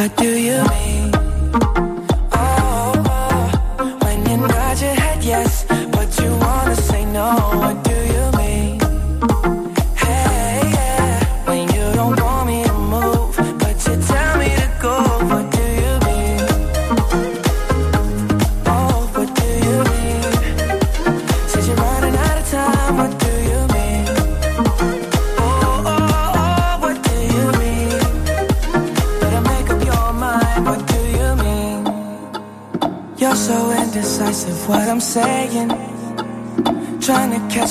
What do you mean?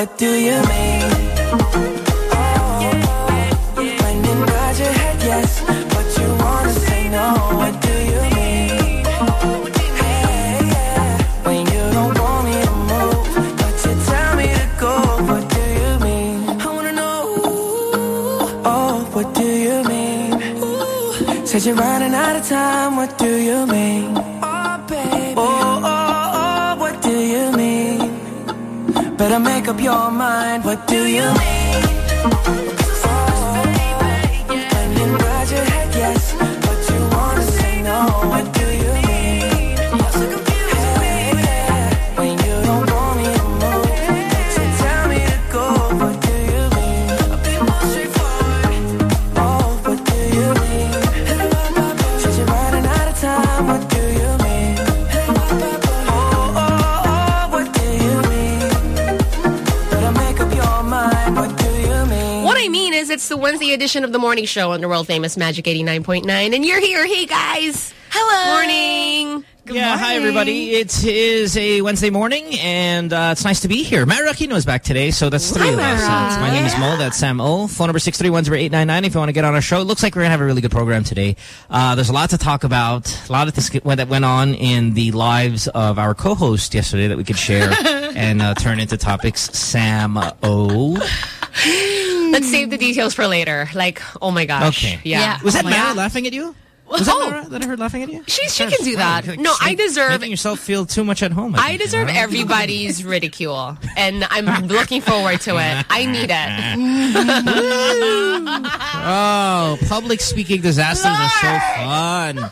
What do you mean? Do you mean? Wednesday edition of the morning show on the world famous Magic 89.9 and you're here. Hey guys. Hello. Morning. yeah, hi everybody. It is a Wednesday morning, and uh, it's nice to be here. Mara Aquino is back today, so that's three of us. Uh, my name is Mo. That's Sam O. Phone number six three one zero eight nine nine. If you want to get on our show, it looks like we're gonna have a really good program today. Uh, there's a lot to talk about. A lot of things that went on in the lives of our co-host yesterday that we could share and uh, turn into topics. Sam O. Let's save the details for later. Like, oh my gosh. Okay. Yeah. Was that oh Mara God. laughing at you? Was that Oh. Mara that I heard laughing at you? She, she can do that. Like, No, I deserve making yourself feel too much at home. I, I think, you deserve know? everybody's ridicule, and I'm looking forward to it. I need it. Oh, public speaking disasters are so fun.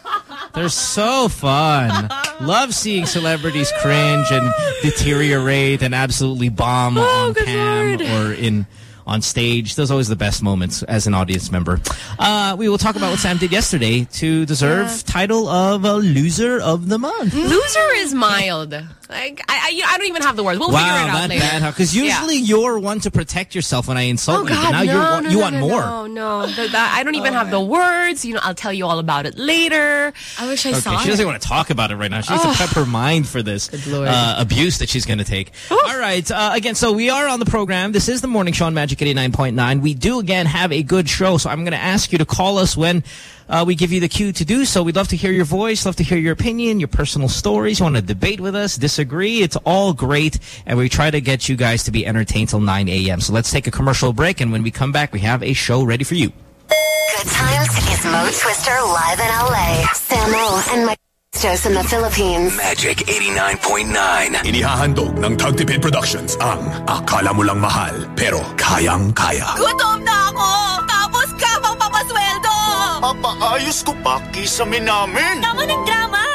They're so fun. Love seeing celebrities cringe and deteriorate and absolutely bomb oh, on Oh, good cam Lord. or in on stage. Those are always the best moments as an audience member. Uh, we will talk about what Sam did yesterday to deserve title of a loser of the month. Loser is mild. Like I, I, I don't even have the words. We'll figure Wow, it out that later. bad. Because usually you're one to protect yourself when I insult Oh you, but God, now no, you're no, you no, want no, more. No, no, Th- that- I don't even have the words. You know, I'll tell you all about it later. I wish I Okay, saw she it. doesn't want to talk about it right now. She needs to prep her mind for this uh, abuse that she's going to take. All right. Uh, again, so we are on the program. This is the Morning Show on Magic 89.9. We do, again, have a good show. So I'm going to ask you to call us when uh, we give you the cue to do so. We'd love to hear your voice, love to hear your opinion, your personal stories. You want to debate with us, disagree. Agree, it's all great. And we try to get you guys to be entertained till 9 a.m. So let's take a commercial break. And when we come back, we have a show ready for you. Good times is Mo Twister live in LA. Samo and Mike Joes in the Philippines. Magic 89.9. Inihahandog ng Tagtipid Productions ang Akala Mo Lang Mahal pero Kayang-Kaya. Gutom na ako! Tapos ka pang papasweldo! Papaayos ko pa kisame namin. Tama ng drama!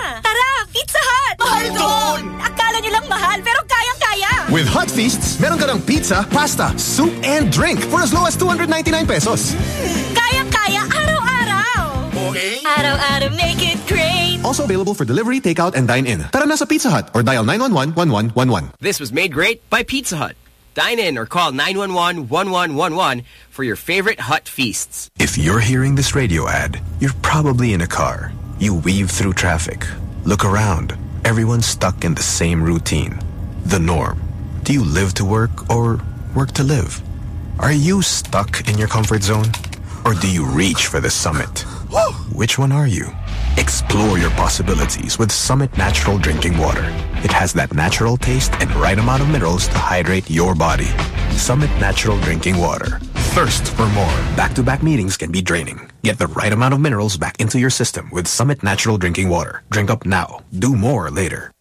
Tara, Pizza Hut! Mahal doon! Akala nyo lang mahal, pero kayang-kaya! With Hot Feasts, meron ka ng pizza, pasta, soup, and drink for as low as 299 pesos. Kayang-kaya araw-araw! Okay. Araw-araw make it great! Also available for delivery, takeout, and dine-in. Tara na sa Pizza Hut or dial 911-1111. This was made great by Pizza Hut. Dine in or call 911-1111 for your favorite Hut feasts. If you're hearing this radio ad, you're probably in a car. You weave through traffic. Look around. Everyone's stuck in the same routine. The norm. Do you live to work or work to live? Are you stuck in your comfort zone? Or do you reach for the summit? Which one are you? Explore your possibilities with Summit Natural Drinking Water. It has that natural taste and right amount of minerals to hydrate your body. Summit Natural Drinking Water. Thirst for more. Back-to-back meetings can be draining. Get the right amount of minerals back into your system with Summit Natural Drinking Water. Drink up now. Do more later.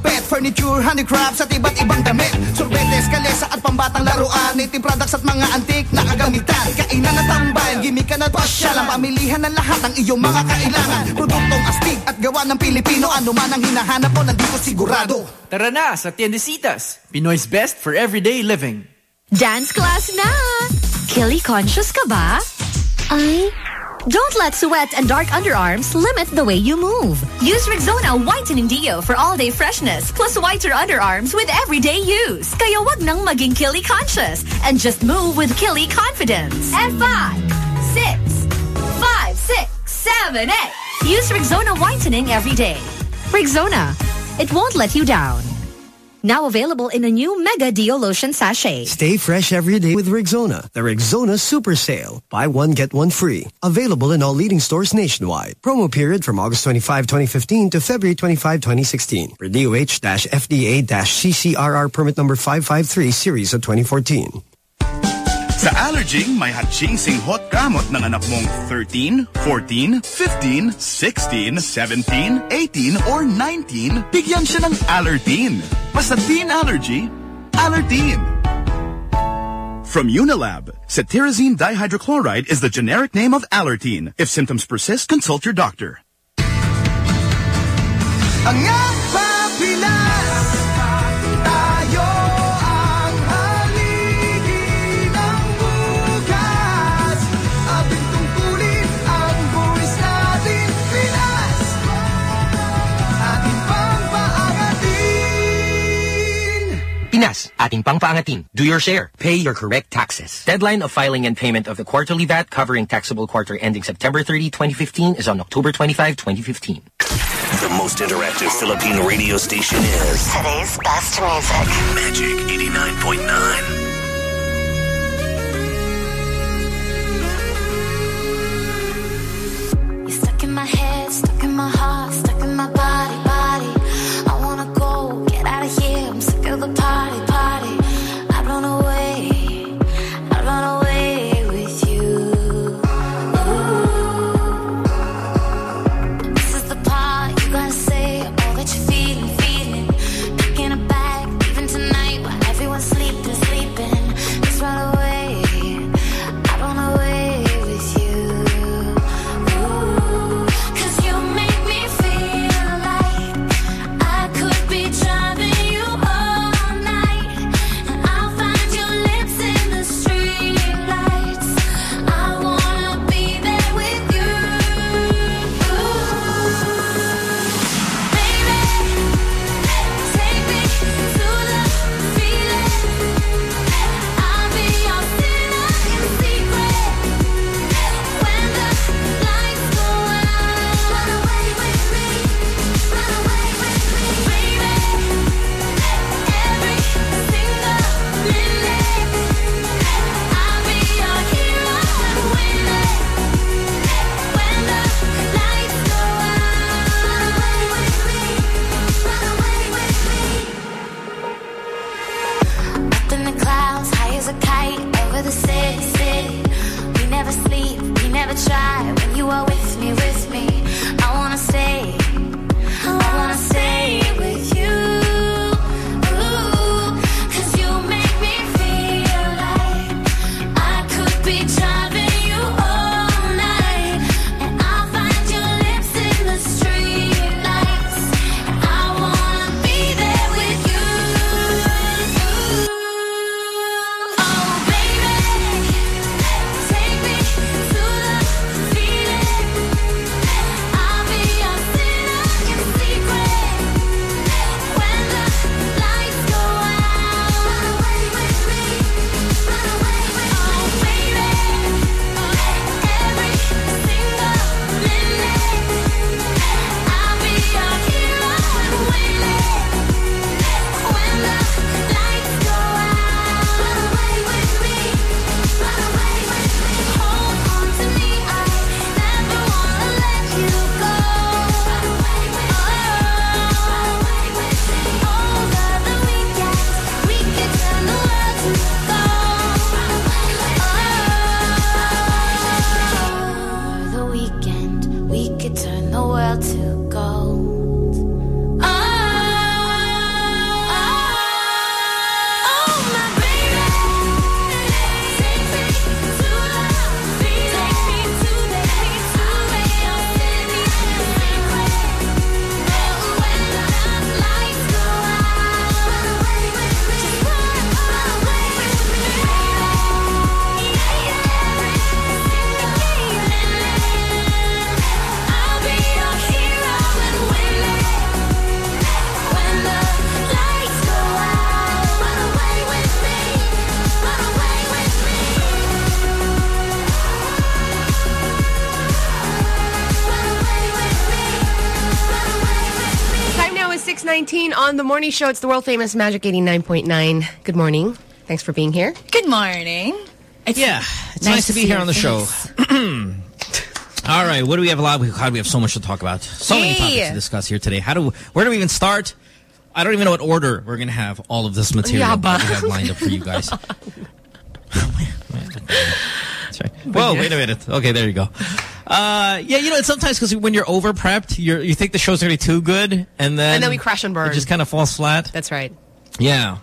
Pet Furniture, handicrafts at iba't ibang damit Sorbetes, kalesa at pambatang laruan Native products at mga antik na kagamitan Kainan at tambayan, gimikan at pasyal Ang pamilihan ng lahat ng iyong mga kailangan Produktong astig at gawa ng Pilipino Ano man ang hinahanap mo, nandito sigurado Tara na sa Tiendesitas, Pinoy's best for everyday living. Dance class na! Killy conscious ka ba? Ay? Don't let sweat and dark underarms limit the way you move. Use Rexona Whitening Deo for all-day freshness plus whiter underarms with everyday use. Kaya wag nang maging Killy conscious and just move with Killy confidence. And five, six, five, six, seven, eight. Use Rexona Whitening every day. Rexona. It won't let you down. Now available in a new Mega Deo Lotion Sachet. Stay fresh every day with Rexona. The Rexona Super Sale. Buy one, get one free. Available in all leading stores nationwide. Promo period from August 25, 2015 to February 25, 2016. For DOH-FDA-CCRR permit number 553 series of 2014. Sa Allerging, may hatsing hot gamot ng anak mong 13, 14, 15, 16, 17, 18, or 19, bigyan siya ng Allertine. Basta teen allergy, Allertine. From Unilab, cetirizine dihydrochloride is the generic name of Allertine. If symptoms persist, consult your doctor. Ang Pinas, ating pangpaangatin. Do your share. Pay your correct taxes. Deadline of filing and payment of the quarterly VAT covering taxable quarter ending September 30, 2015 is on October 25, 2015. The most interactive Philippine radio station is Today's best music. Magic 89.9. on the morning show. It's the world famous Magic 89.9. Good morning. Thanks for being here. Good morning. It's yeah, it's nice, to be here on the show. All right, what do we have a lot? God, we have so much to talk about. So many topics to discuss here today. How do where do we even start? I don't even know what order we're gonna have all of this material Yeah, that we have lined up for you guys. Sorry. Whoa, wait a minute. Okay, there you go. Uh, yeah, you know, it's sometimes because when you're over prepped, you you think the show's gonna be too good, and then And then we crash and burn. It just kind of falls flat. That's right. Yeah.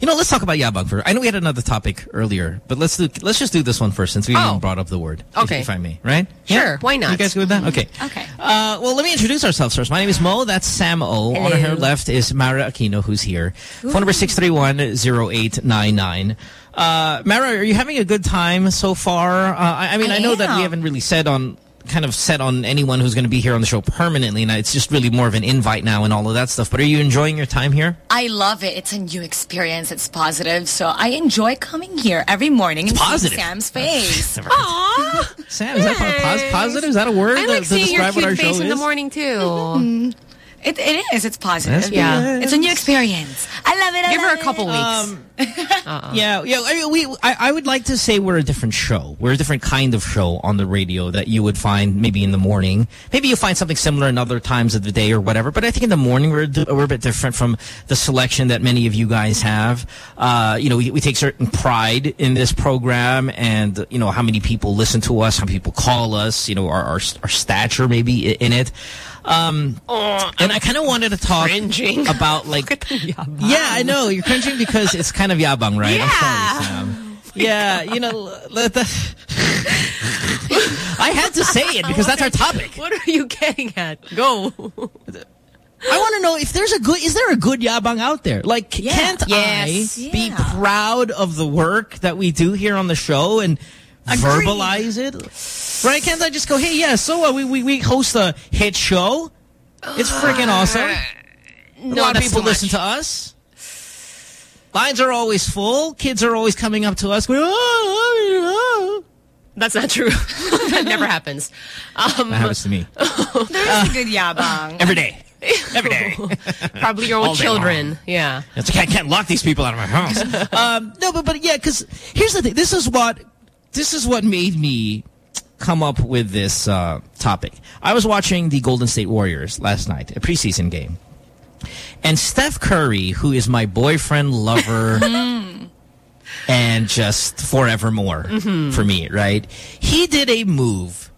You know, let's talk about Yabang first. I know we had another topic earlier, but let's do let's just do this one first since we Oh. even brought up the word. Okay. If, I may, right? Sure, why not? You guys good with that? Okay. Okay. Uh, well, let me introduce ourselves first. My name is Mo. That's Sam O. On her left is Mara Aquino, who's here. Phone number 631-0899. Uh, Mara, are you having a good time so far? Uh, I, I mean, I, I know that we haven't really said on kind of set on anyone who's going to be here on the show permanently. Now it's just really more of an invite now and all of that stuff. But are you enjoying your time here? I love it. It's a new experience. It's positive. So I enjoy coming here every morning and seeing positive. Sam's face. Aww. Sam, is that pos- positive? Is that a word I like to seeing your describe what cute face show in the morning, too. Mm-hmm. It, it is. It's positive. That's Yeah. good. It's a new experience. I love it. I Give her a couple it. weeks. Um, Yeah, yeah. I mean, we. I, I would like to say we're a different show. We're a different kind of show on the radio that you would find maybe in the morning. Maybe you find something similar in other times of the day or whatever. But I think in the morning we're di- we're a bit different from the selection that many of you guys have. Uh, you know, we, we take certain pride in this program, and you know how many people listen to us, how many people call us. You know, our our, our stature maybe i- in it. Um, and I kind of wanted to talk cringing. about like yeah, I know. You're cringing because it's kind of yabang, right? I'm sorry, Sam. Yeah, you know, I had to say it because that's our topic. What are you getting at? Go. I want to know if there's a good, is there a good yabang out there? Like, can't Yes. I be proud of the work that we do here on the show and verbalize it? Right? Can't I just go, hey, yeah, so uh, we, we, we host a hit show. It's freaking awesome. a lot of people listen to us. Lines are always full. Kids are always coming up to us going, oh, oh, oh." That's not true. that never happens. Um, That happens to me There's a good yabang. every day. Every day. probably your own children. long. Yeah. It's like I can't lock these people out of my house. um, no, but but yeah, because here's the thing. This is what this is what made me come up with this uh, topic. I was watching the Golden State Warriors last night, a preseason game, and Steph Curry, who is my boyfriend, lover. And just forevermore for me, right? He did a move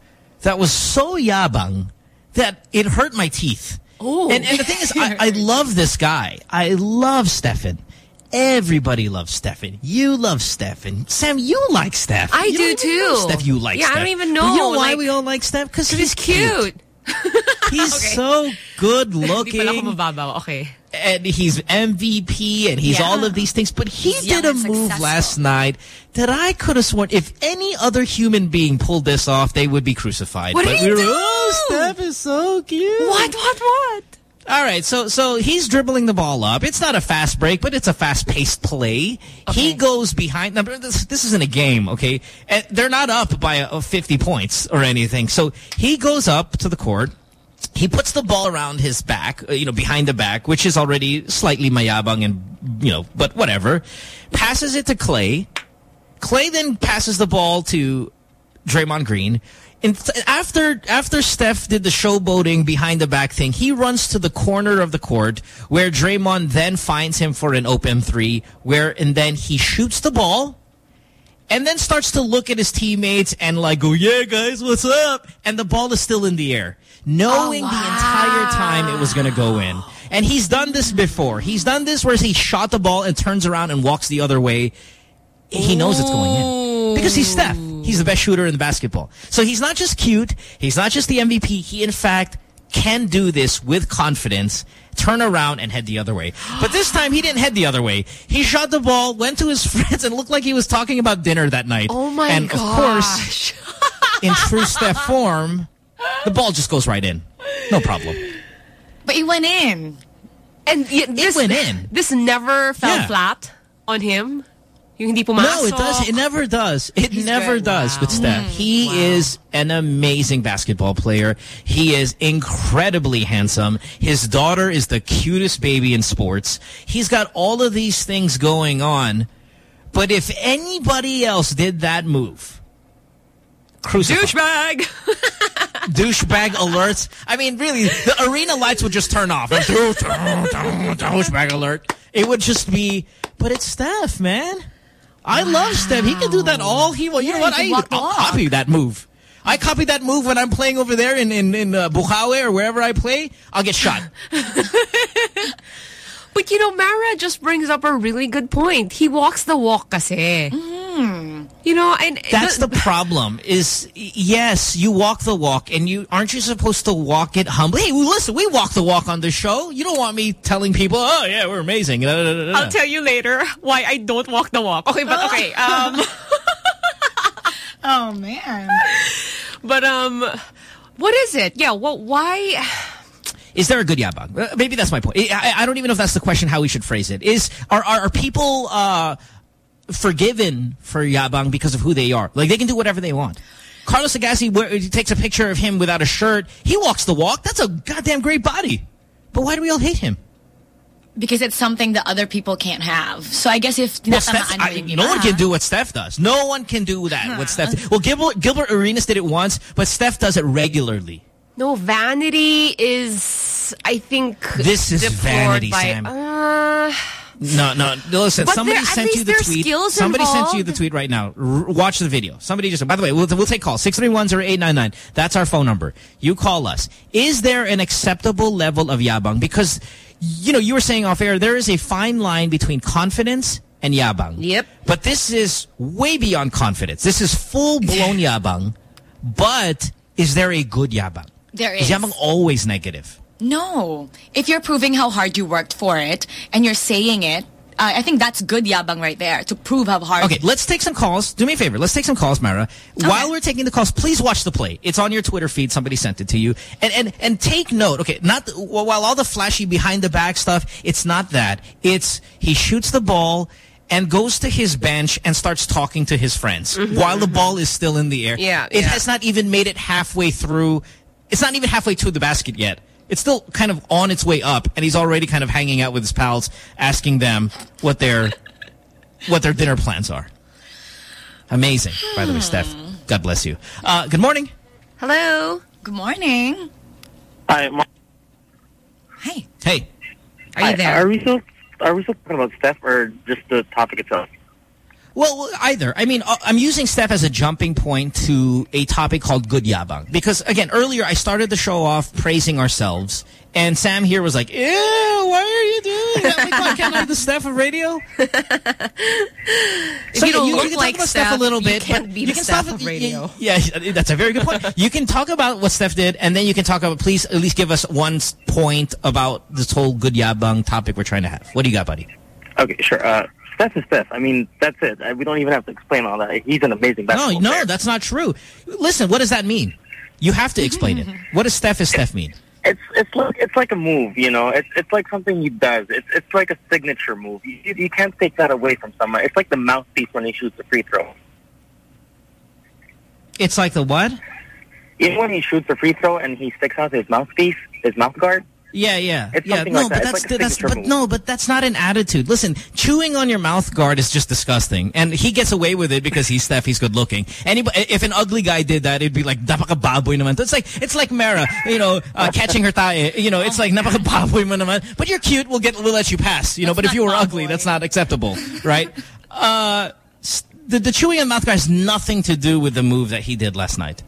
that was so yabang that it hurt my teeth. Oh. And, and the thing is, I, I love this guy. I love Stefan. Everybody loves Stefan. You love Stefan. Sam, you like Steph. I You do too. Steph, you like Yeah, I don't even But know, You know why like- we all like Steph? Because He's cute. He's so good Di pala ako looking. Okay. and he's MVP and he's Yeah. all of these things. But he He's did a move successful. last night that I could have sworn if any other human being pulled this off, they would be crucified. What but did we were, do? oh, Steph is so cute. What? What? What? All right, so so he's dribbling the ball up. It's not a fast break, but it's a fast-paced play. He goes behind. Now, this, this isn't a game, okay? And they're not up by uh, 50 points or anything. So he goes up to the court. He puts the ball around his back, uh, you know, behind the back, which is already slightly mayabang and, you know, but whatever. Passes it to Klay. Klay then passes the ball to Draymond Green. After after Steph did the showboating behind the back thing, he runs to the corner of the court where Draymond then finds him for an open three, where and then he shoots the ball and then starts to look at his teammates and like go, yeah, guys, what's up? And the ball is still in the air, knowing the entire time it was going to go in. And he's done this before. He's done this where he shot the ball and turns around and walks the other way. He knows it's going in because he's Steph. He's the best shooter in the basketball. So he's not just cute. He's not just the MVP. He, in fact, can do this with confidence, turn around and head the other way. But this time he didn't head the other way. He shot the ball, went to his friends, and looked like he was talking about dinner that night. Oh my god. and gosh. of course, in true Steph form, the ball just goes right in. No problem. But he went in. And y- this went in. This never fell Yeah. flat on him. Yung hindi pumasok. No, it does. It never does. It never does with Steph. He is an amazing basketball player. He is incredibly handsome. His daughter is the cutest baby in sports. He's got all of these things going on. But if anybody else did that move. Douchebag! douchebag alerts. I mean, really, the arena lights would just turn off. douchebag alert. It would just be, but it's Steph, man. I love Steph. He can do that all he wants. You know what? I, I'll copy that move. I copy that move when I'm playing over there in in, in uh, or wherever I play. I'll get shot. But you know, Mara just brings up a really good point. He walks the walk kasi. You know, and That's the problem is, yes, you walk the walk and you, aren't you supposed to walk it humbly? Hey, listen, we walk the walk on the show. You don't want me telling people, oh yeah, we're amazing. Da, da, da, da. I'll tell you later why I don't walk the walk. Okay, but okay. Um, oh man. But um, what is it? Yeah. Well, why? Is there a good yabang? Uh, maybe that's my point. I, I don't even know if that's the question how we should phrase it. Is are are, are people uh, forgiven for yabang because of who they are? Like they can do whatever they want. Carlos Agassi where, he takes a picture of him without a shirt. He walks the walk. That's a goddamn great body. But why do we all hate him? Because it's something that other people can't have. So I guess if Well, Steph, I, no one can do what Steph does. No one can do that. What Steph. Well, Gilbert, Gilbert Arenas did it once, but Steph does it regularly. No, vanity is. I think This is vanity, by, Sam. Uh, No, no. Listen, But somebody there- sent you the tweet. Somebody sent you the tweet right now. R watch the video. Somebody just. By the way, we'll, we'll take calls. Six three one zero eight nine nine. That's our phone number. You call us. Is there an acceptable level of yabang? Because you know you were saying off air there is a fine line between confidence and yabang. Yep. But this is way beyond confidence. This is full blown yabang. But is there a good yabang? There Is is. yabang always negative? No. If you're proving how hard you worked for it and you're saying it, uh, I think that's good yabang right there to prove how hard. Okay, let's take some calls. Do me a favor. Let's take some calls, Mara. While we're taking the calls, please watch the play. It's on your Twitter feed. Somebody sent it to you. And and and take note. Okay, not the, while all the flashy behind the back stuff, it's not that. It's he shoots the ball and goes to his bench and starts talking to his friends while the ball is still in the air. Yeah, It yeah. has not even made it halfway through. It's not even halfway to the basket yet. It's still kind of on its way up, and he's already kind of hanging out with his pals, asking them what their what their dinner plans are. Amazing, by the way, Steph. God bless you. Uh, good morning. Hello. Good morning. Hi, Ma- Hey. Hey. Are you there? Are we still are we still talking about Steph or just the topic itself? Well, either. I mean, uh, I'm using Steph as a jumping point to a topic called good yabang. Because, again, earlier I started the show off praising ourselves. And Sam here was like, ew, why are you doing that? Like, why can't I the Steph of radio? If So, you don't you, look you can like talk about Steph Steph, a little you bit. can't be you the can Steph stop of at- radio. Yeah, that's a very good point. You can talk about what Steph did, and then you can talk about, please at least give us one point about this whole good yabang topic we're trying to have. What do you got, buddy? Okay, sure. Uh, Steph is Steph. I mean, that's it. We don't even have to explain all that. He's an amazing No, basketball no, player. that's not true. Listen, what does that mean? You have to explain it. Mm-hmm. What does Steph is Steph mean? It's it's like it's like a move, you know. It's it's like something he does. It's it's like a signature move. You, you you can't take that away from someone. It's like the mouthpiece when he shoots a free throw. It's like the what? Even when he shoots a free throw and he sticks out his mouthpiece, his mouth guard. Yeah, yeah. It's yeah, no, like but that. that's It's like that's but move. no, but that's not an attitude. Listen, chewing on your mouth guard is just disgusting, and he gets away with it because he's Steph. He's good looking. Anybody, if an ugly guy did that, it'd be like napakababoy naman. It's like it's like Mara, you know, uh, catching her tae. You know, it's like napakababoy mo naman. But you're cute. We'll get we'll let you pass. You know, but if you were ugly, that's not acceptable, right? Uh, the the chewing on mouth guard has nothing to do with the move that he did last night.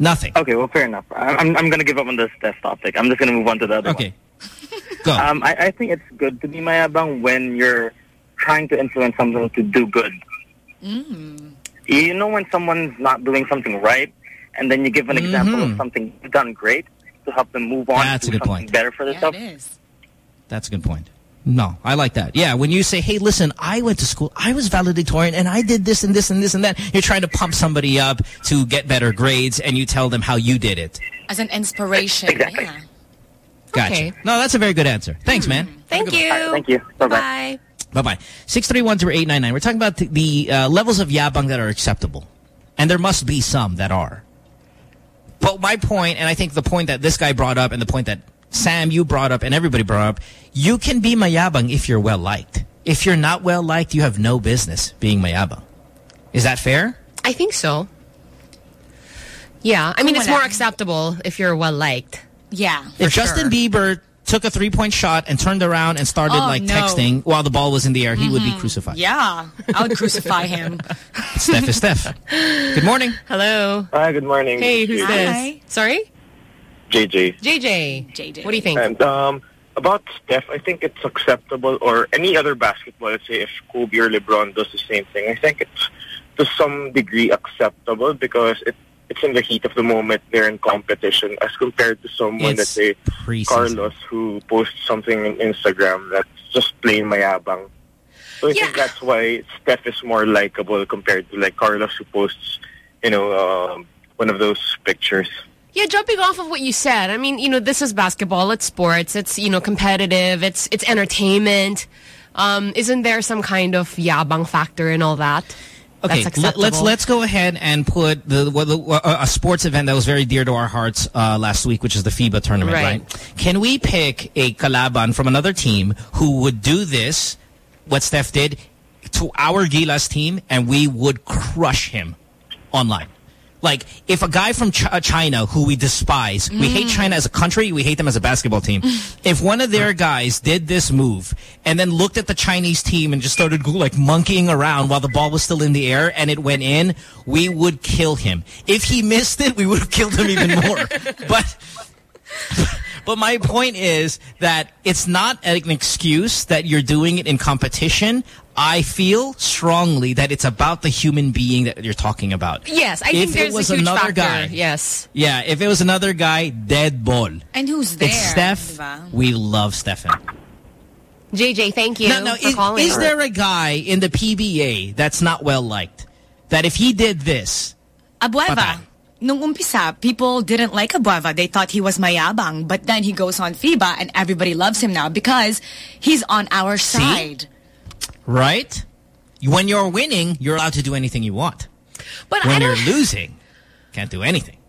Nothing. Okay, well, fair enough. I- I'm I'm gonna give up on this Steph topic. I'm just gonna move on to the other Okay. one. Go. Um, I, I think it's good to be mayabang when you're trying to influence someone to do good. You know when someone's not doing something right, and then you give an example of something done great to help them move on Mm-hmm. That's to a good something point. better for themselves. That's a good point. No, I like that. Yeah, when you say, hey, listen, I went to school, I was valedictorian, and I did this and this and this and that, you're trying to pump somebody up to get better grades, and you tell them how you did it. As an inspiration. Exactly. Yeah. Gotcha. Okay. No, that's a very good answer. Thanks, man. Thank you. thank you. Bye-bye. Bye. Bye-bye. 631-0899. We're talking about the, the uh, levels of yabang that are acceptable. And there must be some that are. But my point, and I think the point that this guy brought up and the point that Sam, you brought up and everybody brought up, you can be mayabang if you're well-liked. If you're not well-liked, you have no business being mayabang. Is that fair? I think so. Yeah. I mean, it's more acceptable if you're well-liked. Yeah. If Justin Bieber took a three-point shot and turned around and started Oh, like no. texting while the ball was in the air, he would be Mhm. crucified. Yeah. I would crucify him. Steph is Steph. Good morning. Hello. Hi, good morning. Hey, who's Hi. this? Sorry? JJ. JJ. JJ. What do you think? And um, about Steph, I think it's acceptable, or any other basketball, let's say if Kobe or LeBron does the same thing, I think it's to some degree acceptable because it, it's in the heat of the moment. They're in competition as compared to someone, let's say, Carlos, who posts something on Instagram that's just plain mayabang. So I think that's why Steph is more likable compared to like Carlos who posts, you know, um, one of those pictures. Yeah, jumping off of what you said, I mean, you know, this is basketball, it's sports, it's, you know, competitive, it's it's entertainment. Um, isn't there some kind of yabang factor and all that? Okay, That's let, acceptable. let's let's go ahead and put the uh, a sports event that was very dear to our hearts uh, last week, which is the FIBA tournament, Right. right. Can we pick a kalaban from another team who would do this, what Steph did, to our Gilas team, and we would crush him online? Like, if a guy from Ch uh, China who we despise, we hate Mm. China as a country, we hate them as a basketball team. if one of their guys did this move and then looked at the Chinese team and just started go- like monkeying around while the ball was still in the air and it went in, we would kill him. If he missed it, we would have killed him even more. but but my point is that it's not an excuse that you're doing it in competition. I feel strongly that it's about the human being that you're talking about. Yes, I if think it there's was a huge another factor. guy, Yes. yeah, if it was another guy, dead ball. And who's there? It's Steph. diba? We love Stephen. JJ, thank you No, no, for is, calling. is there a guy in the PBA that's not well liked? That if he did this, Abueva. Patay. Nung umpisa, people didn't like Abueva. They thought he was mayabang. But then he goes on FIBA and everybody loves him now because he's on our side. Right? When you're winning, you're allowed to do anything you want. But when you're losing, can't do anything.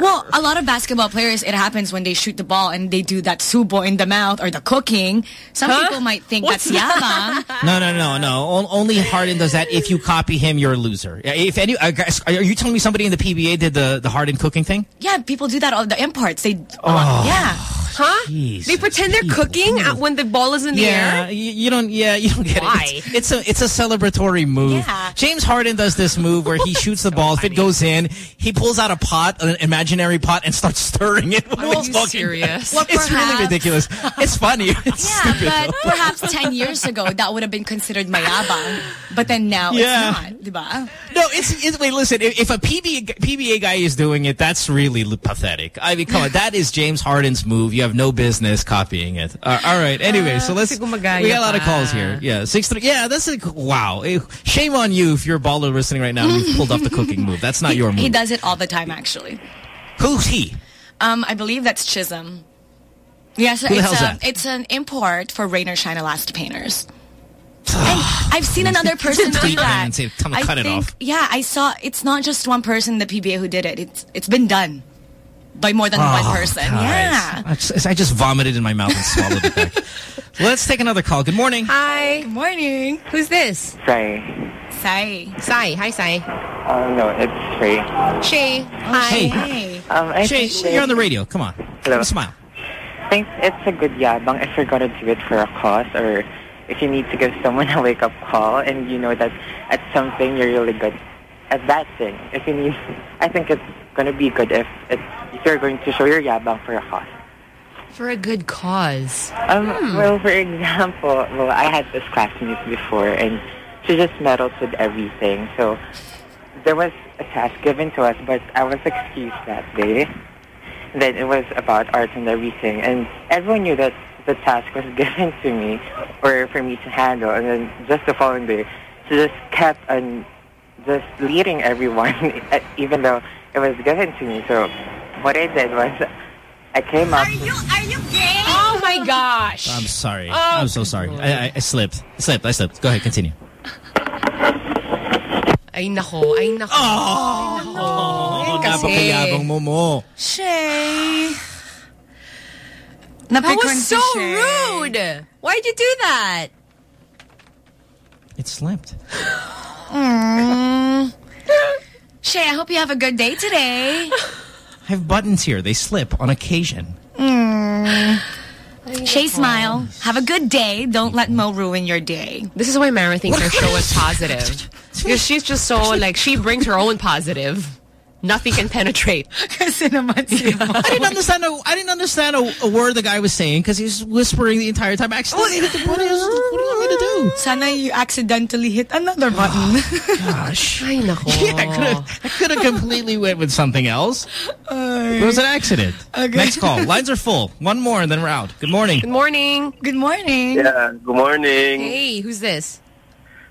Well, a lot of basketball players, it happens when they shoot the ball and they do that subo in the mouth or the cooking. Some Huh? people might think What's that's yabang. No, no, no, no. O- Only Harden does that. If you copy him, you're a loser. If any, uh, guys, are you telling me somebody in the PBA did the the Harden cooking thing? Yeah, people do that. All the imports, they. Oh. Yeah. Huh? Jeez, they pretend they're cooking at- when the ball is in the Yeah, air? you, you don't. Yeah, you don't get Why? it. It's, it's a it's a celebratory move. Yeah. James Harden does this move where he shoots the ball. If it goes in, he pulls out a pot, an imaginary pot, and starts stirring it. while Are he's talking. serious? Well, It's really ridiculous. It's funny. It's Yeah, stupid. but perhaps 10 years ago, that would have been considered mayabang. But then now Yeah. it's not, diba? No, it's, it's wait. Listen, if, if a PBA, PBA guy is doing it, that's really pathetic. I mean, come on, that is James Harden's move. You have no business copying it. Uh, all right. Anyway, so let's. kasi We got a lot of calls here. Yeah, six three. Yeah, that's like wow. Eh, Shame on you if you're a baller listening right now. and You've pulled off the cooking move. That's not he, your move. He does it all the time, actually. Who's he? Um, I believe that's Chism. Yeah, so Who it's, hell's a, it's an import for Rain or Shine Elasto Painters. and I've seen another person do that. say, "Tell me, I cut it think, off." Yeah, I saw. It's not just one person in the PBA who did it. It's it's been done by more than Oh, one person. guys. Yeah. I just, I just vomited in my mouth and swallowed it back. Let's take another call. Good morning. Hi. Good morning. Who's this? Say. Sai. Sai. Hi, Sai. Uh, no, it's Ray. Shay. Hi. Hey. Um, I Shay, think you're on the radio. Come on. Hello. Smile. I think it's a good yabang if you're gonna do it for a cause or if you need to give someone a wake up call and you know that at something you're really good at that thing. If you need, I think it's gonna be good if it's, if you're going to show your yabang for a cause. For a good cause. Um, Hmm. Well, for example, well, I had this classmate before, and she just meddled with everything. So there was a task given to us, but I was excused that day. Then it was about art and everything, and everyone knew that the task was given to me or for me to handle. And then just the following day, she just kept on just leading everyone, even though it was given to me. So what I did was I came up. Are you, are you gay? Oh my my gosh. I'm sorry. Oh, I'm so sorry. I, I, I slipped. I slipped. I slipped. Go ahead. Continue. Ay nako, ay nako. Oh, ay nako. Yan kasi. napakayabang mo mo. Shay. That was so Shay. rude. Why'd you do that? It slipped. Mm. Shay, I hope you have a good day today. I have buttons here. They slip on occasion. Mm. Shay, smile. Have a good day. Don't let Mo ruin your day. This is why Mara thinks her show is positive. Because she's just so, like, she brings her own positive. Nothing can penetrate. Kasi naman si Mo. I didn't understand. A, I didn't understand a, a word the guy was saying because he was whispering the entire time. I accidentally hit the button. What do you want me to do? Sana you accidentally hit another oh, button. Gosh. Ay, nako. Yeah, I could have. I could have completely went with something else. It was an accident. Okay. Next call. Lines are full. One more and then we're out. Good morning. Good morning. Good morning. Yeah, good morning. Hey, who's this?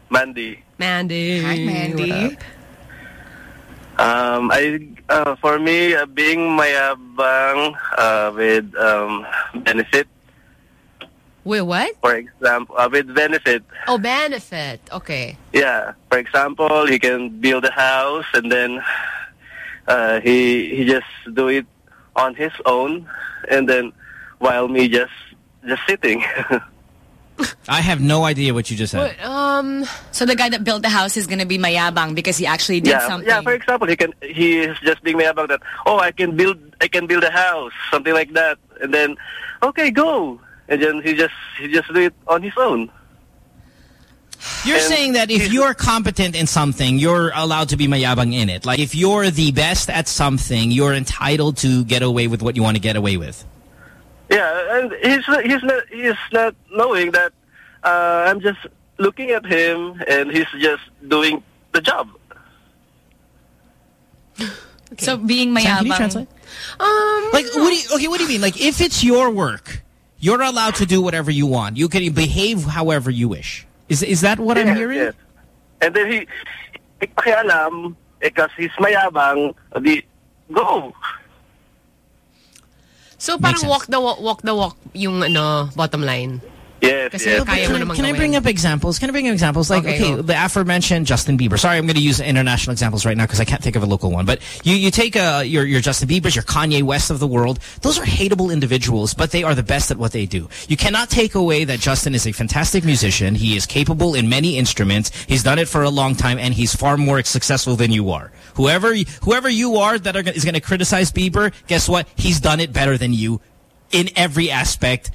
Mandy. Mandy. Hi, Mandy. Um, I uh, for me uh, being mayabang uh, with um, benefit. Wait, what? For example, uh, with benefit. Oh, benefit. Okay. Yeah. For example, he can build a house and then uh, he he just do it on his own, and then while me just just sitting. I have no idea what you just said. But, um, So the guy that built the house is going to be mayabang because he actually did yeah, something. yeah. For example, he can he is just being mayabang that oh I can build I can build a house something like that, and then okay go, and then he just he just do it on his own. You're And saying that if you're competent in something, you're allowed to be mayabang in it. Like if you're the best at something, you're entitled to get away with what you want to get away with. Yeah, and he's not, he's not he's not knowing that uh, I'm just looking at him and he's just doing the job. So being Sam, mayabang. can you translate? Um, Like, what do you, okay, what do you mean? Like, if it's your work, you're allowed to do whatever you want. You can behave however you wish. Is is that what I'm hearing? yes. And then he, eh, pakialam, eh, kasi he's mayabang, di, go. So parang walk the walk, walk the walk yung ano, bottom line. Yes, Kasi yes. kaya Can, I- can I bring up examples? Can I bring up examples? Like, Okay, okay, go. the aforementioned Justin Bieber. Sorry, I'm going to use international examples right now because I can't think of a local one. But you, you take uh, your, your Justin Biebers, your Kanye West of the world. Those are hateable individuals, but they are the best at what they do. You cannot take away that Justin is a fantastic musician. He is capable in many instruments. He's done it for a long time, and he's far more successful than you are. Whoever, whoever you are that are, is going to criticize Bieber, guess what? He's done it better than you in every aspect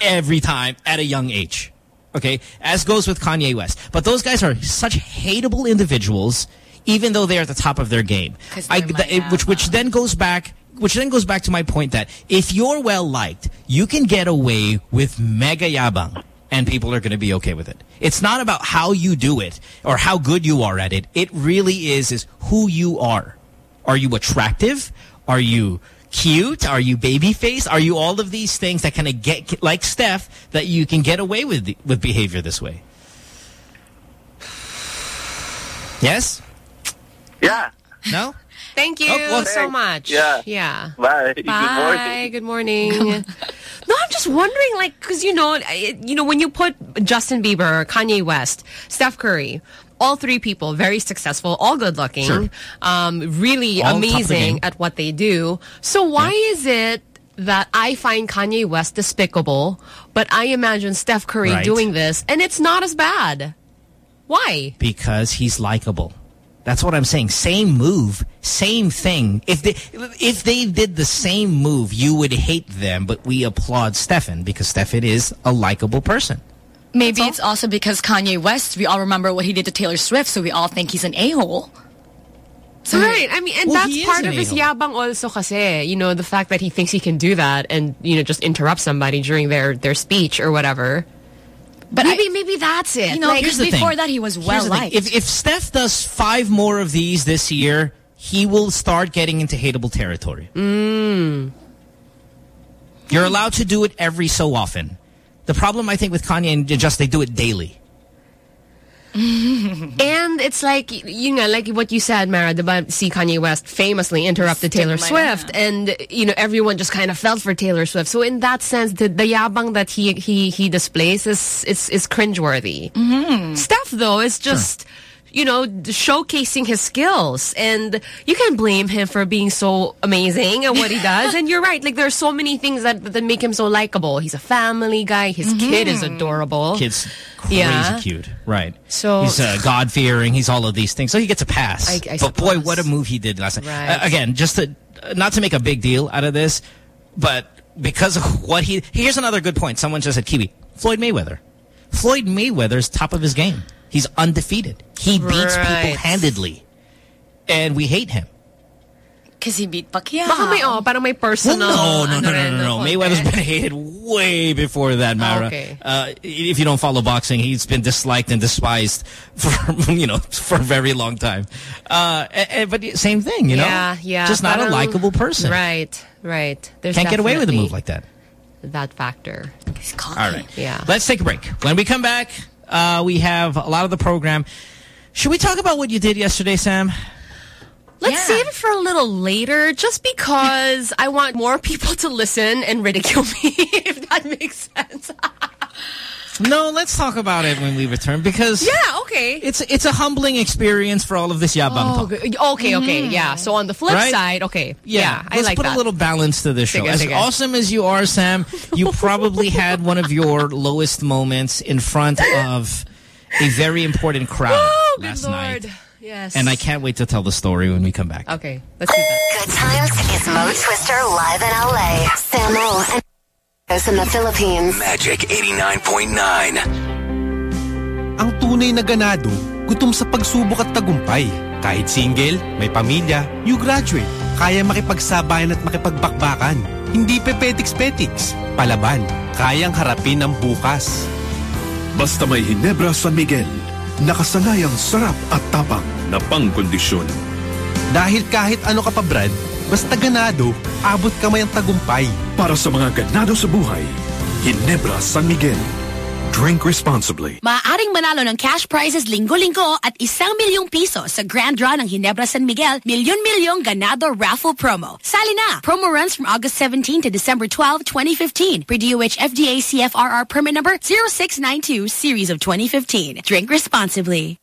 every time at a young age. Okay? As goes with Kanye West. But those guys are such hateable individuals, even though they're at the top of their game. I, they're which, which then goes back which then goes back to my point that if you're well liked, you can get away with mega yabang and people are going to be okay with it. It's not about how you do it or how good you are at it. It really is is who you are. Are you attractive? Are you cute? Are you baby face? Are you all of these things that kind of get like Steph that you can get away with the- with behavior this way? Yes? Yeah. No? Thank you Oh, well, so much. Yeah. Yeah. Bye. Good Bye. morning. Good morning. no, I'm just wondering, like, because you know, I- you know, when you put Justin Bieber, Kanye West, Steph Curry, all three people very successful, all good looking, Sure. um, really All top of the game. amazing at what they do. So why is it that I find Kanye West despicable, but I imagine Steph Curry Right. doing this, and it's not as bad? Why? because he's likable. That's what I'm saying. Same move, same thing. If they if they did the same move, you would hate them, but we applaud Stefan because Stefan is a likable person. Maybe it's also because Kanye West, we all remember what he did to Taylor Swift, so we all think he's an a-hole. So right. I mean, and Well, that's part of his a-hole. yabang also kasi, you know, the fact that he thinks he can do that and, you know, just interrupt somebody during their, their speech or whatever. But maybe, I- maybe that's it. You know, like, the before thing. that he was well liked. If if Steph does five more of these this year, he will start getting into hateable territory. mm, You're allowed to do it every so often. The problem I think with Kanye and just they do it daily. and it's like, you know, like what you said, Mara, about see Kanye West famously interrupted Taylor Swift. And, you know, everyone just kind of felt for Taylor Swift. So in that sense, the, the yabang that he, he, he displays is, is, is cringeworthy. Mm-hmm. Steph, though, is just... You know, showcasing his skills. And you can blame him for being so amazing at what he does. and you're right. Like, there are so many things that, that make him so likable. He's a family guy. His kid is adorable. Kid's crazy Yeah. cute. Right. So- he's uh, God-fearing. He's all of these things. So he gets a pass. I- I but boy, what a move he did last night. Right. Uh, again, just to, not to make a big deal out of this, but because of what he... Here's another good point. Someone just said, Kiwi, Floyd Mayweather. Floyd Mayweather's top of his game. He's undefeated. He beats Right. people handedly. And we hate him. Because he beat Pacquiao. Baka may, oh, parang may personal. no, no, ano no, no, rin, no, no. Mayweather's been hated way before that, Mara. Okay. Uh, if you don't follow boxing, he's been disliked and despised for, you know, for a very long time. Uh, a- a- but same thing, you know? Yeah, yeah. Just not a likable person. Right, right. There's Can't get away with a move like that. That factor. All right. Yeah. Let's take a break. When we come back, uh, we have a lot of the program. Should we talk about what you did yesterday, Sam? Let's save it for a little later, just because I want more people to listen and ridicule me, if that makes sense. No, let's talk about it when we return because yeah, okay. it's it's a humbling experience for all of this yabang Oh, talk. good. okay, okay, mm. yeah. So on the flip Right? side, okay, Yeah, yeah, I let's like put that. a little balance to this show. Sige, As sige. awesome as you are, Sam, you probably had one of your lowest moments in front of a very important crowd Oh, good last Lord. night. Yes. And I can't wait to tell the story when we come back. Okay, let's do that. Good times is Mo Twister live in LA. Samo and Marcos in the Philippines. Magic 89.9. Ang tunay na ganado, gutom sa pagsubok at tagumpay. Kahit single, may pamilya, you graduate. Kaya makipagsabayan at makipagbakbakan. Hindi pepetiks-petiks. Palaban, kayang harapin ang bukas. Basta may Hinebra San Miguel, nakasanayang sarap at tapang na pangkondisyon. Dahil kahit ano ka pa Brad, basta ganado, abot kamay ang tagumpay. Para sa mga ganado sa buhay, Hinebra San Miguel. Drink responsibly. Maaaring manalo ng cash prizes linggo-linggo at isang milyong piso sa Grand Draw ng Hinebra San Miguel Milyon-Milyong Ganado Raffle Promo. Sali na! Promo runs from August 17 to December 12, 2015 per DOH FDA CFRR permit number 0692 series of 2015. Drink responsibly.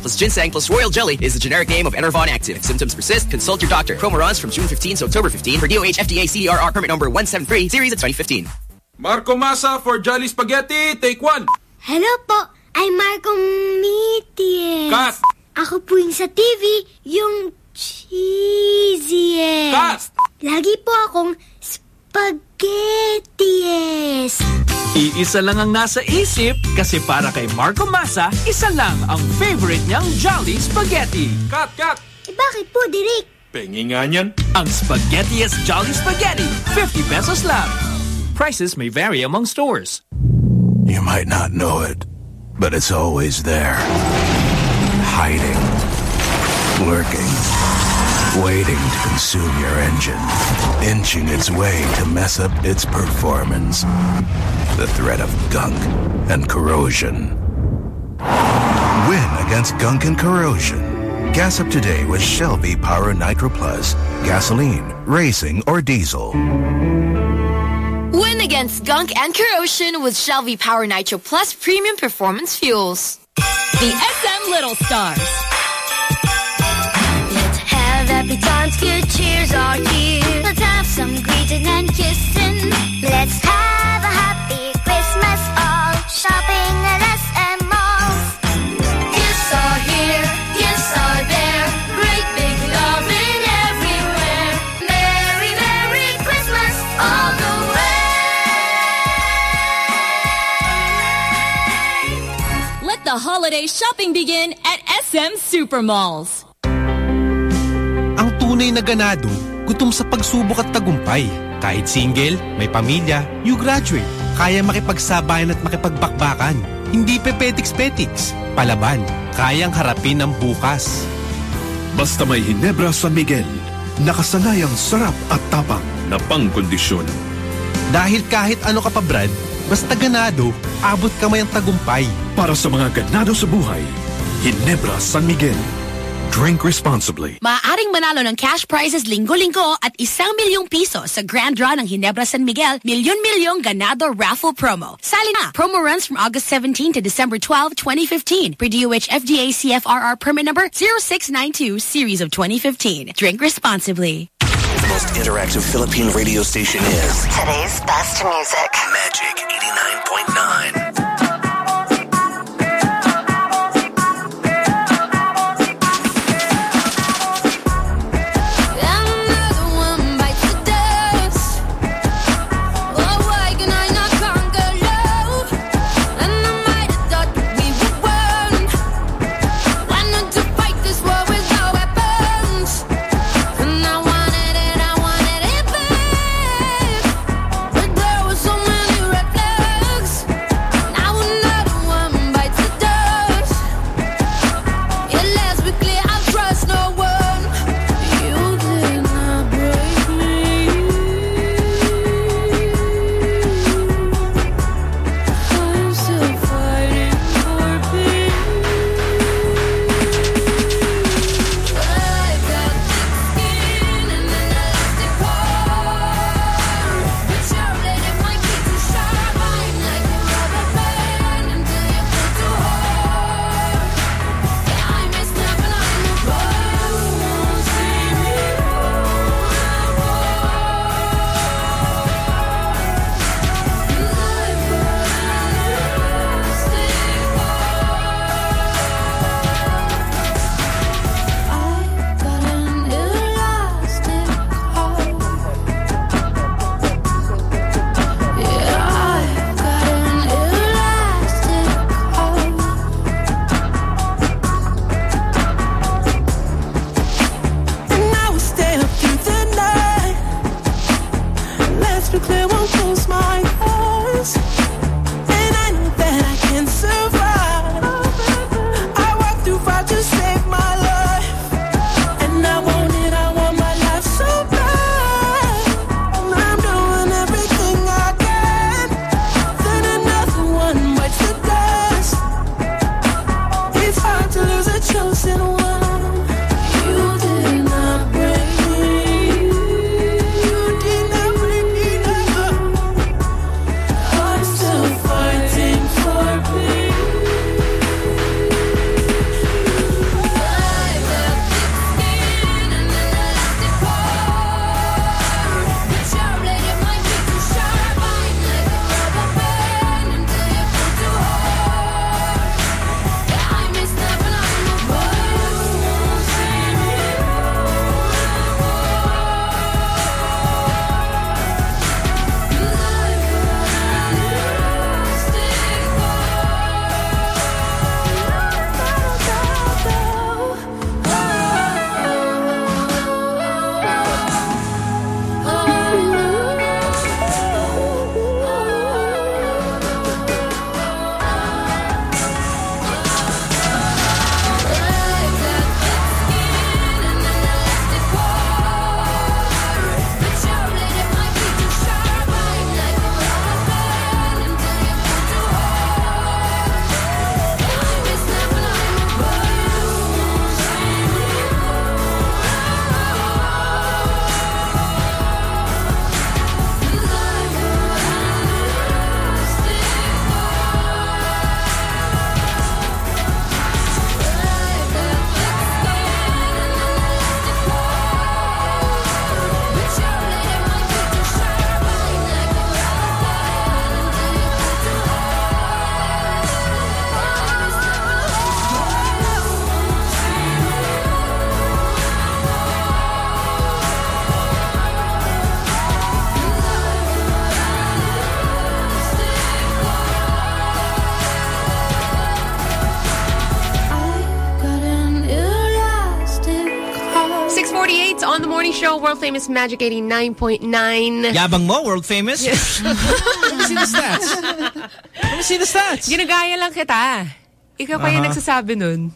plus ginseng plus royal jelly is the generic name of Enervon Active. If symptoms persist, consult your doctor. Promo runs from June 15 to October 15 for DOH FDA CDRR permit number 173 series of 2015. Marco Masa for Jolly Spaghetti, take one. Hello po, I'm Marco Mitias. Cut! Ako po yung sa TV, yung cheesiest. Eh. Cut! Lagi po akong spaghettiest. Iisa lang ang nasa isip kasi para kay Marco Masa, isa lang ang favorite niyang Jolly Spaghetti. Cut, cut! Eh bakit po, Direk? Pengi nga niyan. Ang Spaghettiest Jolly Spaghetti, 50 pesos lang. Prices may vary among stores. You might not know it, but it's always there. Hiding. Lurking. Waiting to consume your engine. Inching its way to mess up its performance. The threat of gunk and corrosion. Win against gunk and corrosion. Gas up today with Shell V-Power Nitro Plus. Gasoline, racing, or diesel. Win against gunk and corrosion with Shell V-Power Nitro Plus Premium Performance Fuels. The SM Little Stars. Happy times, good cheers are here. Let's have some greeting and kissing. Let's have a happy Christmas all. Shopping at SM malls. Gifts are here, gifts are there. Great big loving everywhere. Merry, Merry Christmas all the way. Let the holiday shopping begin at SM Supermalls. Tunay na ganado, gutom sa pagsubok at tagumpay. Kahit single, may pamilya, you graduate. Kaya makipagsabayan at makipagbakbakan. Hindi pepetiks-petiks. Palaban, kayang harapin ang bukas. Basta may Hinebra San Miguel, nakasanayang sarap at tapang na pangkondisyon. Dahil kahit ano ka pa Brad, basta ganado, abot kamay ang tagumpay. Para sa mga ganado sa buhay, Hinebra San Miguel. Drink responsibly. Maaaring manalo ng cash prizes linggo-linggo at isang milyong piso sa grand draw ng Hinebra San Miguel Milyon-Milyong Ganado Raffle Promo. Sali na! Promo runs from August 17 to December 12, 2015. Per DOH FDA CFRR permit number 0692 series of 2015. Drink responsibly. The most interactive Philippine radio station is Today's best music. Magic 89.9. morning show, world famous Magic 89.9. Yabang mo, world famous. Yes. Let me see the stats. Let me see the stats. Ginagaya lang kita. Ikaw pa yung Uh-huh. nagsasabi nun.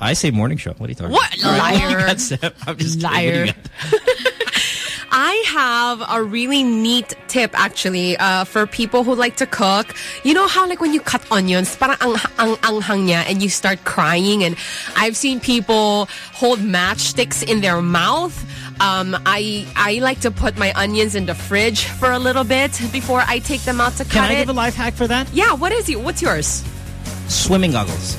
I say morning show. What are you talking What? about? Liar. you got Sep. I'm just Liar. kidding. What do you got? I have a really neat tip actually uh, for people who like to cook. You know how like when you cut onions, parang ang ang anghang niya and you start crying and I've seen people hold matchsticks in their mouth. Um, I I like to put my onions in the fridge for a little bit before I take them out to Can cut I it. give a life hack for that? yeah, what is it? What's yours? Swimming goggles.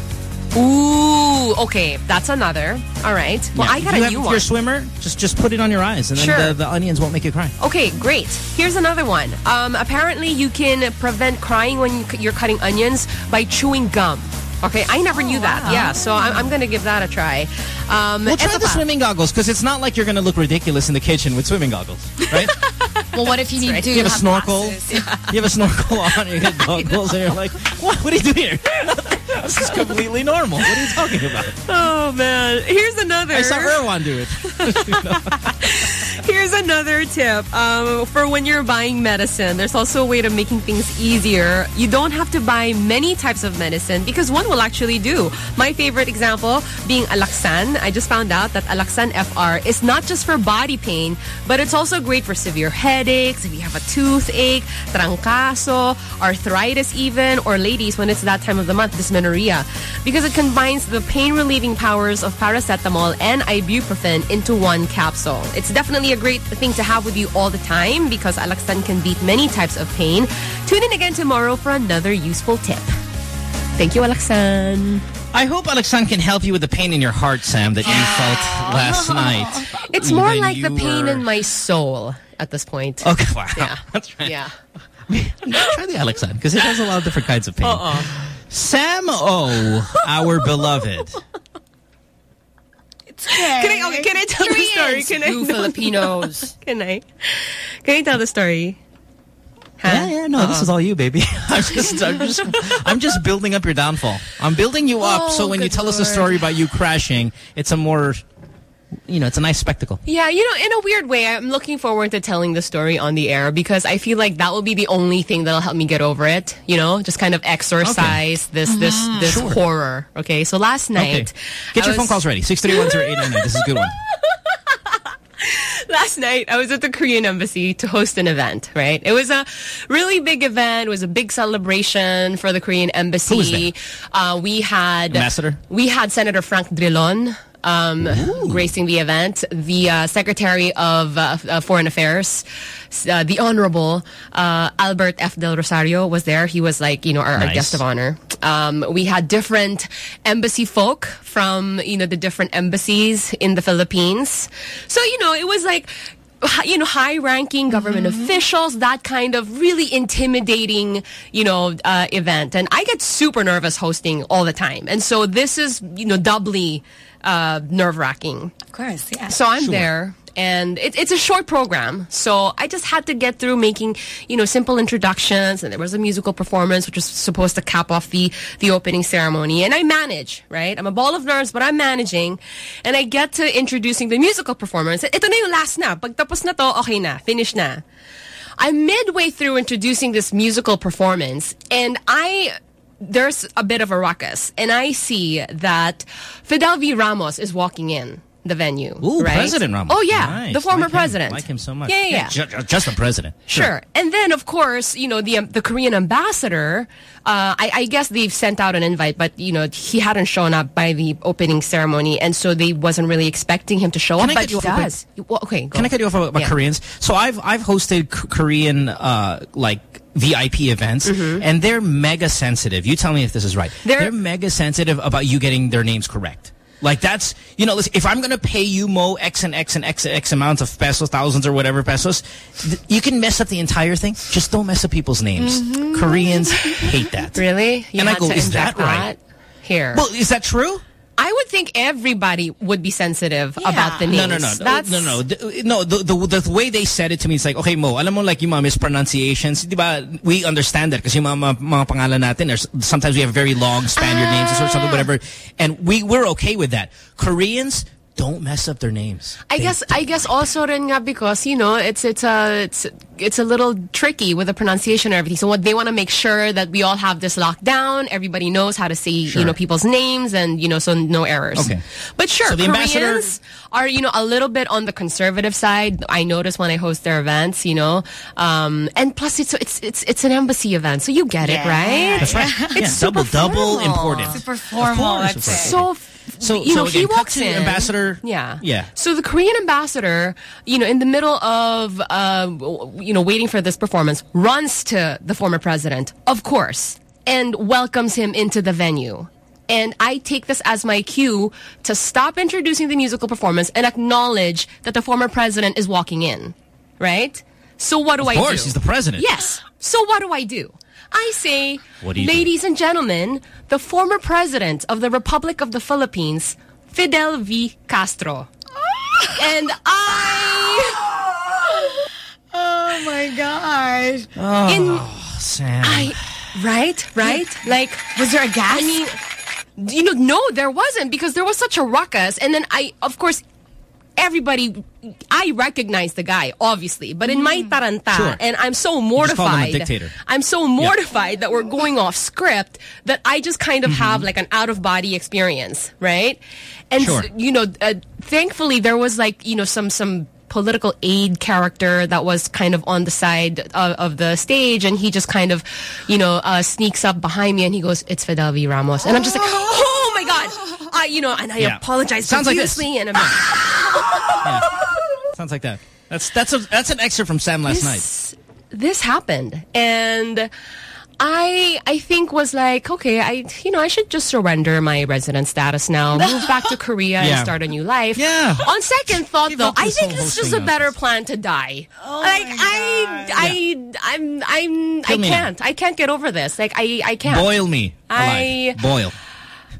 Ooh, okay, that's another. All right. Well, Yeah. I got you a have, new if one. you're a swimmer, just just put it on your eyes, and then Sure. the, the onions won't make you cry. Okay, great. Here's another one. Um, apparently, you can prevent crying when you, you're cutting onions by chewing gum. Okay, I never knew that. Yeah, so I'm, I'm going to give that a try. Um, Well, try eto the swimming goggles because it's not like you're going to look ridiculous in the kitchen with swimming goggles, right? Well, what if you need to you have a snorkel. glasses? You have a snorkel on, you get goggles, and you're like, what? What are you doing here? This is completely normal. What are you talking about? Oh, man. Here's another. I saw Erwan do it. Here's another tip. Um, for when you're buying medicine, there's also a way to making things easier. You don't have to buy many types of medicine because one will actually do. My favorite example being Alaxan. I just found out that Alaxan FR is not just for body pain, but it's also great for severe headaches, if you have a toothache, trangkaso, arthritis even, or ladies when it's that time of the month, dysmenorrhea. Because it combines the pain-relieving powers of paracetamol and ibuprofen into one capsule. It's definitely a great thing to have with you all the time because Alaxan can beat many types of pain. Tune in again tomorrow for another useful tip. Thank you, Alaxan. I hope Alaxan can help you with the pain in your heart, Sam, that you felt last night. It's more like the pain were- in my soul at this point. Okay, wow. Yeah. That's right. Yeah. Try the Alaxan because it has a lot of different kinds of pain. Uh-uh. Sam O, our beloved. Can I, okay, can I tell the story? Can I? You Filipinos. Can I? Can I tell the story? Yeah, yeah, no, this Uh-uh. is all you, baby. I'm just, I'm just, I'm just building up your downfall. I'm building you up, so Oh, when you good tell us a story about you crashing, it's a more, you know, it's a nice spectacle. Yeah, you know, in a weird way, I'm looking forward to telling the story on the air because I feel like that will be the only thing that'll help me get over it. You know, just kind of exorcise this this this Sure. horror. Okay, so last night, Okay, get I your phone calls ready. Six three one zero eight nine nine. This is a good one. last night I was at the Korean embassy to host an event, right? It was a really big event. It was a big celebration for the Korean embassy. Was? Uh, we had Ambassador? We had Senator Frank Drilon um, gracing the event. The uh, Secretary of uh, uh, Foreign Affairs, uh, the Honorable uh, Albert F. Del Rosario was there. He was like, you know, our, our guest of honor. Um, we had different embassy folk from, you know, the different embassies in the Philippines. So, you know, it was like, you know, high-ranking government officials, that kind of really intimidating, you know, uh, event. And I get super nervous hosting all the time. And so this is, you know, doubly uh, nerve-wracking. Of course, yeah. So I'm Sure. there. And it, it's a short program. So I just had to get through making, you know, simple introductions. And there was a musical performance, which was supposed to cap off the, the opening ceremony. And I manage, right? I'm a ball of nerves, but I'm managing. And I get to introducing the musical performance. Ito na yung last na. Pag tapos na to, okay na. Finish na. I'm midway through introducing this musical performance. And I there's a bit of a ruckus. And I see that Fidel V. Ramos is walking in the venue. Ooh, right? President Ramos. Oh, yeah. Nice. The former Like him. Like him so much. Yeah, yeah, yeah. ju- ju- just the president. Sure. And then, of course, you know, the um, the Korean ambassador, uh, I, I guess they've sent out an invite, but, you know, he hadn't shown up by the opening ceremony. And so they wasn't really expecting him to show Can up, but he does. Well, okay. Can I cut you off about Yeah. Koreans? So I've I've hosted Korean uh, like VIP events, Mm-hmm. and they're mega sensitive. You tell me if this is right. They're, mega sensitive about you getting their names correct. Like that's you know, listen, if I'm gonna pay you Mo X and X and X and X amounts of pesos, thousands or whatever pesos, th- you can mess up the entire thing. Just don't mess up people's names. Mm-hmm. Koreans hate that. Really? You and I go, to is inject that right? Here. Well, is that true? I would think everybody would be sensitive about the names. No, no, no, That's, no, no, The- no. The, the the way they said it to me, it's like, okay, Mo, alam mo, like yung mga mispronunciations, di ba? We understand that kasi yung mga, mga, pangalan natin, there's, sometimes we have very long Spaniard ah. names or something, whatever, and we we're okay with that. Koreans don't mess up their names. I guess I guess also rin nga because you know it's it's a it's it's a little tricky with the pronunciation and everything. So what they want to make sure that we all have this locked down. Everybody knows how to say Sure. you know people's names and you know so no errors. Okay. But sure, So the ambassador- are you know a little bit on the conservative side. I notice when I host their events, you know, um, and plus it's it's it's it's an embassy event, so you get it right. That's right. It's yeah, double, super double formal. important. Super Of formal. course, That's of it. So you so know, again, he walks in. ambassador. Yeah. Yeah. So the Korean ambassador, you know, in the middle of, uh, you know, waiting for this performance, runs to the former president, of course, and welcomes him into the venue. And I take this as my cue to stop introducing the musical performance and acknowledge that the former president is walking in, right? So what do Of I do? course, he's the president. Yes. So what do I do? I say, What do you do? ladies and gentlemen, the former president of the Republic of the Philippines, Fidel V. Castro. and I... Oh my gosh. Oh, In- Sam. I... Right? Right? Like... Was there a gas? I mean... You know, no, there wasn't because there was such a ruckus. And then I, of course, everybody, I recognize the guy, obviously, but in my taranta, Sure. and I'm so Mm. just called him a mortified. dictator. I'm so mortified that we're going off script that I just kind of Mm-hmm. have like an out of body experience, right? And Sure. you know, uh, thankfully there was like you know some some political aid character that was kind of on the side of, of the stage and he just kind of you know uh, sneaks up behind me and he goes it's Fidel V Ramos and I'm just like oh my god I you know and I Yeah. apologize Sounds like profusely and I'm Sounds like that. That's that's a that's an excerpt from Sam last night. this, this happened and I I think was like okay I you know I should just surrender my resident status now move back to Korea Yeah. and start a new life Yeah. on second thought though I think it's just a better nonsense. plan to die oh like I I I'm I'm Kill I can't I can't get over this like I I can't Boil me alive. I- Boil.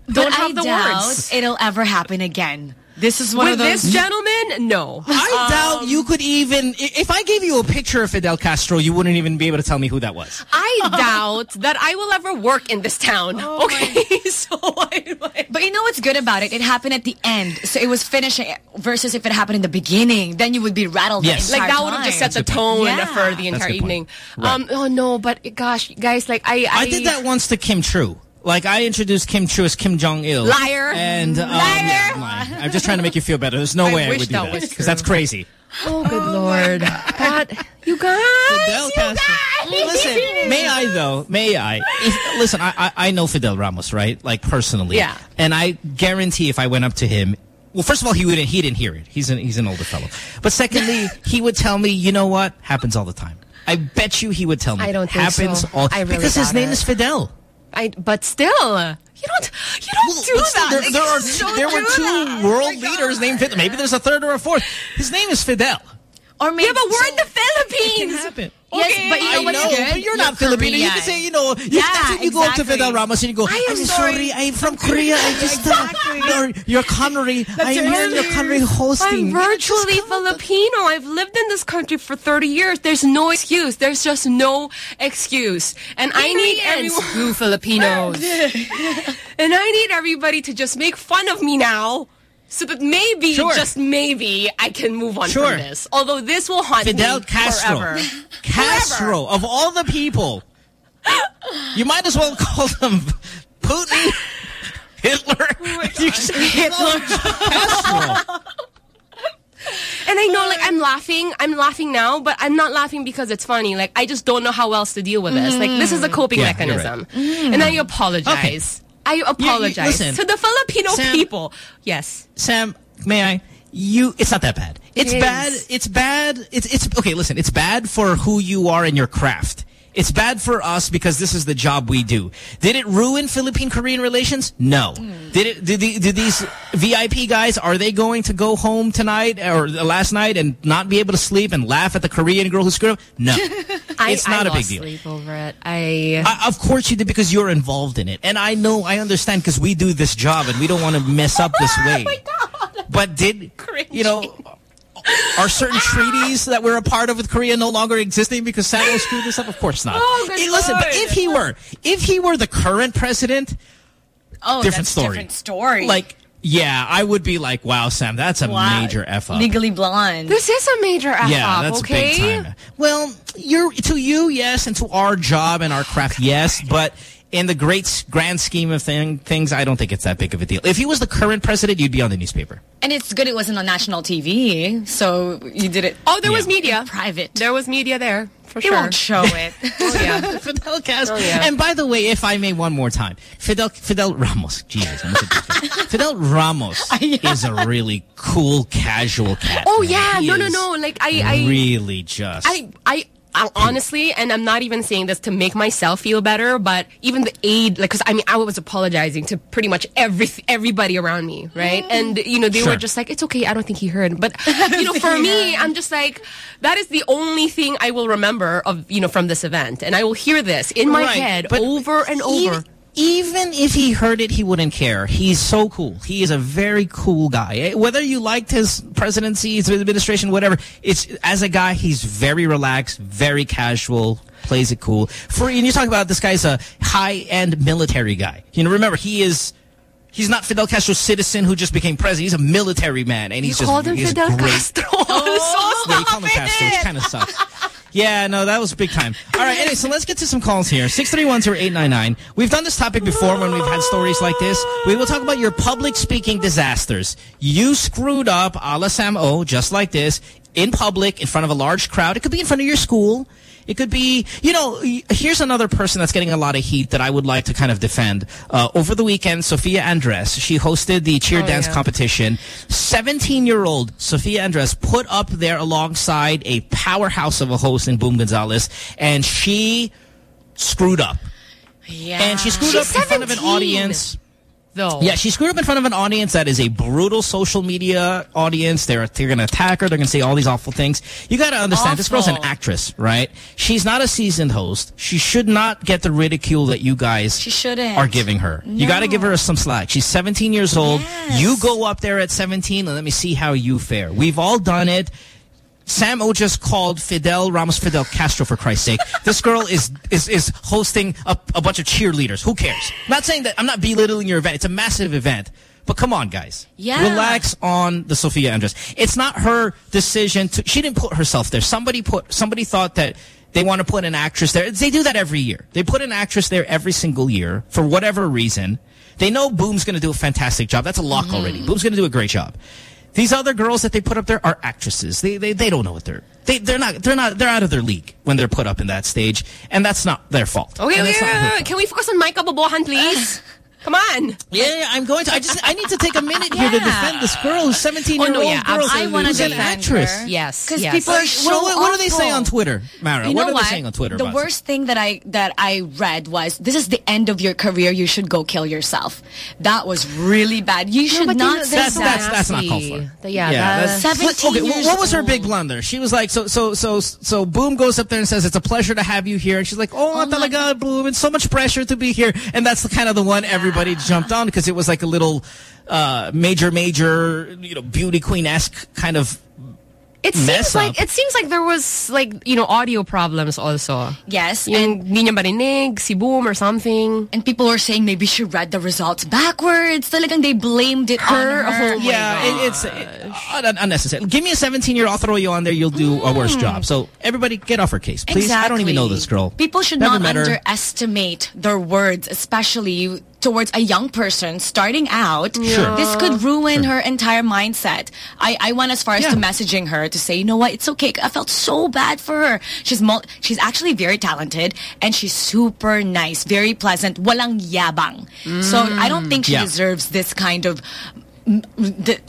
don't But have I the doubt words it'll ever happen again. This is one with of those. this gentleman no I doubt you could even. If I gave you a picture of Fidel Castro, you wouldn't even be able to tell me who that was. I doubt that I will ever work in this town Oh okay so I, like, But you know what's good about it? It happened at the end, so it was finishing. Versus if it happened in the beginning, then you would be rattled. Yes. like that would have just time. set the tone Yeah. for the entire a good point. evening. Right. Um, oh no, but gosh, guys, like I, I, I did that once to Kim True. Like I introduced Kim True as Kim Jong Il. Liar. And um, yeah, I'm lying. I'm just trying to make you feel better. There's no I way I would do that that because that's crazy. Oh, good lord! But you guys, Fidel you Castro. guys, Listen, may I though? May I? If, listen, I, I I know Fidel Ramos, right? Like personally. Yeah. And I guarantee if I went up to him, well, first of all, he wouldn't. He didn't hear it. He's an he's an older fellow. But secondly, he would tell me, you know what happens all the time. I bet you he would tell me. I don't think happens so. all I really because his name it. is Fidel. I, but still, you don't, you don't do But still, that. there, Like, there are there were two that. Oh world leaders named Fidel. Maybe there's a third or a fourth. His name is Fidel. Or maybe Yeah, but we're in the Philippines. happen. Yes, but you know I what's know, good? but you're not Filipino. You can say, you know, you, Yeah, that's when you go up to exactly. Fidel Ramos and you go, I am I'm sorry. sorry, I'm from Korea. I just, uh, your, your Connery, I'm here in your Connery hosting. I'm virtually Filipino. I've lived in this country for 30 years. There's no excuse. There's just no excuse. And I need everyone, you Filipinos. and I need everybody to just make fun of me now. So that maybe, Sure. just maybe, I can move on Sure. from this. Although this will haunt Fidel me Castro. forever. Castro, of all the people, you might as well call them Putin, Hitler, oh call them Castro. And I know, like, I'm laughing. I'm laughing now, but I'm not laughing because it's funny. Like, I just don't know how else to deal with this. Like, this is a mm. coping Yeah, mechanism. And I apologize. I apologize listen, to the Filipino Sam- people. Yes. Sam, may I? You, it's not that bad. It's is. bad. It's bad. It's it's okay. Listen, it's bad for who you are in your craft. It's bad for us because this is the job we do. Did it ruin Philippine-Korean relations? No. Hmm. Did it? Did, the, did these VIP guys? Are they going to go home tonight or last night and not be able to sleep and laugh at the Korean girl who screwed up? No. I, it's not I a big lost deal. sleep over it. I, I, of course you did because you're involved in it. And I know, I understand because we do this job and we don't want to mess up this oh way. oh But did, you know, are certain treaties that we're a part of with Korea no longer existing because Samuel screwed this up? Of course not. Oh, good Hey, listen, but if he were, if he were the current president, Oh, different that's story. different story. Like, Yeah, I would be like, wow, Sam, that's a Wow. major F up. Legally blonde. This is a major F yeah, up, that's okay? big time. Well, you're to you, yes, and to our job and our craft, yes, but in the great grand scheme of thing, things, I don't think it's that big of a deal. If he was the current president, you'd be on the newspaper. And it's good it wasn't on national TV, so you did it. Oh, there was media. Private. There was media there, for They sure. won't show it. oh, yeah. Fidel Castro. Oh, yeah. And by the way, if I may one more time, Fidel Fidel Ramos, Jesus, I'm such a- Fidel Ramos is a really cool, casual cat. Oh, man. yeah. He No, no, no. Like, I... I really just. I, I, I honestly, and I'm not even saying this to make myself feel better, but even the aid, like, cause I mean, I was apologizing to pretty much every everybody around me, right? Mm. And you know, they Sure. were just like, "It's okay, I don't think he heard." But you know, for me, I'm just like, that is the only thing I will remember of you know from this event, and I will hear this in my Right, head but over and over. Even if he heard it, he wouldn't care. He's so cool. He is a very cool guy. Eh, Whether you liked his presidency, his administration, whatever, it's as a guy, he's very relaxed, very casual, plays it cool. For and you talk about this guy's a high-end military guy. You know, remember he is. He's not Fidel Castro's citizen who just became president. He's a military man, and You he's just called him Fidel great. Castro. so Yeah, you call him Castro, which kind of sucks. Yeah, no, that was big time. All right, anyway, so let's get to some calls here. 631-0899. We've done this topic before when we've had stories like this. We will talk about your public speaking disasters. You screwed up a la Sam O, just like this, in public, in front of a large crowd. It could be in front of your school. It could be, you know, here's another person that's getting a lot of heat that I would like to kind of defend. Uh, over the weekend, Sophia Andres, she hosted the cheer Oh, dance yeah. competition. 17-year-old Sophia Andres put up there alongside a powerhouse of a host in Boom Gonzalez, and she screwed up. Yeah. And she screwed She's up in front of an 17. audience. Though. Yeah, she screwed up in front of an audience that is a brutal social media audience. They're they're going to attack her. They're going to say all these awful things. You got to understand, this girl's an actress, right? She's not a seasoned host. She should not get the ridicule that you guys She shouldn't. are giving her. You got to give her some slack. She's 17 years old. You go up there at 17 and let me see how you fare. We've all done it. Sam O just called Fidel Ramos Fidel Castro for Christ's sake. This girl is is is hosting a, a bunch of cheerleaders. Who cares? not saying that I'm not belittling your event. It's a massive event. But come on, guys. Yeah. Relax on the Sophia Andres. It's not her decision to she didn't put herself there. Somebody put somebody thought that they want to put an actress there. They do that every year. They put an actress there every single year for whatever reason. They know Boom's going to do a fantastic job. That's a lock Mm-hmm. already. Boom's going to do a great job. These other girls that they put up there are actresses. They they they don't know what they're they they're not they're not they're out of their league when they're put up in that stage, and that's not their fault. Okay, wait, wait, wait, fault. Can we focus on Micah Bobohan, please? Come on. Yeah, yeah, I'm going to. I just I need to take a minute here to defend this girl who's 17 Oh, year no, old yeah, girl. I want to who's an actress. her. Yes, Because yes. people are so what, what do they say on Twitter, Mara? You what know are what? they saying on Twitter? The about worst thing that I that I read was this is the end of your career. You should go kill yourself. That was really bad. You should but not you know, say That's so that's that's not nasty. called for. The- yeah, that's- that's- 17 okay, wh- years what was her big blunder? She was like, so so so so. Boom goes up there and says, "It's a pleasure to have you here." And she's like, "Oh, Oh my talaga, Boom! It's so much pressure to be here." And that's the kind of the one everybody jumped on because it was like a little uh, major, major, you know, beauty queen esque kind of It mess seems like up. it seems like there was like you know audio problems also. Yes, Yung and hindi niya marinig, si Boom or something. and people were saying maybe she read the results backwards. Talagang they blamed it Her? on her. Oh yeah, it, it's it, un- unnecessary. Give me a 17 year, I'll throw you on there. You'll do a worse job. So everybody, get off her case, please. I don't even know this girl. People should Never not underestimate their words, especially towards a young person starting out. Sure. This could ruin her entire mindset. I, I went as far as Yeah. to messaging her to say, you know what, it's okay. I felt so bad for her. She's mul- she's actually very talented and she's super nice, very pleasant, walang yabang. So I don't think she Yeah. deserves this kind of mm, the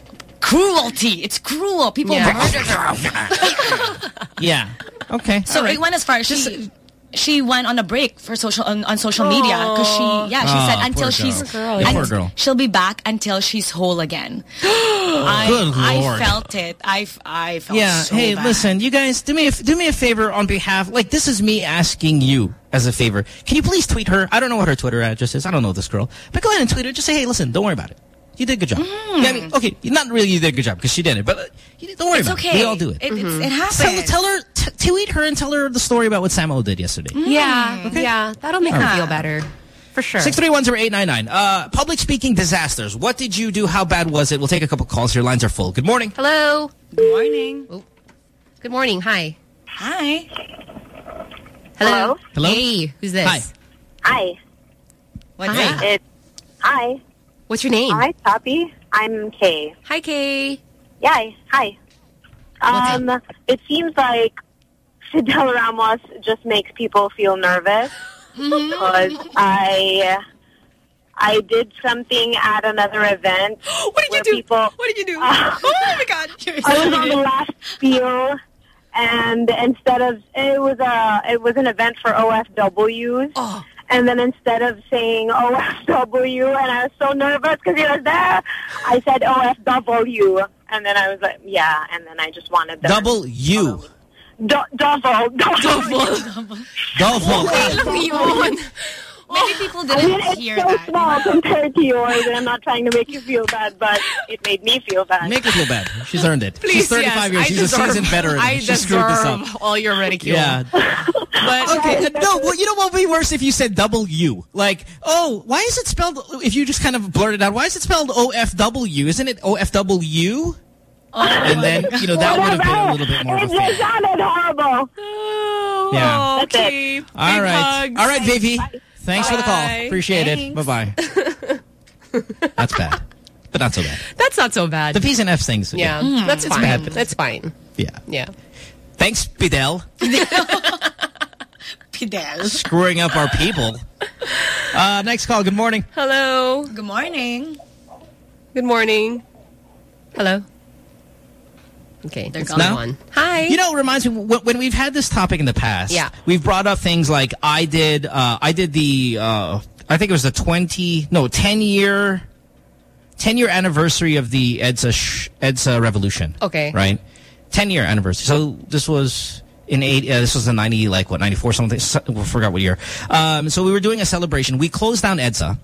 cruelty. It's cruel. People Yeah. murdered her. Yeah. Okay. So right. it went as far as she she went on a break for social on, on social media because she oh. yeah she Oh, said ah, until poor she's girl. Yeah, poor girl. she'll be back until she's whole again. I, Good I Lord. felt it. I f- I felt Yeah. so hey, bad. listen, you guys, do me a, do me a favor on behalf. Like this is me asking you as a favor. Can you please tweet her? I don't know what her Twitter address is. I don't know this girl, but go ahead and tweet her. Just say, hey, listen, don't worry about it. You did a good job. Mm. Yeah, I mean, okay, not really you did a good job because she did it, but uh, you did- don't worry It's about it. okay. We all do it. It, it's, it Tell, happens. tell her, t tweet her and tell her the story about what Samo did yesterday. Mm. Yeah, yeah, that'll make her Alright. feel better. For sure. 6310899. Uh, public speaking disasters. What did you do? How bad was it? We'll take a couple calls. Your lines are full. Good morning. Hello. Good morning. Good morning. Hi. Hi. Hello. Hello? Hey, who's this? Hi. Hi. What's Hi. up? It's hi. What's your name? Hi, Poppy. I'm Kay. Hi, Kay. Yeah. Hi. Um, it seems like Fidel Ramos just makes people feel nervous Mm-hmm. because I I did something at another event. What did you do? People, What did you do? Uh, oh my God. I was on the last spiel, and instead of it was a it was an event for OFWs. Oh. And then instead of saying oh, OFW, and I was so nervous because he was there, I said oh, OFW. And then I was like, yeah. And then I just wanted them. Double U. Do- double. Double. Double. Double. Many people didn't mean, it's hear so that. small compared to yours, and I'm not trying to make you feel bad, but it made me feel bad. Make her feel bad. She's earned it. Please, She's 35 yes, years. I She's deserve, a seasoned veteran. I she screwed this up. all your ridicule. Yeah. But Okay, no, well, you know what would be worse if you said double U? Like, oh, why is it spelled, if you just kind of blurted out, why is it spelled O-F-W? Isn't it O-F-W? and then, you know, that would have been a little bit more It of a just sounded horrible. Yeah. That's okay. it. All Big right. hugs. All right, Vivi. Thanks for the call. Bye. Appreciate it. Bye-bye. That's bad. But not so bad. That's not so bad. The P's and F's things. yeah, Mm, that's It's fine. bad, but- That's fine. Yeah. Yeah. Thanks, Fidel. Fidel. Screwing up our people. Uh, next call. Good morning. Hello. Good morning. Good morning. Hello. Okay, They're let's gone. move No? on. Hi. You know, it reminds me when, when we've had this topic in the past. Yeah. we've brought up things like I did. Uh, I did the. Uh, I think it was the twenty no ten year, ten year anniversary of the EDSA sh EDSA revolution. Okay. Right, ten year anniversary. So this was. In eight, uh, this was in 90, like what, 94 something, I forgot what year. Um, so we were doing a celebration. We closed down EDSA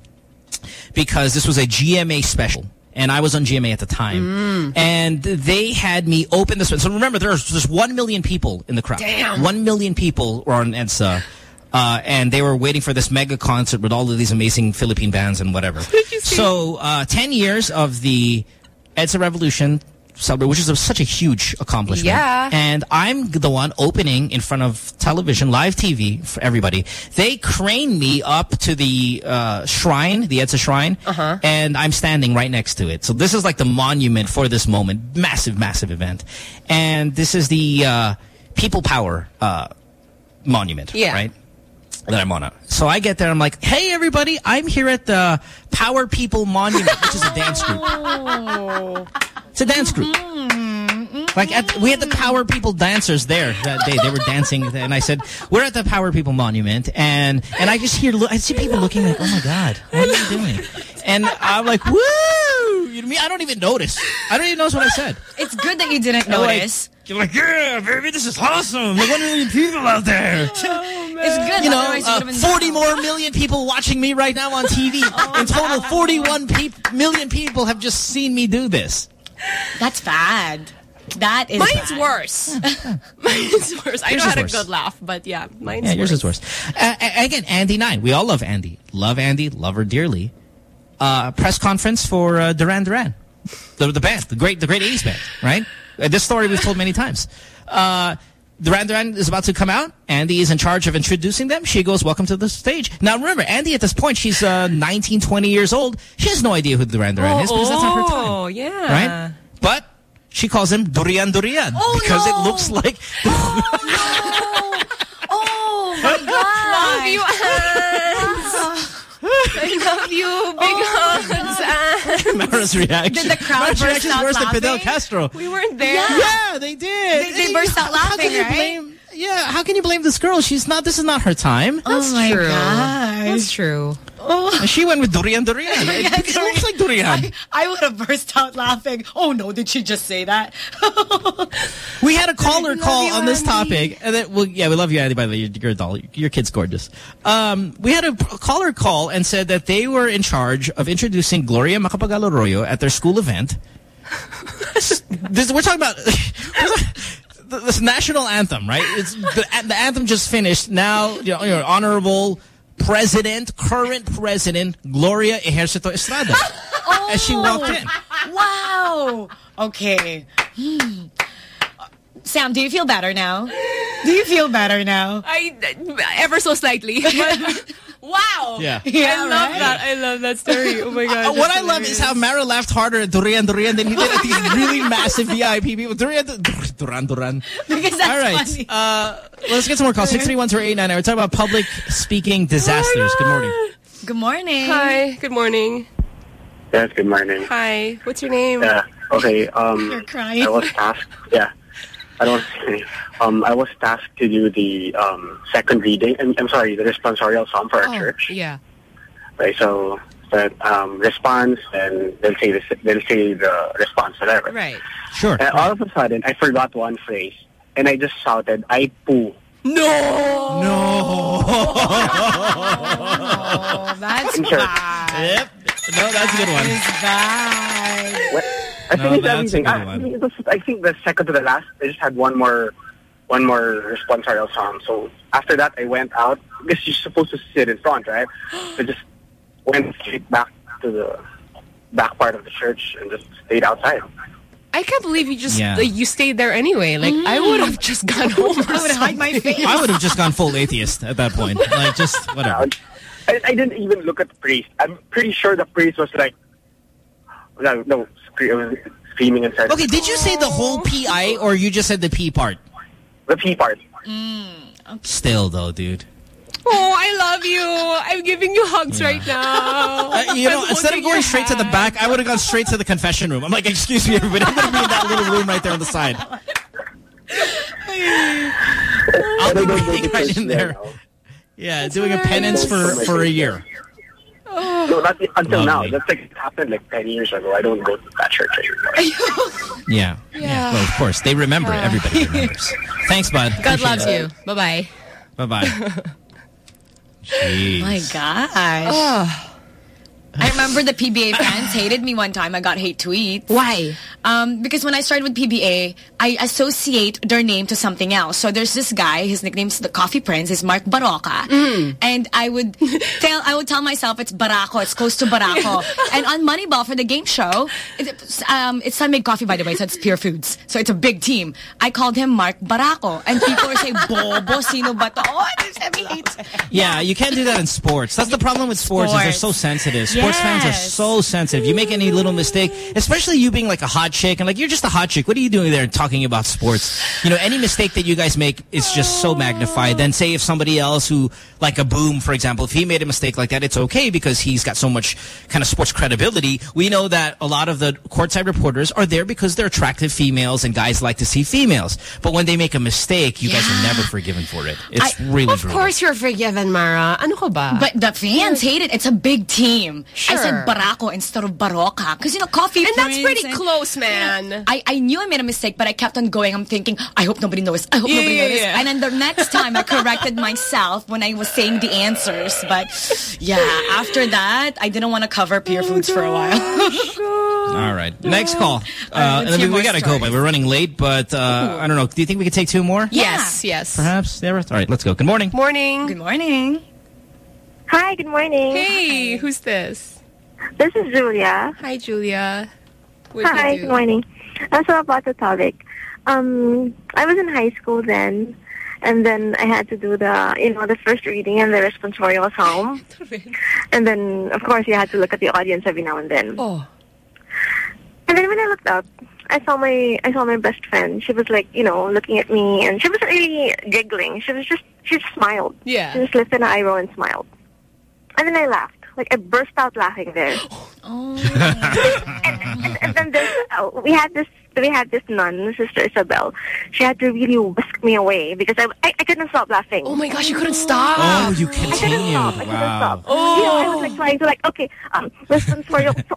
because this was a GMA special. And I was on GMA at the time. And they had me open this. So remember, there's just 1 million people in the crowd. Damn. 1 million people were on EDSA. Uh, and they were waiting for this mega concert with all of these amazing Philippine bands and whatever. So uh, 10 years of the EDSA Revolution celebrate, which is a, such a huge accomplishment. Yeah. And I'm the one opening in front of television, live TV for everybody. They crane me up to the uh, shrine, the EDSA shrine, Uh-huh. and I'm standing right next to it. So this is like the monument for this moment. Massive, massive event. And this is the uh, People Power uh, monument, Yeah. right? That I'm on it. So I get there, I'm like, hey, everybody, I'm here at the Power People Monument, which is a dance group. Oh. It's a dance group. Mm-hmm. Like, at, we had the Power People dancers there that day. They were dancing, and I said, we're at the Power People Monument, and and I just hear, I see people looking like, oh, my God, what are you doing? And I'm like, woo! You know me? I don't even notice. I don't even notice what I said. It's good that you didn't notice. You're like, yeah, baby, this is awesome. Like, one million people out there. it's good. You know, uh, would've 40 more million people watching me right now on TV. In total, 41 peop million people have just seen me do this. That's bad. That is Mine's bad. worse. mine's worse. I Yours know is had a good laugh, but yeah, mine's Yeah, yours worse. is worse. Uh, again, Andy Nine. We all love Andy. Love Andy. Love her dearly. Uh, press conference for uh, Duran Duran, the, the band, the great, the great '80s band, right? Uh, this story we've told many times. Uh, Duran Duran is about to come out. Andy is in charge of introducing them. She goes, welcome to the stage. Now, remember, Andy at this point, she's uh, 19, 20 years old. She has no idea who Duran Duran is because that's not her time. Oh, yeah. Right? But she calls him Durian Durian Oh, because no. it looks like Oh my god! Love you, Hans. I love you. Big oh hugs, Mara's reaction. Did the crowd Mara's burst reaction is out worse than Fidel laughing? Castro. We weren't there. Yeah, they did. They- they burst you- out how laughing, can you right? blame- yeah, how can you blame this girl? She's not. This is not her time. oh my true. gosh. That's true. And she went with durian durian. It, it looks like durian. I, I would have burst out laughing. Oh no, did she just say that? We had a caller call you, on this topic, and then well, yeah, we love you, Andy. By the way, you're, a doll. Your kid's gorgeous. Um, we had a caller call and said that they were in charge of introducing Gloria Macapagal Arroyo at their school event. this, we're talking about this national anthem, right? It's the, the anthem just finished. Now, you know, honorable President, current President, Gloria Ejercito Estrada. As she walked in. Wow. Okay. Hmm. Sam, do you feel better now? Do you feel better now? I ever so slightly. wow. Yeah. I love that. I love that story. Oh my god. Uh, what I love is how Mara laughed harder at Durian Durian than he did at these really massive VIP people. Durian Duran Duran. Because that's All right. funny. Uh, let's get some more calls. 631-0899. We're talking about public speaking disasters. Good morning. Good morning. Hi. Good morning. Yes, good morning. Hi. What's your name? Yeah. Okay. Um, You're crying. I was tasked. Yeah. I don't. Um, I was tasked to do the um, second reading. I'm, I'm sorry, the responsorial psalm for our Oh, church. Yeah. Right. So that um, response, and they'll say the, they'll say the response, whatever. Right. Sure. And all of a sudden, I forgot one phrase, and I just shouted, "I poo." No. Oh, that's bad. Yep. No, that's a good one. It's bad. I No, finished that's a everything. good I, one. it I think the second to the last, I just had one more, one more responsorial psalm. So after that, I went out because you're supposed to sit in front, right? I just went straight back to the back part of the church and just stayed outside. I can't believe you just Yeah. like, you stayed there anyway. Like I mm. would have just gone home. I would hide my face. I would have just gone full atheist at that point. Like, just whatever. I, I didn't even look at the priest. I'm pretty sure the priest was like, no, no, scre- uh, screaming inside. Okay, did you say the whole PI or you just said the P part? The P part. Still, though, dude. Oh, I love you. I'm giving you hugs right now. Uh, you know, I'm instead of going your straight to the back, I would have gone straight to the confession room. I'm like, excuse me, everybody. I'm going to be in that little room right there on the side. I'll be waiting right in there. Yeah, doing a penance for, for a year. No, not until now. That's like it happened like 10 years ago. I don't go to that church anymore. Yeah. Yeah. Well, of course. They remember. Everybody remembers. Thanks, bud. God Appreciate loves it. you. Bye bye. Bye-bye. Jeez. My gosh. Oh. I remember the PBA fans hated me one time. I got hate tweets. Why? Um, because when I started with PBA, I associate their name to something else. So there's this guy, his nickname's the Coffee Prince, is Mark Barroca. And I would tell I would tell myself it's Barako, it's close to Barako. and on Moneyball for the game show, it, um, it's San Mig Coffee by the way, so it's Pure Foods. So it's a big team. I called him Mark Barako. And people were saying, Bobo, sino ba to? Oh, there's heavy hate. Yeah, you can't do that in sports. That's the problem with sports, is they're so sensitive. Sports fans are so sensitive. You make any little mistake, especially you being like a hot chick, and like you're just a hot chick. What are you doing there talking about sports? You know, any mistake that you guys make is just so magnified. Then say if somebody else who, like a boom, for example, if he made a mistake like that, it's okay because he's got so much kind of sports credibility. We know that a lot of the courtside reporters are there because they're attractive females and guys like to see females. But when they make a mistake, you guys are never forgiven for it. It's really Of brutal. course you're forgiven, Mara. Ano ko ba? But the fans hate it. It's a big team. I said Sure. Barako instead of Barroca. Because, you know, coffee And that's pretty and- close, you know, man. I, I knew I made a mistake, but I kept on going. I'm thinking, I hope nobody knows. I hope Yeah, nobody yeah, knows. yeah. And then the next time I corrected myself when I was saying the answers. But yeah, after that, I didn't want to cover Pure Foods for a while. All right. Next call. Uh, let's and then we, we got to go, but we're running late. But uh, I don't know. Do you think we could take two more? Yes, yes. Perhaps. Sarah? All right, let's go. Good morning. Morning. Good morning. Hi, good morning. Hey, who's this? This is Julia. Hi, Julia. What Hi, good morning. Uh, so about the topic, um, I was in high school then, and then I had to do the, you know, the first reading and the responsorial psalm, and then of course you had to look at the audience every now and then. Oh. And then when I looked up, I saw my I saw my best friend. She was like, you know, looking at me, and she wasn't really giggling. She was just she just smiled. Yeah. She just lifted an eyebrow and smiled. And then I laughed. Like I burst out laughing there. and, and, and then this, uh, we had this we had this nun, Sister Isabel. She had to really whisk me away because I I, I couldn't stop laughing. Oh my gosh, you couldn't stop. Oh, you continued. I couldn't continued. stop. I couldn't Wow. stop. You know, I was like trying to like, okay, um, listen for your, so,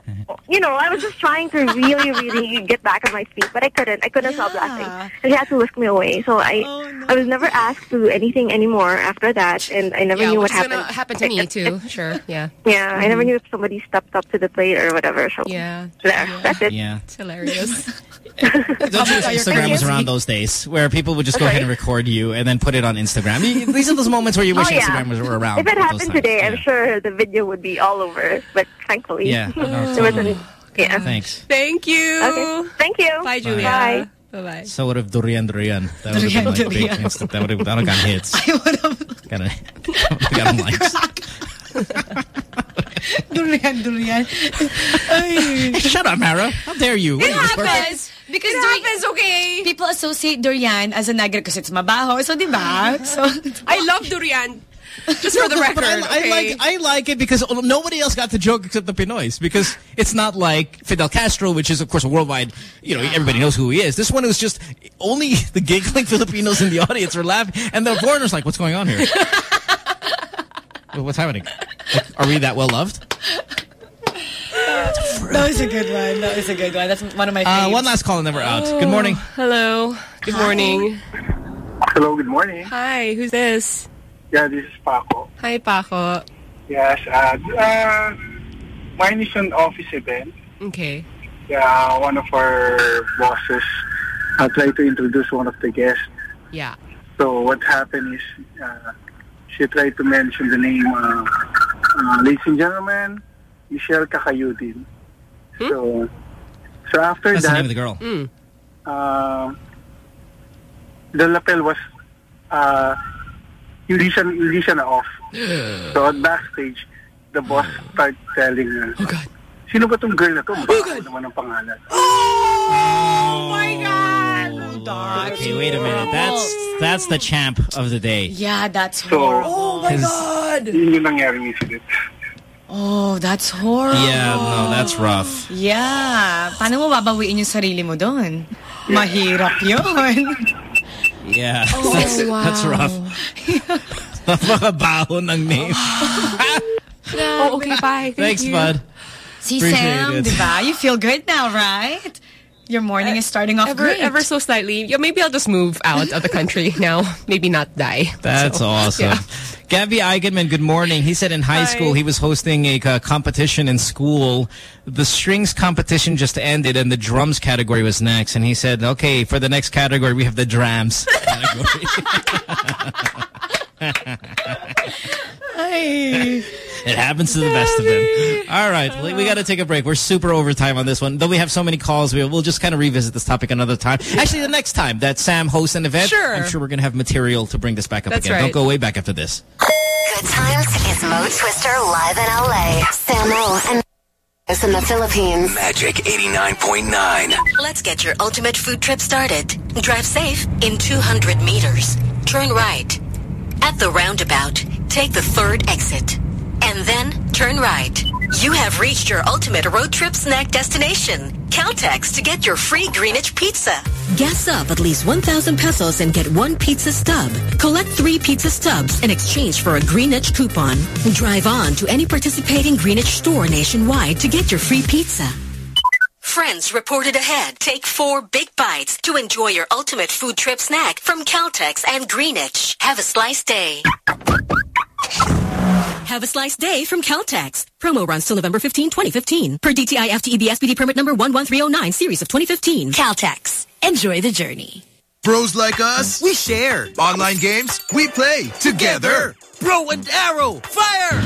you know, I was just trying to really, really get back on my feet, but I couldn't. I couldn't stop laughing. And she had to whisk me away. So I, I was never asked to do anything anymore after that, and I never yeah, knew what happened. happened. gonna happen to me too. Sure. Yeah. Yeah, I never knew if somebody stepped up to the plate or whatever. So Yeah. there, that's it. Yeah. It's hilarious. Don't you wish Instagram was around those days where people would just go Okay. ahead and record you and then put it on Instagram? These are those moments where you oh, wish oh, yeah. Instagram was were around. If it happened times. today, I'm sure the video would be all over. But thankfully, Yeah. No, there wasn't. Yeah. Thanks. Thank you. Okay. Thank you. Bye, Julia. Bye. Bye-bye. So would have durian durian. That would have been like Durian, big durian. instant. That would have that would have got hits. I would have got a, got him likes. Durian, durian. Shut up, Mara. How dare you? It happens. Because It happens, okay? People associate durian as a negro because it's mabaho. So, di ba? So, I love durian. Just for the record, but I, I like I like it because nobody else got the joke except the Pinoys because it's not like Fidel Castro, which is of course a worldwide. You know, everybody knows who he is. This one was just only the giggling Filipinos in the audience were laughing, and the foreigners like, "What's going on here? What's happening? Like, are we that well loved?" That was a good one. That was a good one. That's one of my Uh, favorites. one last call and then we're out. Good morning. Hello. Good morning. Hello, good morning. Hi, who's this? Yeah, this is Paco. Hi, Paco. Yes, uh, uh, mine is an office event. Okay. Yeah, one of our bosses uh, tried to introduce one of the guests. Yeah. So what happened is uh, she tried to mention the name, uh, uh, ladies and gentlemen, Michelle Kakayudin. So, so after That's the that, name of the girl. uh, the lapel was uh, hindi siya, hindi siya na off. So at backstage, the boss started telling her, oh God. Sino ba tong girl na to? Oh God. naman ang pangalan. Oh my God. Okay, wait a minute. That's that's the champ of the day. Yeah, that's So, horrible. Oh my God! Yun yung nangyaring incident. Oh, that's horrible. Yeah, no, that's rough. Yeah. Paano mo babawiin yung sarili mo doon? Mahirap yun. Yeah, Oh, that's, wow. that's rough. Napakabaho ng name. Oh, okay, bye. Thank Thanks, you. bud. See, Appreciate Sam, it. di ba? You feel good now, right? Your morning is starting off Ever, great. ever so slightly. Yeah, maybe I'll just move out of the country now. Maybe not die. That's So, awesome. yeah. Gabby Eigenmann, good morning. He said in high Hi. school he was hosting a uh, competition in school. The strings competition just ended and the drums category was next. And he said, okay, for the next category, we have the drams category. It happens to the best of them. All right, we- we got to take a break. We're super overtime on this one. Though we have so many calls, we- we'll just kind of revisit this topic another time. Actually, the next time that Sam hosts an event, Sure. I'm sure we're going to have material to bring this back up That's again. Don't go way back after this. Good times is Mo Twister live in LA. Samo and is in the Philippines. Magic 89.9. Let's get your ultimate food trip started. Drive safe in 200 meters. Turn right. At the roundabout, take the third exit. And then turn right. You have reached your ultimate road trip snack destination. Caltex to get your free Greenwich pizza. Gas up at least 1,000 pesos and get one pizza stub. Collect three pizza stubs in exchange for a Greenwich coupon. Drive on to any participating Greenwich store nationwide to get your free pizza. Friends reported ahead. Take four big bites to enjoy your ultimate food trip snack from Caltex and Greenwich. Have a slice day. Have a slice day from Caltex. Promo runs till November 15, 2015. Per DTI FTEB SPD permit number 11309 series of 2015. Caltex. Enjoy the journey. Bros like us, we share. Online games, we play together. Bro and arrow, fire!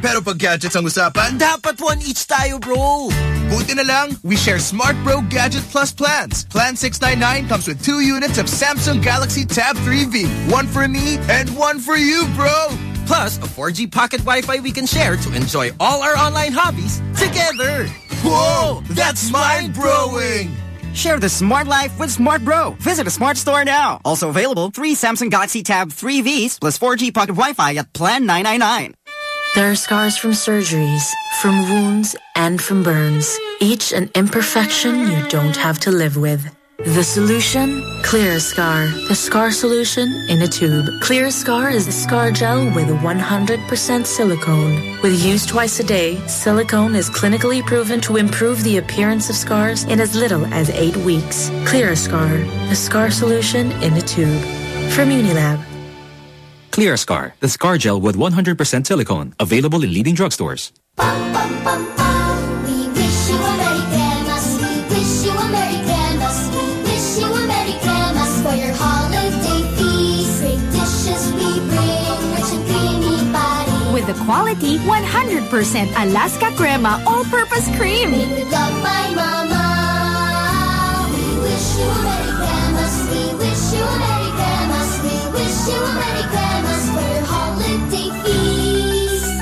Pero pag gadgets ang usapan, dapat one each tayo, bro. Buti na lang, we share Smart Bro Gadget Plus plans. Plan 699 comes with two units of Samsung Galaxy Tab 3V. One for me and one for you, bro. Plus, a 4G pocket Wi-Fi we can share to enjoy all our online hobbies together. Whoa, that's mind-blowing! Share the smart life with Smart Bro. Visit a smart store now. Also available, three Samsung Galaxy Tab 3Vs plus 4G pocket Wi-Fi at Plan 999. There are scars from surgeries, from wounds, and from burns. Each an imperfection you don't have to live with. The solution? Clear Scar. The scar solution in a tube. Clear Scar is a scar gel with 100% silicone. With use twice a day, silicone is clinically proven to improve the appearance of scars in as little as eight weeks. Clear Scar. The scar solution in a tube. From Unilab. Clear Scar, the scar gel with 100% silicone. Available in leading drugstores. We wish you quality 100% Alaska Crema All-Purpose Cream. Love by Mama. We wish you a Merry Christmas. We wish you a Merry Christmas. We wish you a Merry Christmas for your holiday feast.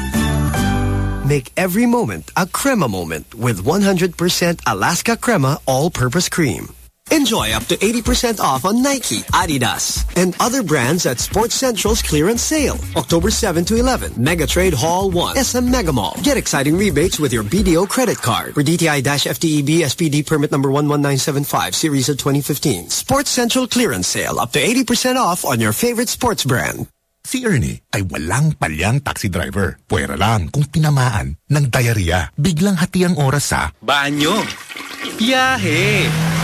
Make every moment a crema moment with 100% Alaska Crema All-Purpose Cream. Enjoy up to 80% off on Nike, Adidas, and other brands at Sports Central's clearance sale. October 7 to 11, Mega Trade Hall 1, SM Mega Mall. Get exciting rebates with your BDO credit card. For DTI-FTEB SPD permit number 11975, series of 2015. Sports Central clearance sale up to 80% off on your favorite sports brand. Si Ernie ay walang palyang taxi driver. Pwera lang kung tinamaan ng diarrhea. Biglang hati ang oras sa Banyo. Biyahe.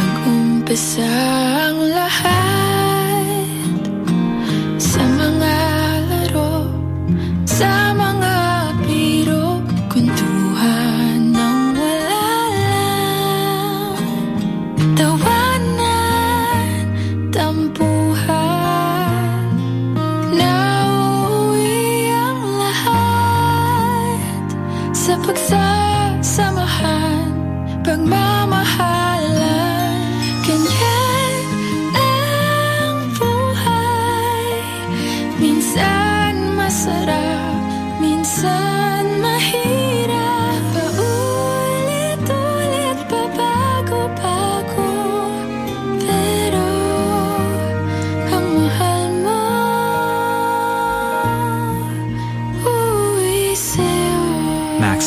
Umpisa ang lahat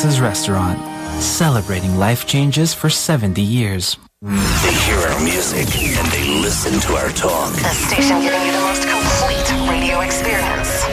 Max's Restaurant, celebrating life changes for 70 years. They hear our music and they listen to our talk. The station giving you the most complete radio experience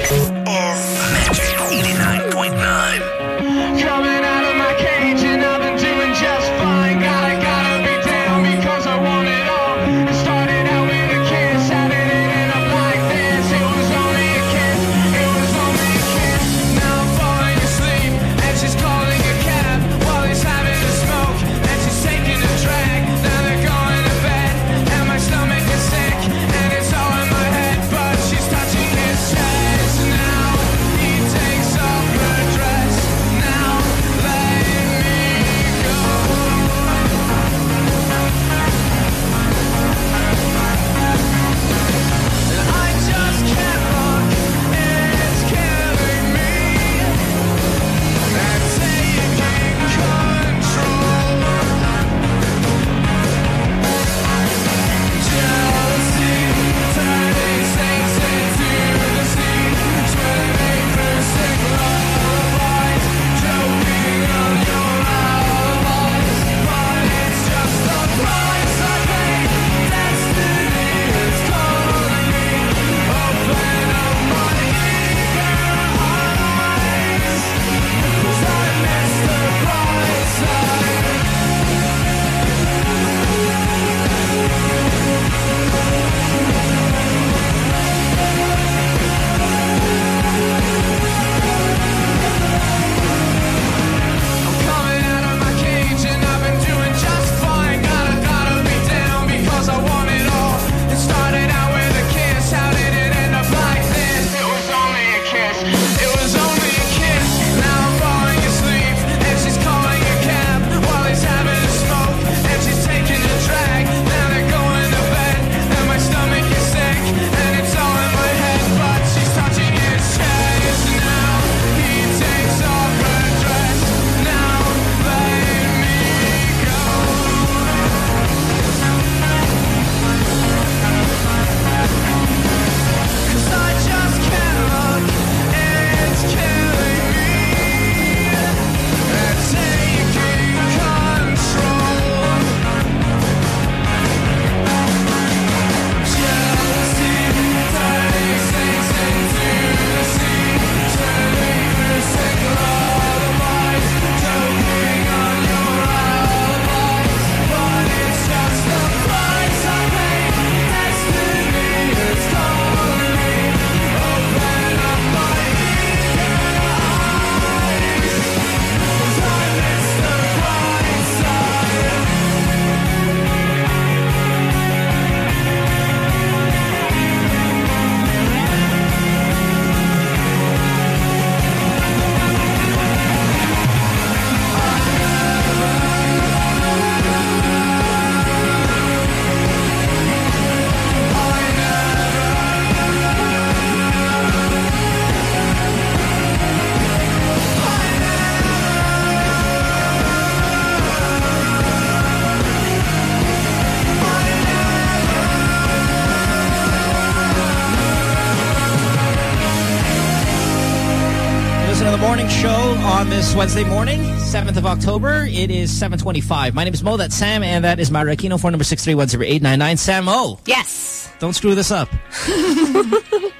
this Wednesday morning, 7th of October. It is 725. My name is Mo, that's Sam, and that is Mara Aquino, phone number 6310899. Sam O. Yes. Don't screw this up.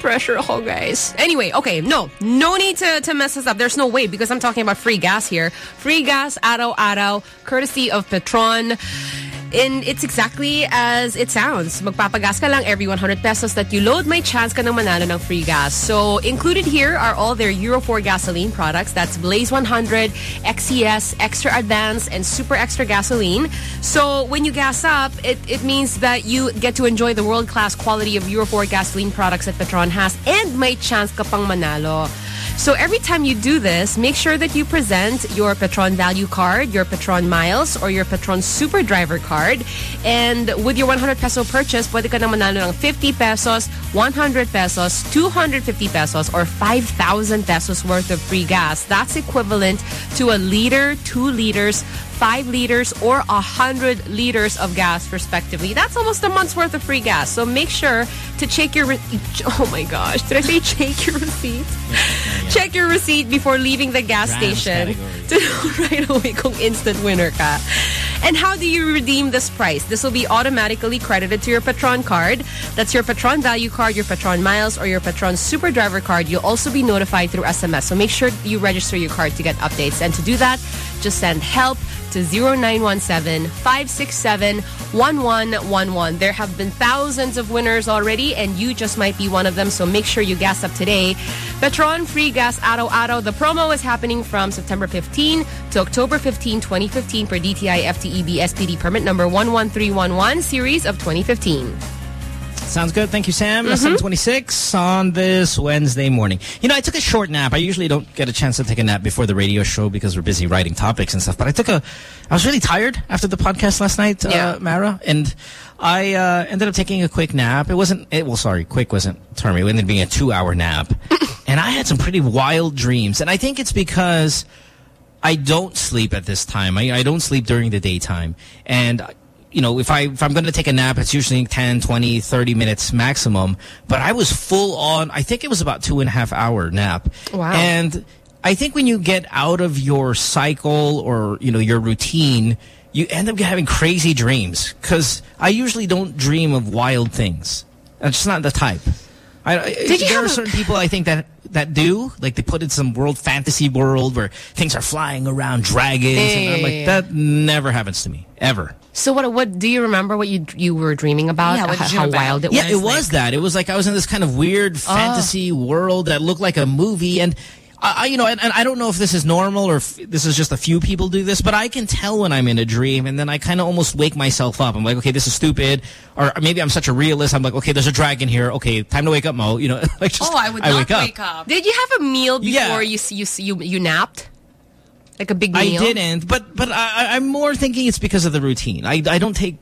Pressure all guys. Anyway, okay, no. No need to, to mess this up. There's no way because I'm talking about free gas here. Free gas, araw-araw, courtesy of Petron. And it's exactly as it sounds. Magpapagas ka lang every 100 pesos that you load, may chance ka ng manalo ng free gas. So included here are all their Euro 4 gasoline products. That's Blaze 100, XCS, Xtra Advance, and Super Xtra Gasoline. So when you gas up, it, it means that you get to enjoy the world-class quality of Euro 4 gasoline products that Petron has and may chance ka pang manalo. So every time you do this, make sure that you present your Petron Value Card, your Petron Miles, or your Petron Super Driver Card. And with your 100 peso purchase, pwede ka na manalo ng 50 pesos, 100 pesos, 250 pesos, or 5,000 pesos worth of free gas. That's equivalent to a liter, two liters, five liters or a hundred liters of gas respectively. That's almost a month's worth of free gas. So make sure to check your, oh my gosh, did I say check your receipt? Check your receipt before leaving the gas Rams station category. to know right away kung instant winner ka. And how do you redeem this price? This will be automatically credited to your Petron card. That's your Petron Value Card, your Petron Miles, or your Petron Super Driver Card. You'll also be notified through SMS. So make sure you register your card to get updates. And to do that, just send help to 0917-567-1111. There have been thousands of winners already, and you just might be one of them. So make sure you gas up today. Petron Free Gas Araw Araw. The promo is happening from September 15 to October 15, 2015 per DTI FTEB SPD permit number 11311 series of 2015. Sounds good. Thank you, Sam. Mhm. 726 on this Wednesday morning. You know, I took a short nap. I usually don't get a chance to take a nap before the radio show because we're busy writing topics and stuff. But I took a, I was really tired after the podcast last night, Yeah. uh, Mara. And I uh, ended up taking a quick nap. It wasn't, it, well, sorry, quick wasn't the term. It ended up being a two-hour nap. and I had some pretty wild dreams. And I think it's because I don't sleep at this time. I, I don't sleep during the daytime. And, you know, if, I, if I'm going to take a nap, it's usually 10, 20, 30 minutes maximum. But I was full on, I think it was about two and a half hour nap. Wow. And I think when you get out of your cycle or, you know, your routine, you end up having crazy dreams. Because I usually don't dream of wild things. I'm just not the type. I, I- Did you there are certain people I think that that do like they put in some world fantasy world where things are flying around dragons and I'm like that never happens to me ever. So what? What do you remember? What you you were dreaming about? Yeah, what how, how about? wild it yeah, was. it was that. It was like I was in this kind of weird oh. fantasy world that looked like a movie and I, I- you know, and, and I don't know if this is normal or if this is just a few people do this, but I can tell when I'm in a dream, and then I kind of almost wake myself up. I'm like, okay, this is stupid, or maybe I'm such a realist. I'm like, okay, there's a dragon here. Okay, time to wake up, Mo. You know, like just Oh, I would I not wake up. up. Did you have a meal before Yeah. you you you you napped? Like a big meal? I didn't, but but I, I'm more thinking it's because of the routine. I I don't take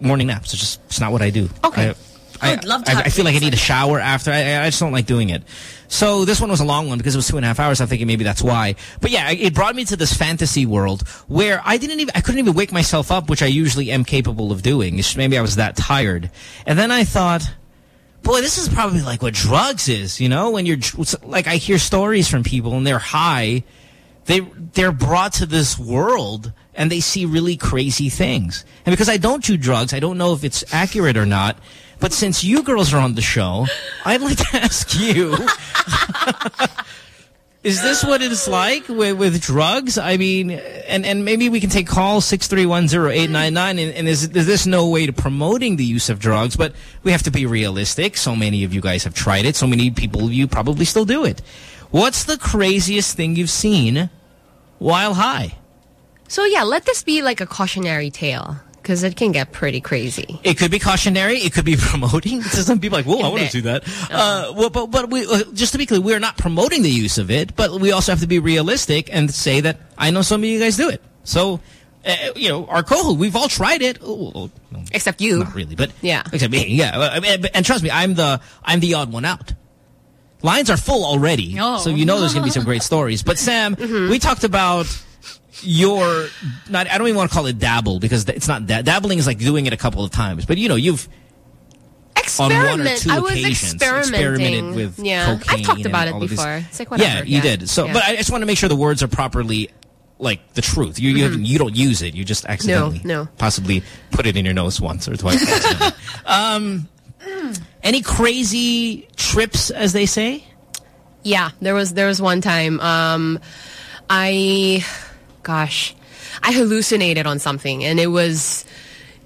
morning naps. It's just it's not what I do. Okay. I, I, I would love to I, I feel like I need a shower after. I, I just don't like doing it. So this one was a long one because it was two and a half hours. I'm thinking maybe that's why. But yeah, it brought me to this fantasy world where I didn't even I couldn't even wake myself up, which I usually am capable of doing. It's just maybe I was that tired. And then I thought, boy, this is probably like what drugs is. You know, when you're like I hear stories from people and they're high they they're brought to this world and they see really crazy things. And because I don't do drugs, I don't know if it's accurate or not. But since you girls are on the show, I'd like to ask you: Is this what it's like with, with drugs? I mean, and and maybe we can take call six three one zero eight nine nine. And, and is, is this no way to promoting the use of drugs? But we have to be realistic. So many of you guys have tried it. So many people you probably still do it. What's the craziest thing you've seen while high? So yeah, let this be like a cautionary tale because it can get pretty crazy. It could be cautionary. It could be promoting. So some people like, whoa, I want to do that. Uh, well, but but we, uh, just to be clear, we're not promoting the use of it, but we also have to be realistic and say that I know some of you guys do it. So, uh, you know, our co-host, we've all tried it. Oh, oh, Except you. not really, but Yeah. except me. Yeah, Uh, and trust me, I'm the I'm the odd one out. Lines are full already, Oh. so you know there's going to be some great stories. But Sam, we talked about your not I don't even want to call it dabble because it's not that dabbling is like doing it a couple of times. But you know, you've on one or two I was occasions experimenting. experimented with Yeah. I've talked about it all of these- before. It's like, whatever, Yeah, you yeah. did. So, Yeah. but I just want to make sure the words are properly like the truth. You you, Mhm. you don't use it. You just accidentally no. possibly put it in your nose once or twice. um, any crazy trips, as they say? Yeah, there was there was one time um I gosh, I hallucinated on something and it was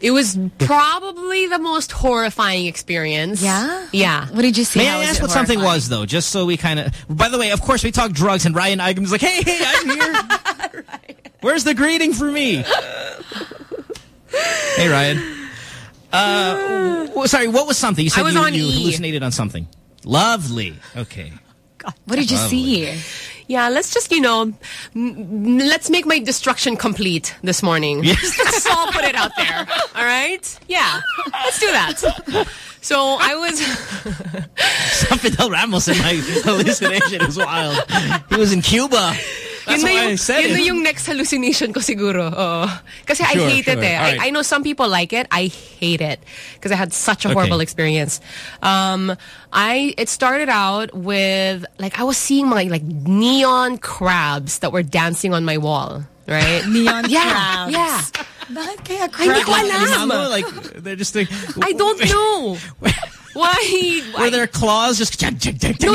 it was probably the most horrifying experience. Yeah? Yeah. What did you see? May How I ask it what something was, though, just so we kind of... By the way, of course, we talk drugs, and Ryan Eigenmann's like, hey, hey, I'm here. Where's the greeting for me? hey, Ryan. Uh, w- sorry, what was something? You said I was you, on you E. hallucinated on something. Lovely. Okay. What did you Lovely. see? Yeah, let's just, you know, m- let's make my destruction complete this morning. Yeah. Just let's all put it out there. All right? Yeah, let's do that. So I was... San Fidel Ramos in my hallucination is wild. He was in Cuba. That's yun na yung, I said yun na yung next hallucination ko siguro. Oo. Kasi I Sure, hate sure. it eh. All right. I, I know some people like it. I hate it. Because I had such a Okay. horrible experience. Um, I It started out with, like, I was seeing my, like, neon crabs that were dancing on my wall. Right? Neon yeah, crabs. Yeah. Bakit kaya Hindi ko Like, alam. like, they're just like... I don't know. Why? Were their claws just... No,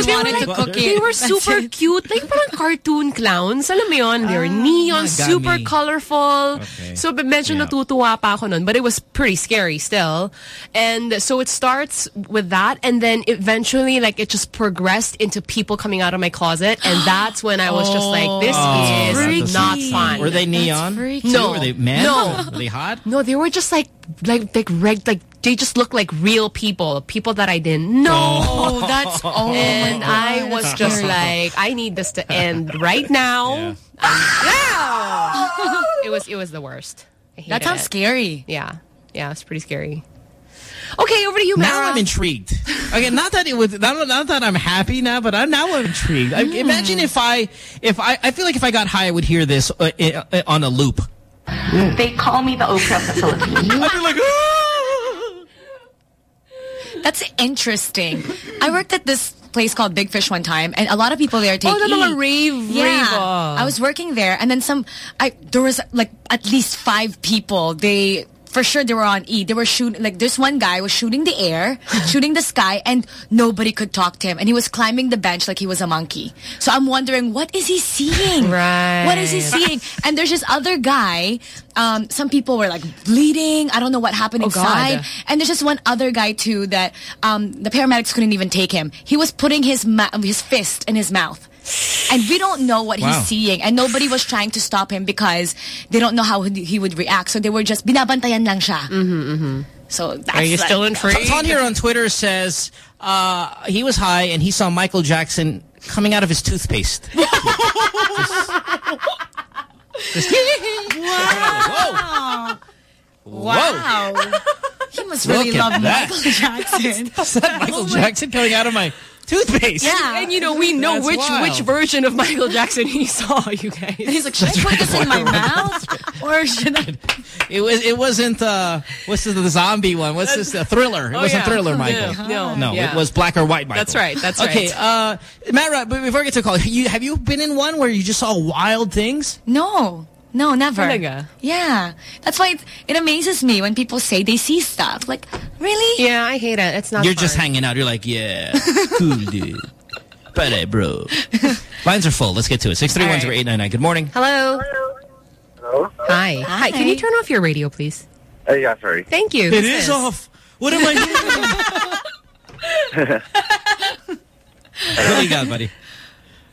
they were, like, they were super cute. Like, parang cartoon clowns. Alam mo yun? They were ah, neon, got super me. colorful. Okay. So, but medyo natutuwa pa ako nun. But it was pretty scary still. And so it starts with that. And then eventually, like, it just progressed into people coming out of my closet. And that's when I was just like, this Oh, is that's not freaky. fun. Were they neon? freaky. too? No. Were they men? No. Were they hot? No, they were just like, like, like, reg, like, they just looked like real people. People that I didn't know. Oh, that's oh and I was just like, I need this to end right now. Yeah. it was it was the worst. I That sounds it. scary. Yeah, yeah, it's pretty scary. Okay, over to you, Now I'm intrigued. Okay, not that it was not, not that I'm happy now, but I'm now I'm intrigued. I, imagine if I if I I feel like if I got high, I would hear this uh, uh, uh, on a loop. They call me the Oprah of the Philippines. I'd be like, That's interesting. I worked at this place called Big Fish one time, and a lot of people there take Oh, the mga rave- Yeah, rave. I was working there, and then some. I there was like at least five people. They for sure they were on E. They were shooting like this one guy was shooting the air, shooting the sky, and nobody could talk to him, and he was climbing the bench like he was a monkey. So I'm wondering what is he seeing? Right. What is he seeing? And there's this other guy. Um, some people were like bleeding. I don't know what happened Oh, God. inside. And there's just one other guy too that um, the paramedics couldn't even take him. He was putting his ma- his fist in his mouth. And we don't know what Wow. he's seeing. And nobody was trying to stop him because they don't know how he he would react. So they were just binabantayan lang siya. Mm-hmm, So that's Are you like- still in free? Ton here on Twitter says uh, he was high and he saw Michael Jackson coming out of his toothpaste. Wow. Wow. he must really Look love that. Michael Jackson. Is that Michael Jackson coming out of my toothpaste? Yeah. And you know, we know That's which wild. which version of Michael Jackson he saw, you guys. And he's like, should I put this in my mouth? Or should I? It was. It wasn't. Uh, what's the, the zombie one? What's this? Uh, thriller. It Oh, wasn't yeah. thriller, Michael. No, no, No, yeah. it was black or white, Michael. That's right, that's okay, right. uh, Matt, but before I get to call, you have you been in one where you just saw wild things? No. No, never. Talaga? Yeah. That's why it, it amazes me when people say they see stuff. Like, really? Yeah, I hate it. It's not You're fun. just hanging out. You're like, yeah, cool, dude. But hey, bro. Lines are full. Let's get to it. Six three one zero eight nine nine. Good morning. Hello. Hello? Hi. Hi. Can you turn off your radio, please? Uh, yeah, sorry. Thank you. It Who's is this? off. What am I doing? what do you got, buddy?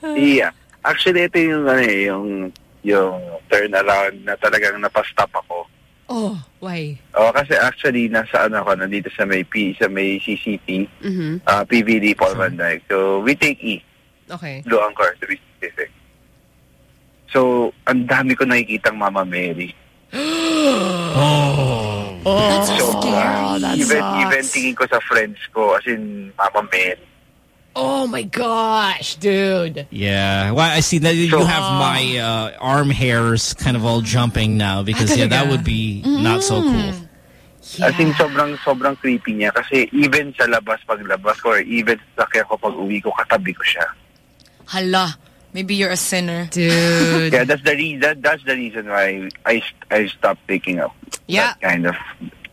yeah. Actually, ito yung, ano eh, yung, yung turn around na talagang napastop ako. Oh, why? Oh, kasi actually, nasa ano ako, nandito sa may, P, sa may CCT, Mm-hmm. uh, PVD, Paul Van Dyke. So, we take E. Okay. Blue Anchor, to be specific. So, ang dami ko nakikitang Mama Mary. Oh. That's so scary. that even, sucks. even tingin ko sa friends ko, as in, Mama Mary. Oh my gosh, dude. Yeah, well, I see that you have my uh, arm hairs kind of all jumping now because yeah, that would be not so cool. As in, sobrang, sobrang creepy niya. Kasi even sa labas, paglabas ko, or even sa sakya ko, pag uwi ko, katabi ko siya. Hala. Maybe you're a sinner. Dude. Yeah, that's the, reason that, that's the reason why I, I stopped picking up Yeah. that kind of,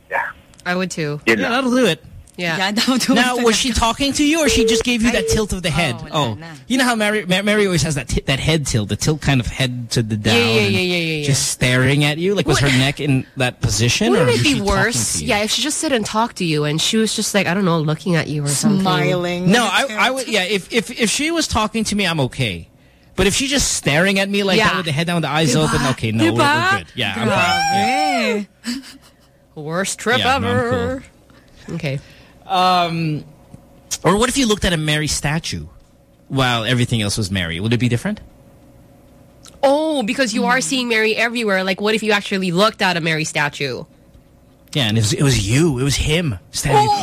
yeah. I would too. Yun Yeah, lang. that'll do it. Yeah. Yeah, that Now, was she talking to you or she just gave you that tilt of the head? Oh, oh. you know how Mary, Mary always has that that head tilt, the tilt kind of head to the down. yeah, yeah, yeah, yeah, yeah. Just staring at you? Like, was her neck in that position? or Wouldn't it be worse? Yeah, if she just sit and talk to you and she was just like, I don't know, looking at you or something. Smiling. No, I, I would, yeah, if, if, if she was talking to me, I'm okay. But if she's just staring at me like Yeah. that with the head down, the eyes open, okay, no, we're, we're good. Yeah, I'm fine. Yeah. Worst trip Yeah, no, I'm ever. Okay. Um, or what if you looked at a Mary statue while everything else was Mary? Would it be different? Oh, because you are seeing Mary everywhere. Like, what if you actually looked at a Mary statue? Yeah, and it was, it was you. It was him standing.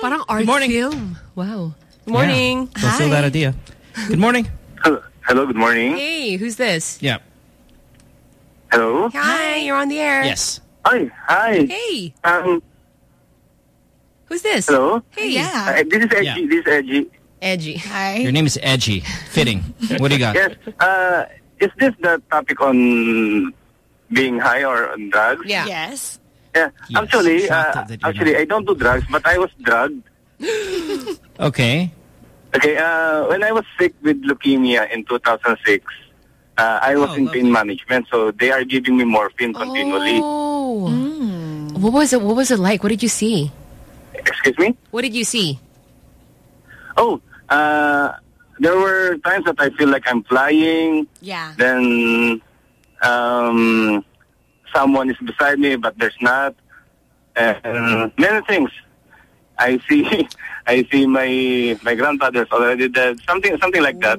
Parang art morning. film. Wow. Good morning. Yeah, fulfill that idea. Good morning. Hello, hello good morning. Hey, who's this? Yeah. Hello? Hi, you're on the air. Yes. Hi, hi. Hey, Um, who's this? hello? Hey. Uh, this is Edgy. Yeah. This is Edgy. Edgy. Hi. Your name is Edgy. Fitting. What do you got? Yes. Uh, is this the topic on being high or on drugs? Yeah. Yes. Yeah. Yes, Actually, uh, actually, not. I don't do drugs, but I was drugged. Okay. Okay. Uh, when I was sick with leukemia in 2006, uh, I was Oh, in lovely. pain management, so they are giving me morphine continually. Oh. What was it? What was it like? What did you see? Excuse me. What did you see? Oh, uh, there were times that I feel like I'm flying. Yeah. Then um, someone is beside me, but there's not. And many things. I see, I see my my grandfather's already dead. Something, something like that.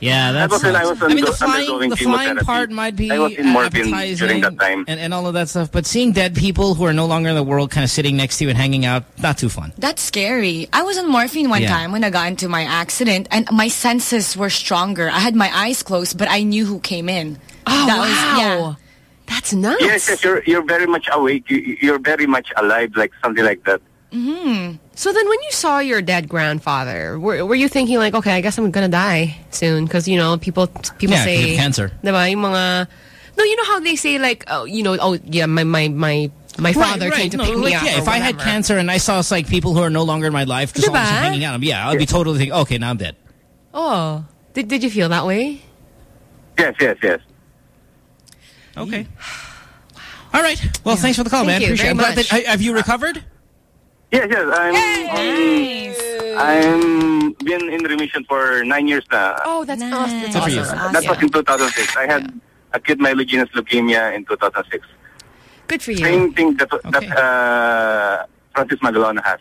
Yeah, that's. was I was I mean, the under- flying, undergoing the flying chemotherapy. part might be I was in appetizing during that time. And, and all of that stuff, but seeing dead people who are no longer in the world kind of sitting next to you and hanging out, not too fun. That's scary. I was on morphine one Yeah. time when I got into my accident, and my senses were stronger. I had my eyes closed, but I knew who came in. Oh, That wow. was- yeah. That's nuts. Yes, yes, you're you're very much awake. You, you're very much alive, like something like that. Mm-hmm. So then when you saw your dead grandfather, were, were you thinking like, okay, I guess I'm gonna die soon? Because, you know, people people Yeah, 'cause say... of cancer. Diba? Yung mga... No, you know how they say like, oh, you know, oh, yeah, my, my, my, my father right, came to No, pick me up Yeah, or if I had cancer and I saw like people who are no longer in my life just all of a Diba? sudden hanging out, yeah, I'll be totally thinking, okay, now I'm dead. Oh. Did, did you feel that way? Yes, yes, yes. Okay. All right. Well, thanks for the call, Thank man. you Appreciate very it. Much. that- have you recovered? Yes, yes. I'm I'm been in remission for nine years now. Oh, that's awesome. That's Good for you. awesome. That was in 2006. I had acute myelogenous leukemia in 2006. Good for you. Same thing that that uh, Francis Magalona has.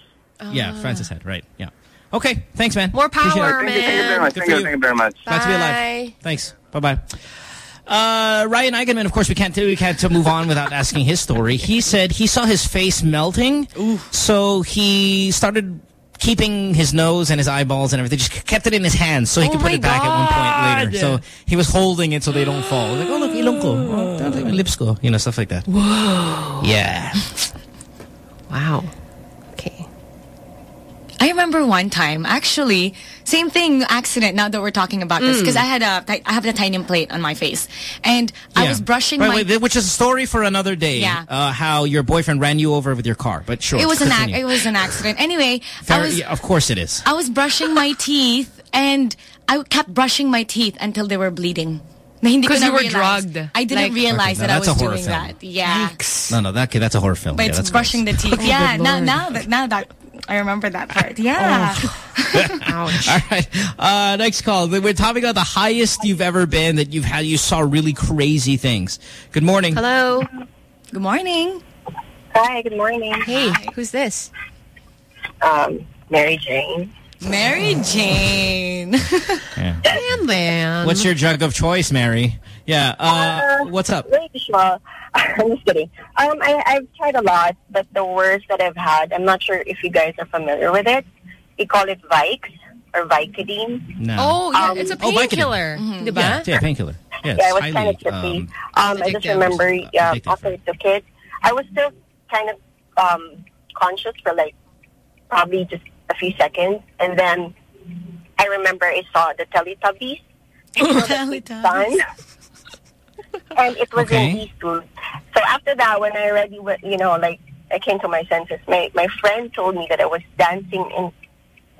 Yeah, Francis had, right. Yeah. Okay, thanks, man. More Appreciate it. Thank you, thank you very much. Thank you, you. thank you very much. Glad to be Bye. alive. Thanks. Bye-bye. Uh, Ryan Eigenmann, of course, we can't we can't move on without asking his story. He said he saw his face melting, so he started keeping his nose and his eyeballs and everything, just kept it in his hands so he Oh could put my it back at one point later. So he was holding it so they don't fall. Like, oh, look, ilong ko. Oh, tignan mo yung lips go. You know, stuff like that. Whoa. Yeah. Wow. I remember one time, actually, same thing, accident. Now that we're talking about this, Mm. because I had a, I have a titanium plate on my face, and I was brushing my. wait, which is a story for another day. Yeah. Uh, how your boyfriend ran you over with your car. But sure. it was an ac- it was an accident. Anyway, Fair- I was yeah, of course it is. I was brushing my teeth, and I kept brushing my teeth until they were bleeding. Na hindi ko 'Cause na you were realize. drugged. I didn't Like- realize Okay, that I was doing film. that. Yeah. No, no, that, okay, that's a horror film. But yeah, it's brushing the teeth. Oh, yeah. Now, now that now that I remember that part. Yeah. Ouch. All right. Uh, next call. We're talking about the highest you've ever been that you've had. You saw really crazy things. Good morning. Hello. Good morning. Hi, good morning. Hey, who's this? Um, Mary Jane. Mary Jane. Yeah. Man, man. What's your drug of choice, Mary? Yeah. Uh, what's up? Wait, Joshua. I'm just kidding. Um, I, I've tried a lot, but the worst that I've had, I'm not sure if you guys are familiar with it. We call it Vikes or Vicodin. No. Oh, yeah, Um, it's a painkiller. Oh, painkiller. Mm-hmm. Diba? yeah, yeah, painkiller. Yeah, yeah, I it's was kind of trippy. um, Um, I just remember um, after I took it, I was still kind of um, conscious for like probably just a few seconds, and then I remember I saw the Teletubbies. Son. And it was Okay. in Eastwood. So after that, when I already, wa- you know, like I came to my senses, my my friend told me that I was dancing in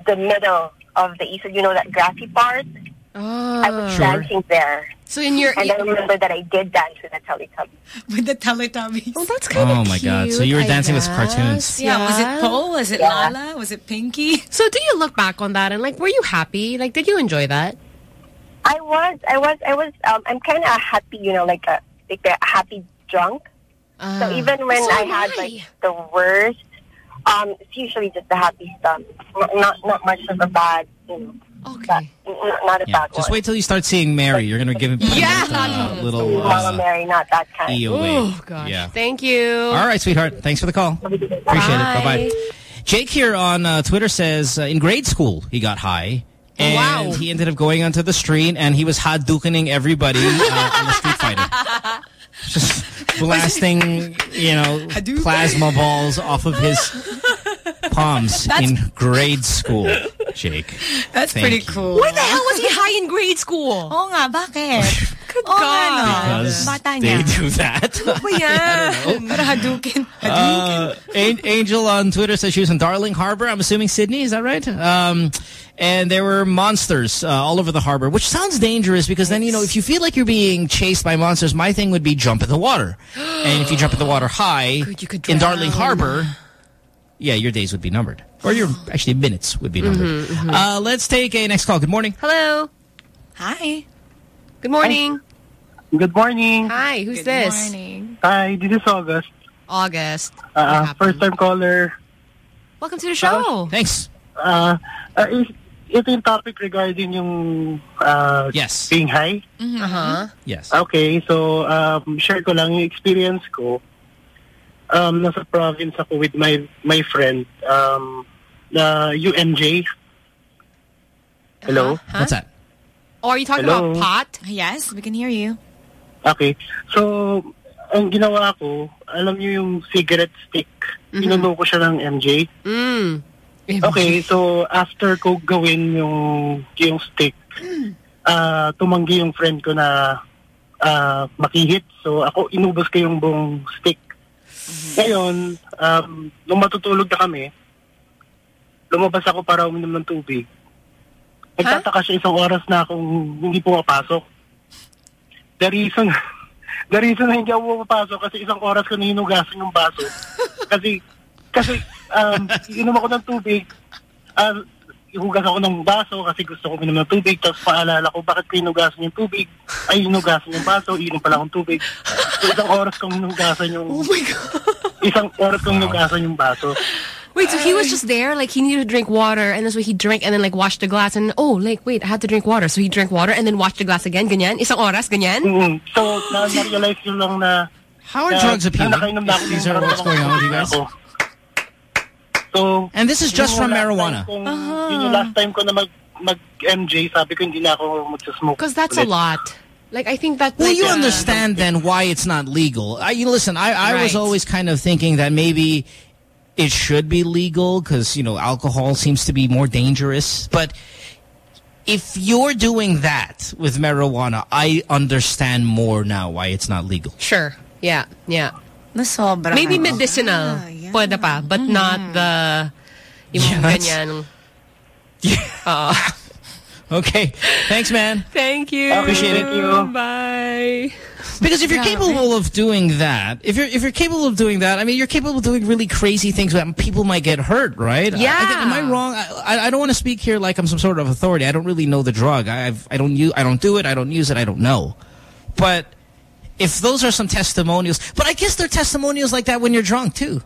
the middle of the Eastwood. You know that grassy part. I was ah. Sure. dancing there. So in your and I remember that I did dance with the Teletubbies. With the Teletubbies. Oh, that's kind of Oh my God! So you were dancing with cartoons. Yeah, was it Po? Was it Yeah. Lala? Was it Pinky? So do you look back on that and like, were you happy? Like, did you enjoy that? I was, I was, I was. Um, I'm kind of happy, you know, like a like a happy drunk. so even when so I had I. like the worst, um, it's usually just the happy stuff. Not not much of a bad, you know. Okay. not a Yeah, bad just one. wait till you start seeing Mary. You're gonna give him Yeah. that, uh, little Mama uh, Mary, not that kind. E away. Oh, gosh. Yeah. Thank you. All right, sweetheart. Thanks for the call. Appreciate it. Bye bye. Jake here on uh, Twitter says uh, in grade school he got high. And Wow. he ended up going onto the street and he was Hadoukening everybody uh, on the Street Fighter. Just blasting, you know, plasma balls off of his palms in grade school, Jake. That's Thank pretty you. cool. Why the hell was he high in grade school? oh nga, bakit? Good Oo nga, no. Because Bata they do that. Ano ba yan? Para Hadouken. Uh, Angel on Twitter says she was in Darling Harbor. I'm assuming Sydney. Is that right? Um, and there were monsters uh, all over the harbor, which sounds dangerous because then, you know, if you feel like you're being chased by monsters, my thing would be jump in the water. and if you jump in the water high in Darling Harbor, yeah, your days would be numbered. Or your, actually, minutes would be numbered. Mhm, mhm. Uh, let's take a next call. Good morning. Hello. Hi. Good morning. Good morning. Hi, who's Good this? morning. Hi, this is August. August. Uh, first time caller. Welcome to the show. Thanks. Uh, uh, is, ito yung topic regarding yung uh, yes. being high. Uh-huh. Yes. Okay, so um, share ko lang yung experience ko. Um, nasa province ako with my my friend um, na UMJ. Hello? What's that? Oh, are you talking Hello? about pot? Yes, we can hear you. Okay. So, ang ginawa ko, alam niyo yung cigarette stick. Inuno ko siya ng MJ. Mm. Okay, so after ko gawin yung yung stick, ah tumanggi yung friend ko na ah, makihit. So ako inubos ko yung buong stick. Ngayon, um, nung matutulog na kami, lumabas ako para uminom ng tubig. Nagtataka siya isang oras na akong hindi pumapasok. The reason, the reason na hindi ako pumapasok kasi isang oras ko na hinugasan yung baso. kasi, kasi, um, inom ako ng tubig, uh, ihugas ako ng baso kasi gusto ko minom ng tubig, tapos paalala ko bakit ko hinugasan yung tubig, ay hinugasan yung baso, inom pala akong tubig. So, isang oras kong hinugasan yung... Oh my God! Isang oras kong hinugasan yung baso. Wait, so he was just there, like he needed to drink water, and that's what he drank, and then like washed the glass, and oh, like wait, I had to drink water, so he drank water and then washed the glass again, ganyan, isang oras, ganyan. Mm, so, na- na-realize ko lang na... How are na- drugs appealing? na na ako These are what's going on with you guys? So, And this is just from yung last marijuana. time kong- Yun yung last time ko na mag, mag-MJ, sabi ko hindi na ako magsasmoke. Because that's a lot. Like I think that. Well, like, you uh, understand then why it's not legal. I, you listen, I, I was always kind of thinking that maybe it should be legal because, you know, alcohol seems to be more dangerous. But if you're doing that with marijuana, I understand more now why it's not legal. Sure. Yeah. Yeah. Nasobra. Maybe medicinal, pwede pa, but not the yung Yeah, that's- ganyan. Uh, Okay. Thanks, man. thank you. I appreciate it. You. Bye. Because if you're capable of doing that, if you're if you're capable of doing that, I mean, you're capable of doing really crazy things. But people might get hurt, right? I- Yeah. I, am I wrong? I, I- I don't want to speak here like I'm some sort of authority. I don't really know the drug. I, I've I don't use I don't do it. I don't use it. I don't know. But if those are some testimonials, but I guess they're testimonials like that when you're drunk too.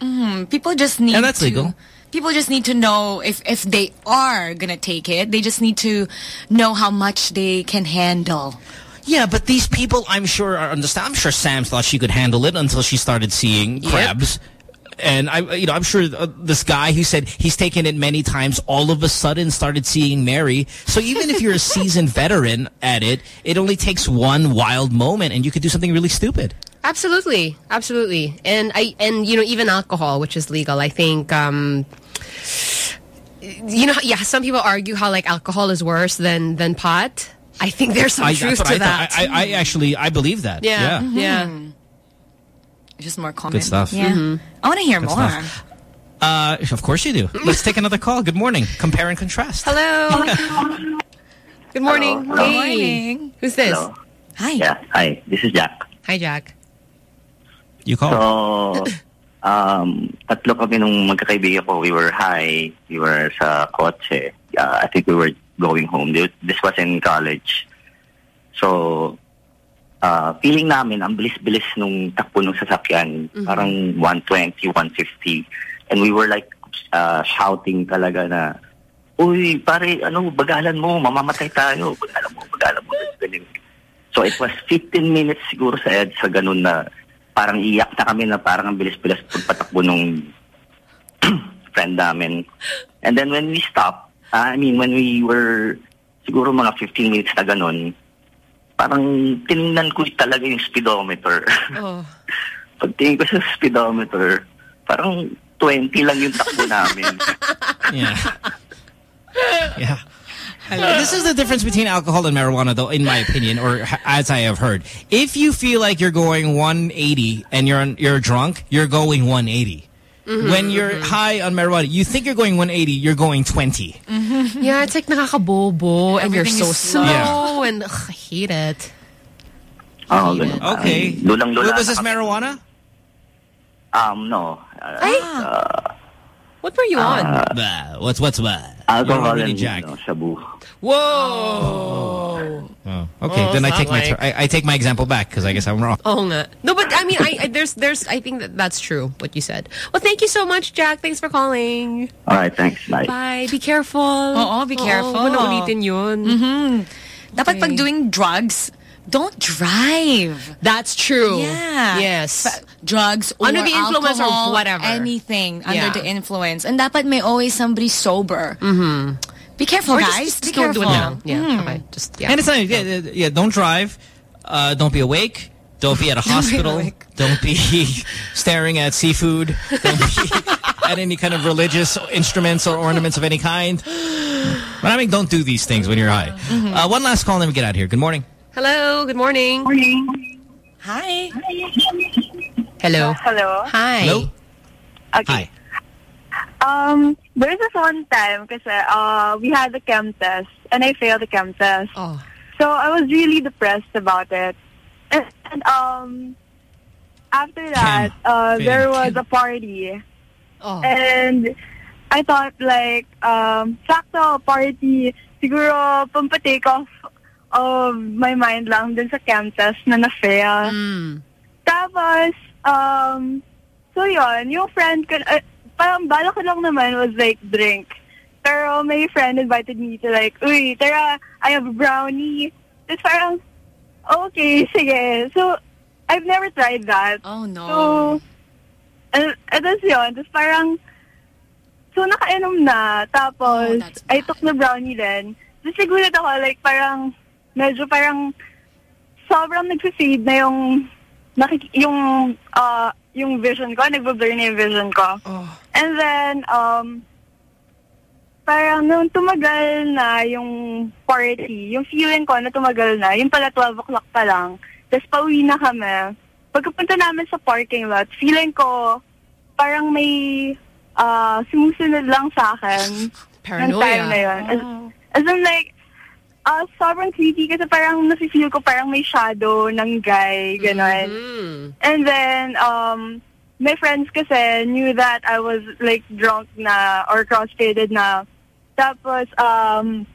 Mm, people just need And that's to, legal. People just need to know if, if they are going to take it, they just need to know how much they can handle. Yeah, but these people, I'm sure, are understand. I'm sure Sam thought she could handle it until she started seeing crabs. and I, you know, I'm sure uh, this guy who said he's taken it many times, all of a sudden started seeing Mary. So even if you're a seasoned veteran at it, it only takes one wild moment, and you could do something really stupid. Absolutely, absolutely, and I and you know even alcohol, which is legal, I think. Um, you know, yeah, some people argue how like alcohol is worse than than pot. I think there's some I, truth to I, that. I, I, I actually I believe that. yeah, Mm-hmm. yeah. Just more common. Good stuff. Yeah. Mhm. I want to hear Good more. stuff. Uh, of course you do. Let's take another call. Good morning. Compare and contrast. Hello. Good morning. Hello. Hey. Good morning. Who's this? Hello. Hi. Yeah, hi. This is Jack. Hi, Jack. You call. So, um, tatlo kami nung magkakaibigan ko. We were high. We were sa kotse. Uh, I think we were going home. This was in college. So, uh, feeling namin, ang bilis-bilis nung takbo ng sasakyan. Mhm. Parang 120, 150. And we were like uh, shouting talaga na, Uy, pare, ano, bagalan mo, mamamatay tayo. Bagalan mo, bagalan mo. Ganun. So it was 15 minutes siguro sa ED sa ganun na parang iyak na kami na parang ang bilis-bilis pagpatakbo nung friend namin. And then when we stopped, uh, I mean, when we were siguro mga 15 minutes na ganun, parang tinignan ko talaga yung speedometer. Oh. Pagtingin ko sa speedometer, parang 20 lang yung takbo namin. Yeah. Yeah. This is the difference between alcohol and marijuana, though, in my opinion, or as I have heard. If you feel like you're going 180 and you're you're drunk, you're going 180. Mhm, When you're mhm. high on marijuana, you think you're going 180, you're going 20. Yeah, it's like nakakabobo and you're Everything so is slow slow. and ugh, I hate it. Oh, ganun. Okay. Lulang-lula Was this marijuana? Um, no. Uh, Ay! uh, What were you on? Uh, Bah, what's what's what? alcohol really and Jack. no, shabu. Whoa. Oh, okay, Oh, then I take not my like- I, I take my example back because I guess I'm wrong. Oh, nga. No, but I mean, I, I there's there's I think that that's true what you said. Well, thank you so much, Jack. Thanks for calling. All right, thanks. Bye. Bye. Be careful. Oh, be careful. Oo, wala ulitin yun. Mm-hmm. Dapat pag doing drugs, don't drive. That's true. Yeah. Yes. Fa- drugs or Under the influence or alcohol, whatever. Anything Yeah. under the influence. And dapat may always somebody sober. Mm-hmm. Be careful, Or guys. just Be don't do it now. Yeah, Mm. okay. Just yeah. And it's not yeah, yeah, yeah, don't drive, uh, don't be awake, don't be at a Don't hospital, awake. don't be staring at seafood, don't be at any kind of religious instruments or ornaments of any kind. But I mean, don't do these things when you're high. Mm-hmm. Uh, one last call, and then we get out of here. Good morning. Hello. Good morning. Morning. Hi. Hello. Hello. Hi. Hello. Okay. Um, there was this one time because uh, we had the chem test and I failed the chem test. Oh. So I was really depressed about it. And, and um, after that, uh, there was a party. Oh. And I thought like, um, sakto, party, siguro pampatake off of my mind lang dun sa chem test na na-fail. Tapos, um, so yun, yung friend ko, uh, parang bala ko lang naman was like drink. Pero my friend invited me to like, uy, tara, I have a brownie. Tapos parang, okay, sige. So, I've never tried that. Oh, no. So, and, tapos yun, tapos parang, so nakainom na, tapos, I took the brownie then. Tapos sigulat ako, like, parang, medyo parang, sobrang nag-fade na yung, yung, uh, yung vision ko, nagbo-blur na yung vision ko. And then, um, parang nung tumagal na yung party, yung feeling ko na tumagal na, yung pala 12 o'clock pa lang, tapos pauwi na kami. Pagkapunta namin sa parking lot, feeling ko parang may uh, sumusunod lang sa akin. ng Paranoia. time na yun. As, as in like, uh, sobrang creepy kasi parang nafe-feel ko parang may shadow ng guy, gano'n. And then, um, my friends kasi knew that I was like drunk na or cross-faded na. Tapos, um,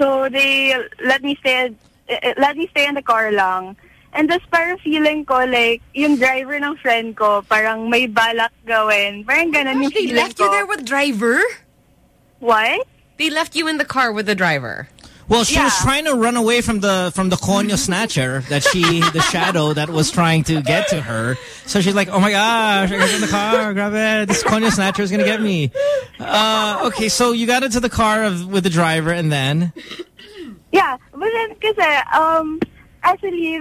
so they let me stay, eh, let me stay in the car lang. And just parang feeling ko like, yung driver ng friend ko, parang may balak gawin. Parang ganun yung They left you there with driver? What? They left you in the car with the driver. Well, she was trying to run away from the from the conyo snatcher that she, the shadow that was trying to get to her. So she's like, "Oh my gosh, I got in the car, grab it! This conyo snatcher is gonna get me." Uh, okay, so you got into the car of, with the driver, and then Yeah, but then kasi, um, actually,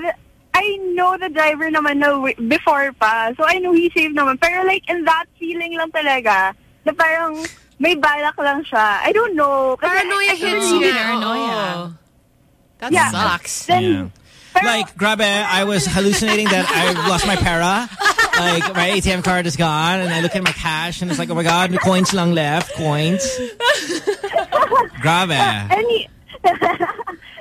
I know the driver naman na wi- before pa. So I know he saved naman. Pero like, in that feeling lang talaga, na parang may balak lang siya. I don't know. Kasi Paranoia I- I hits really- you. Paranoia. That Yeah. sucks. Then, like, grab it! I was hallucinating that I lost my para. Like my ATM card is gone, and I look at my cash, and it's like, oh my god, coins lang left, coins. Grab it. Any,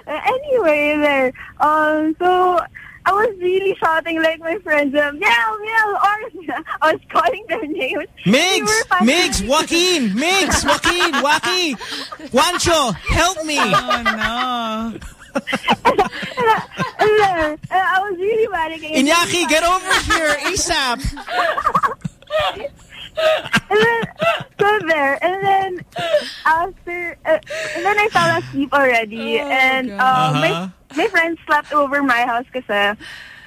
anyway, there. Um, so I was really shouting like my friends, um, meow, meow, or I was calling their names. Migs! Migs! Joaquin! Migs! Joaquin! Joaquin! Juancho! Help me! Oh no. and then, uh, I was really panicking. Iñaki, get over here ASAP! and then, so there, and then after, uh, and then I fell asleep already, and um, Uh-huh. my my friends slept over my house kasi.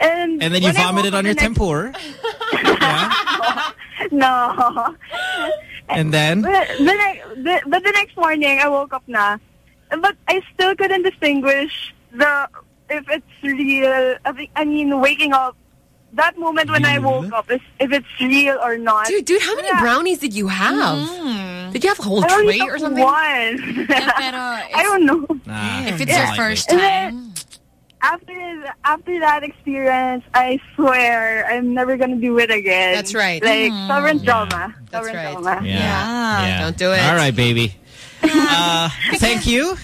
And And then you vomited on your the next- tempur. No. And then? But the, next, the, but the next morning, I woke up na. But I still couldn't distinguish the if it's real. I mean, waking up. That moment when I woke up is if it's real or not. Dude, dude, how many brownies did you have? Did you have a whole I tray or something? One. I don't know. If it's Yeah. your first And time. after after that experience, I swear I'm never gonna do it again. That's right. Like Hmm. sovereign trauma. That's Sovereign right. trauma. Yeah. Don't do it. All right, baby. Uh, thank you.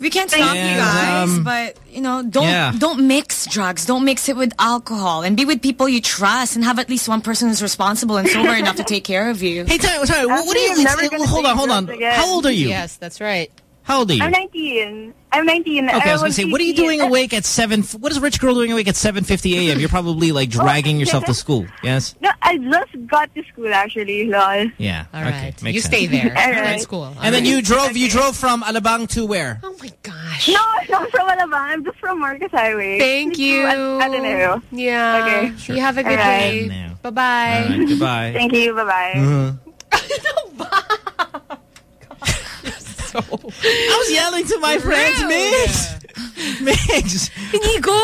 We can't stop you guys, um, but you know, don't yeah. don't mix drugs. Don't mix it with alcohol, and be with people you trust, and have at least one person who's responsible and sober enough to take care of you. Hey, tell, tell, what, what do you? Actually, never gonna hold on, hold on. again. How old are you? Yes, that's right. How old are you? I'm 19. I'm 19. Okay, I was gonna say, what are you doing awake at seven? What is a rich girl doing awake at seven fifty a.m.? You're probably like oh, dragging yourself to school. Yes. No, I just got to school actually, lol. Yeah. All okay. right. Makes You sense. stay there. All You're right. school. All And then you drove. You drove from Alabang to where? Oh my gosh. No, I'm not from Alabang. I'm just from Marcos Highway. Thank you. I, I don't know. Yeah. Okay. You have a good All right. day. Bye-bye. All right, goodbye. Thank you. Bye-bye. Uh-huh. Uh-huh. I was yelling to my friends, Migs, Migs, Inigo,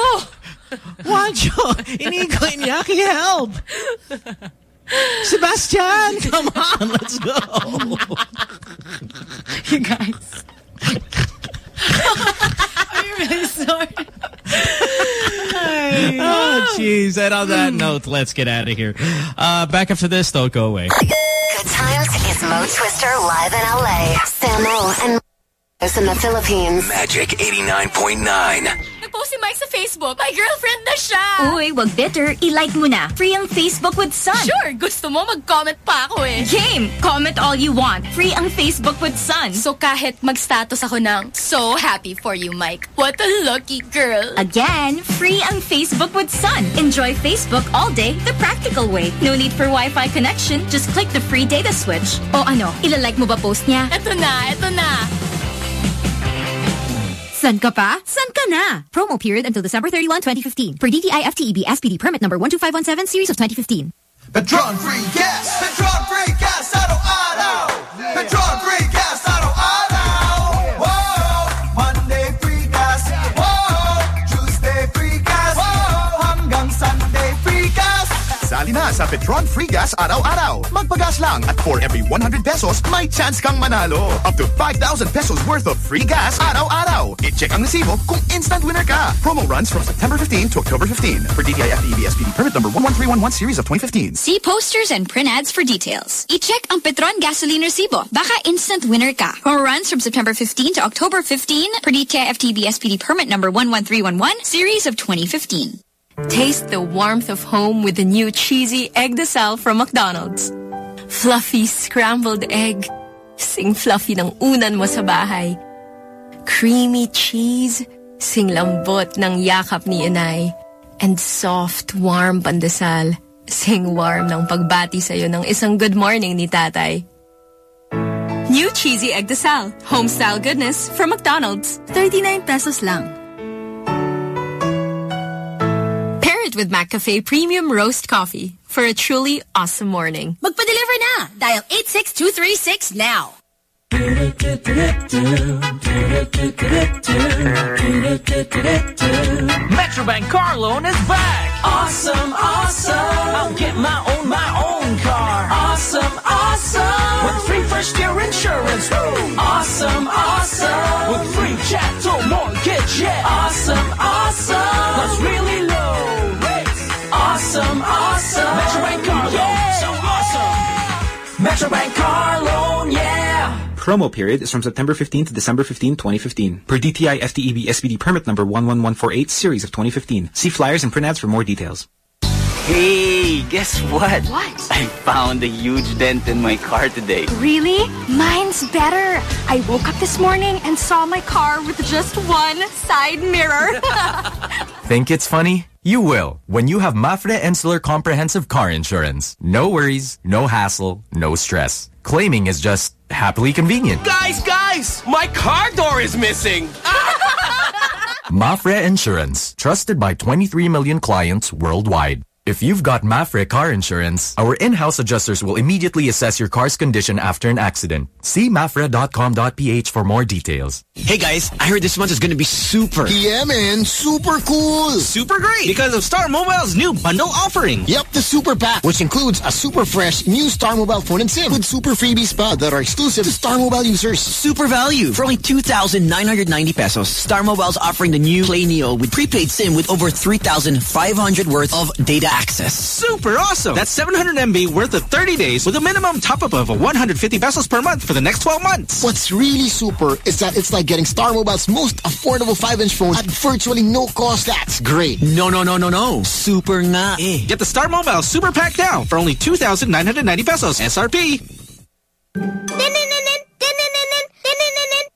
Juancho, Inigo, Iñaki, help! Sebastian, come on, let's go. you guys. I'm really sorry. oh, jeez. And on that note, let's get out of here. Uh, back after this, don't go away. Good times is Mo Twister live in LA. Samo and in the Philippines. Magic 89.9. Nag-post si Mike sa Facebook. My girlfriend na siya. Uy, wag bitter. I-like mo na. Free ang Facebook with Sun. Sure, gusto mo mag-comment pa ako eh. Game! Comment all you want. Free ang Facebook with Sun. So kahit mag-status ako ng, so happy for you, Mike. What a lucky girl. Again, free ang Facebook with Sun. Enjoy Facebook all day the practical way. No need for Wi-Fi connection. Just click the free data switch. O ano, ilalike mo ba post niya? Eto na, eto na. San ka pa? San ka na? Promo period until December 31, 2015. For DTI FTEB SPD permit number 12517 series of 2015. Petron free gas. Petron Sali na sa Petron Free Gas araw-araw. Magpagas lang at for every 100 pesos, may chance kang manalo. Up to 5,000 pesos worth of free gas araw-araw. I-check ang resibo kung instant winner ka. Promo runs from September 15 to October 15 for DTI SPD permit number 11311 series of 2015. See posters and print ads for details. I-check ang Petron Gasoline Resibo. Baka instant winner ka. Promo runs from September 15 to October 15 per DTI SPD permit number 11311 series of 2015. Taste the warmth of home with the new cheesy egg de sal from McDonald's. Fluffy scrambled egg. Sing fluffy ng unan mo sa bahay. Creamy cheese. Sing lambot ng yakap ni inay. And soft, warm pandesal. Sing warm ng pagbati sa'yo ng isang good morning ni tatay. New cheesy egg desal. Home style goodness from McDonald's. 39 pesos lang. With McCafe Premium Roast Coffee for a truly awesome morning. Magpa-deliver na! Dial 86236 now. Metrobank car loan is back. Awesome, awesome. I'll get my own, my own car. Awesome, awesome. With free first year insurance. Woo. Awesome, awesome. With free chattel mortgage. Yeah. Awesome, awesome. Plus really low rates. Awesome, awesome. Metrobank car loan. So awesome. Metrobank car loan, yeah. Promo period is from September 15 to December 15, 2015. Per DTI FTEB SPD permit number 11148 series of 2015. See flyers and print ads for more details. Hey, guess what? What? I found a huge dent in my car today. Really? Mine's better. I woke up this morning and saw my car with just one side mirror. Think it's funny? You will when you have MAPFRE Insular Comprehensive Car Insurance. No worries, no hassle, no stress. Claiming is just happily convenient. Guys, guys! My car door is missing! MAPFRE Insurance, trusted by 23 million clients worldwide. If you've got MAPFRE car insurance, our in-house adjusters will immediately assess your car's condition after an accident. See mapfre.com.ph for more details. Hey guys, I heard this month is gonna be super. Yeah, man. Super cool. Super great because of Star Mobile's new bundle offering. Yep, the Super Pack, which includes a super fresh new Star Mobile phone and SIM with super freebies pa that are exclusive to Star Mobile users. Super value. For only 2,990 pesos, Star Mobile's offering the new Play Neo with prepaid SIM with over 3,500 worth of data access. Super awesome. That's 700 MB worth of 30 days with a minimum top-up of 150 pesos per month for the next 12 months. What's really super is that it's like getting Star Mobile's most affordable 5-inch phone at virtually no cost. That's great. No, no, no, no, no. Super nga eh. Get the Star Mobile Super Pack now for only 2,990 pesos SRP.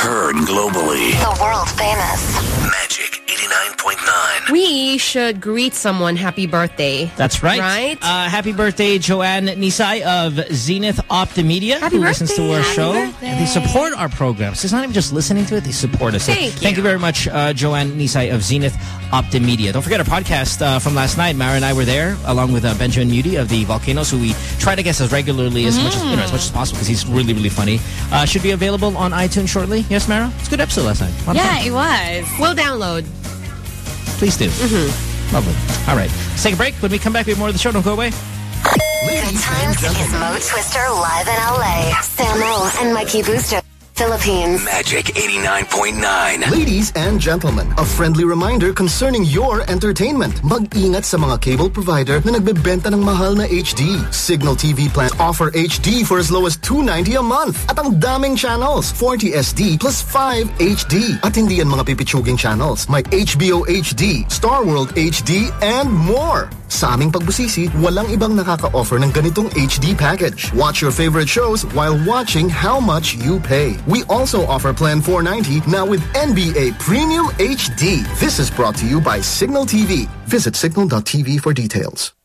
heard globally. The world famous. Magic 89.9. We should greet someone happy birthday. That's right. Right? Uh, happy birthday, Joanne Nisai of Zenith Optimedia, Happy who listens to our birthday. show. Happy And they support our programs. It's not even just listening to it, they support us. So Thank thank you very much, uh, Joanne Nisai of Zenith Optimedia. Don't forget our podcast uh, from last night. Mara and I were there, along with uh, Benjamin Muti of the Volcanoes, who we try to guest as regularly as much as you know as much as possible because he's really, really funny. Uh, should be available on iTunes shortly. Yes, Mara? It's a good episode last night. A lot fun. Yeah, it was. We'll download. Please do. Mm-hmm. Lovely. All right. Let's take a break. When we come back, we have more of the show. Don't go away. Good times is Mo Twister live in LA. Samo and Mikey Booster, Philippines. Magic 89.9. Ladies and gentlemen, a friendly reminder concerning your entertainment. Mag-ingat sa mga cable provider na nagbebenta ng mahal na HD. Cignal TV plans offer HD for as low as $2.90 a month. At ang daming channels, 40 SD plus 5 HD. At hindi yan mga pipitsuging channels. May HBO HD, Star World HD, and more. Sa aming pagbusisi, walang ibang nakaka-offer ng ganitong HD package. Watch your favorite shows while watching how much you pay. We also offer Plan 490 now with NBA Premium HD. This is brought to you by Cignal TV. Visit cignal.tv for details.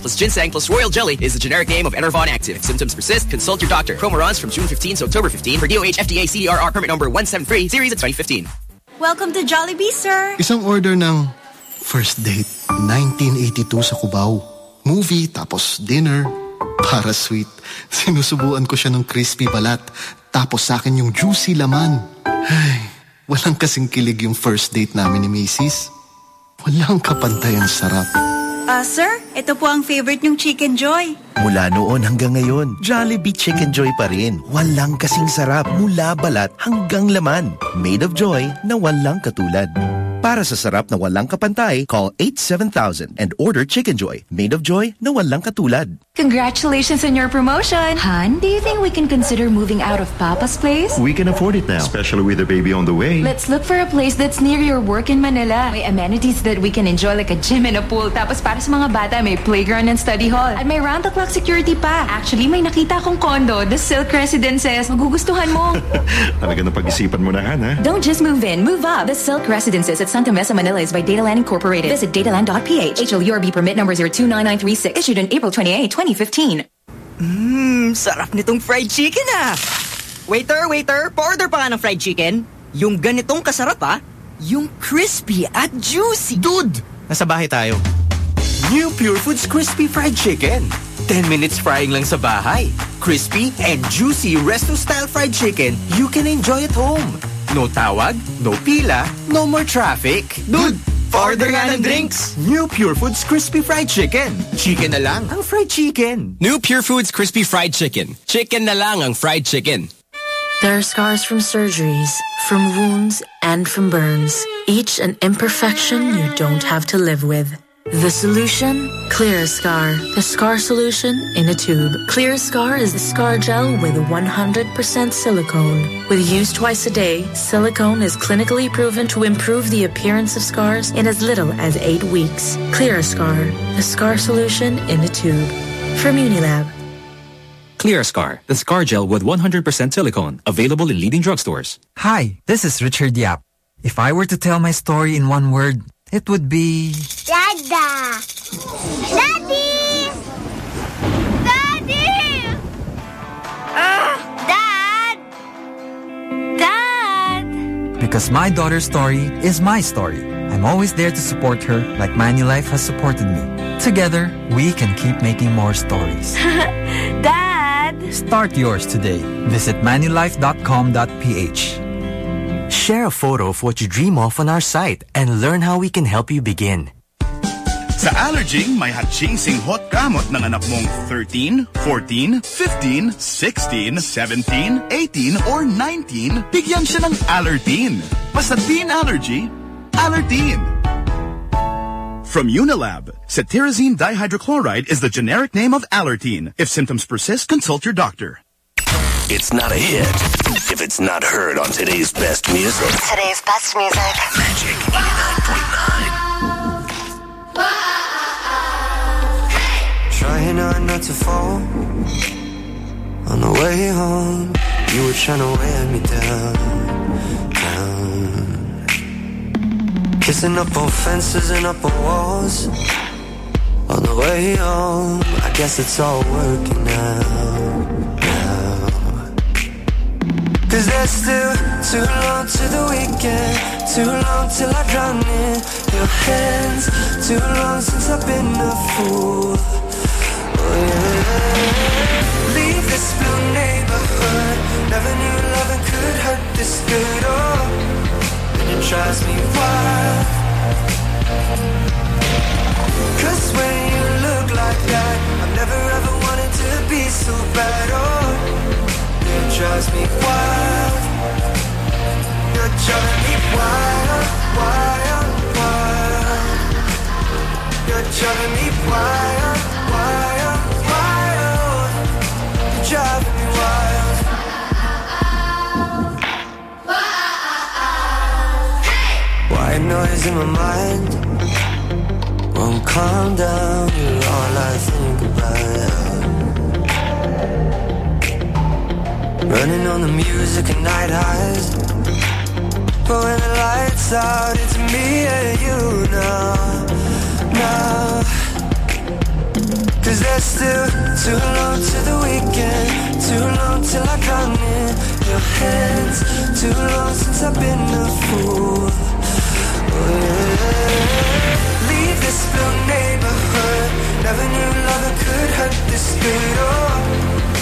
plus ginseng plus royal jelly is the generic name of Enervon Active. If symptoms persist, consult your doctor. Promo runs from June 15 to October 15 for DOH FDA CDRR permit number 173 series of 2015. Welcome to Jollibee, sir. Isang order ng first date, 1982 sa Cubao. Movie, tapos dinner. Para sweet. Sinusubuan ko siya ng crispy balat. Tapos sa akin yung juicy laman. Ay, walang kasing kilig yung first date namin ni Macy's. Walang kapantay ang sarap. Ah, sir, ito po ang favorite ng Chicken Joy. Mula noon hanggang ngayon, Jollibee Chicken Joy pa rin. Walang kasing sarap mula balat hanggang laman. Made of joy na walang katulad. Para sa sarap na walang kapantay, call 87000 and order Chicken Joy. Made of joy na walang katulad. Congratulations on your promotion. Han, do you think we can consider moving out of Papa's place? We can afford it now, especially with the baby on the way. Let's look for a place that's near your work in Manila. May amenities that we can enjoy like a gym and a pool. Tapos para sa mga bata, may playground and study hall. At may round-the-clock security pa. Actually, may nakita akong condo, the Silk Residences. Magugustuhan mo. Talaga na pag-isipan mo na, Han, ha? Don't just move in, move up. The Silk Residences at Santa Mesa, Manila is by Dataland Incorporated. Visit dataland.ph. HLURB permit number 029936. Issued on April 28, 2015. Mmm, sarap nitong fried chicken ah! Waiter, waiter, pa-order pa ng fried chicken. Yung ganitong kasarap ah, yung crispy at juicy. Dude! Nasa bahay tayo. New Pure Foods Crispy Fried Chicken. 10 minutes frying lang sa bahay. Crispy and juicy resto-style fried chicken you can enjoy at home. No tawag, no pila, no more traffic. Dude, order nga ng drinks. New Pure Foods Crispy Fried Chicken. Chicken na lang ang fried chicken. New Pure Foods Crispy Fried Chicken. Chicken na lang ang fried chicken. There are scars from surgeries, from wounds, and from burns. Each an imperfection you don't have to live with. The solution? Clear Scar. The scar solution in a tube. Clear Scar is a scar gel with 100% silicone. With use twice a day, silicone is clinically proven to improve the appearance of scars in as little as eight weeks. Clear Scar. The scar solution in a tube. From Unilab. Clear Scar, the scar gel with 100% silicone. Available in leading drugstores. Hi, this is Richard Yap. If I were to tell my story in one word, it would be... Dada! Daddy! Daddy! Ah! Dad! Dad! Because my daughter's story is my story. I'm always there to support her like Manulife has supported me. Together, we can keep making more stories. Dad! Start yours today. Visit manulife.com.ph. Share a photo of what you dream of on our site and learn how we can help you begin. Sa Allerging, may hachingsing hot gamot ng anak mong 13, 14, 15, 16, 17, 18, or 19, bigyan siya ng Allertine. Basta teen allergy, Allertine. From Unilab, cetirizine dihydrochloride is the generic name of Allertine. If symptoms persist, consult your doctor. It's not a hit if it's not heard on today's best music. Today's best music. Magic 89.9. Trying hard not to fall. On the way home, you were trying to wear me down, down. Kissing up on fences and up on walls. On the way home, I guess it's all working out, now. Cause there's still too long to the weekend Too long till I drown in your hands Too long since I've been a fool. Oh yeah. Leave this blue neighborhood Never knew loving could hurt this good Oh, and it drives me wild. Cause when you look like that I've never ever wanted to be so bad Oh drives me wild. You're driving me wild, wild, wild. You're driving me wild, wild, wild. You're driving me wild. White noise in my mind won't calm down. You're all I think about. Running on the music and night highs. But when the lights out It's me and you now Now. Cause there's still too long to the weekend Too long till I come in your hands Too long since I've been a fool. Oh, yeah. Leave this blue neighborhood Never knew loving could hurt this good oh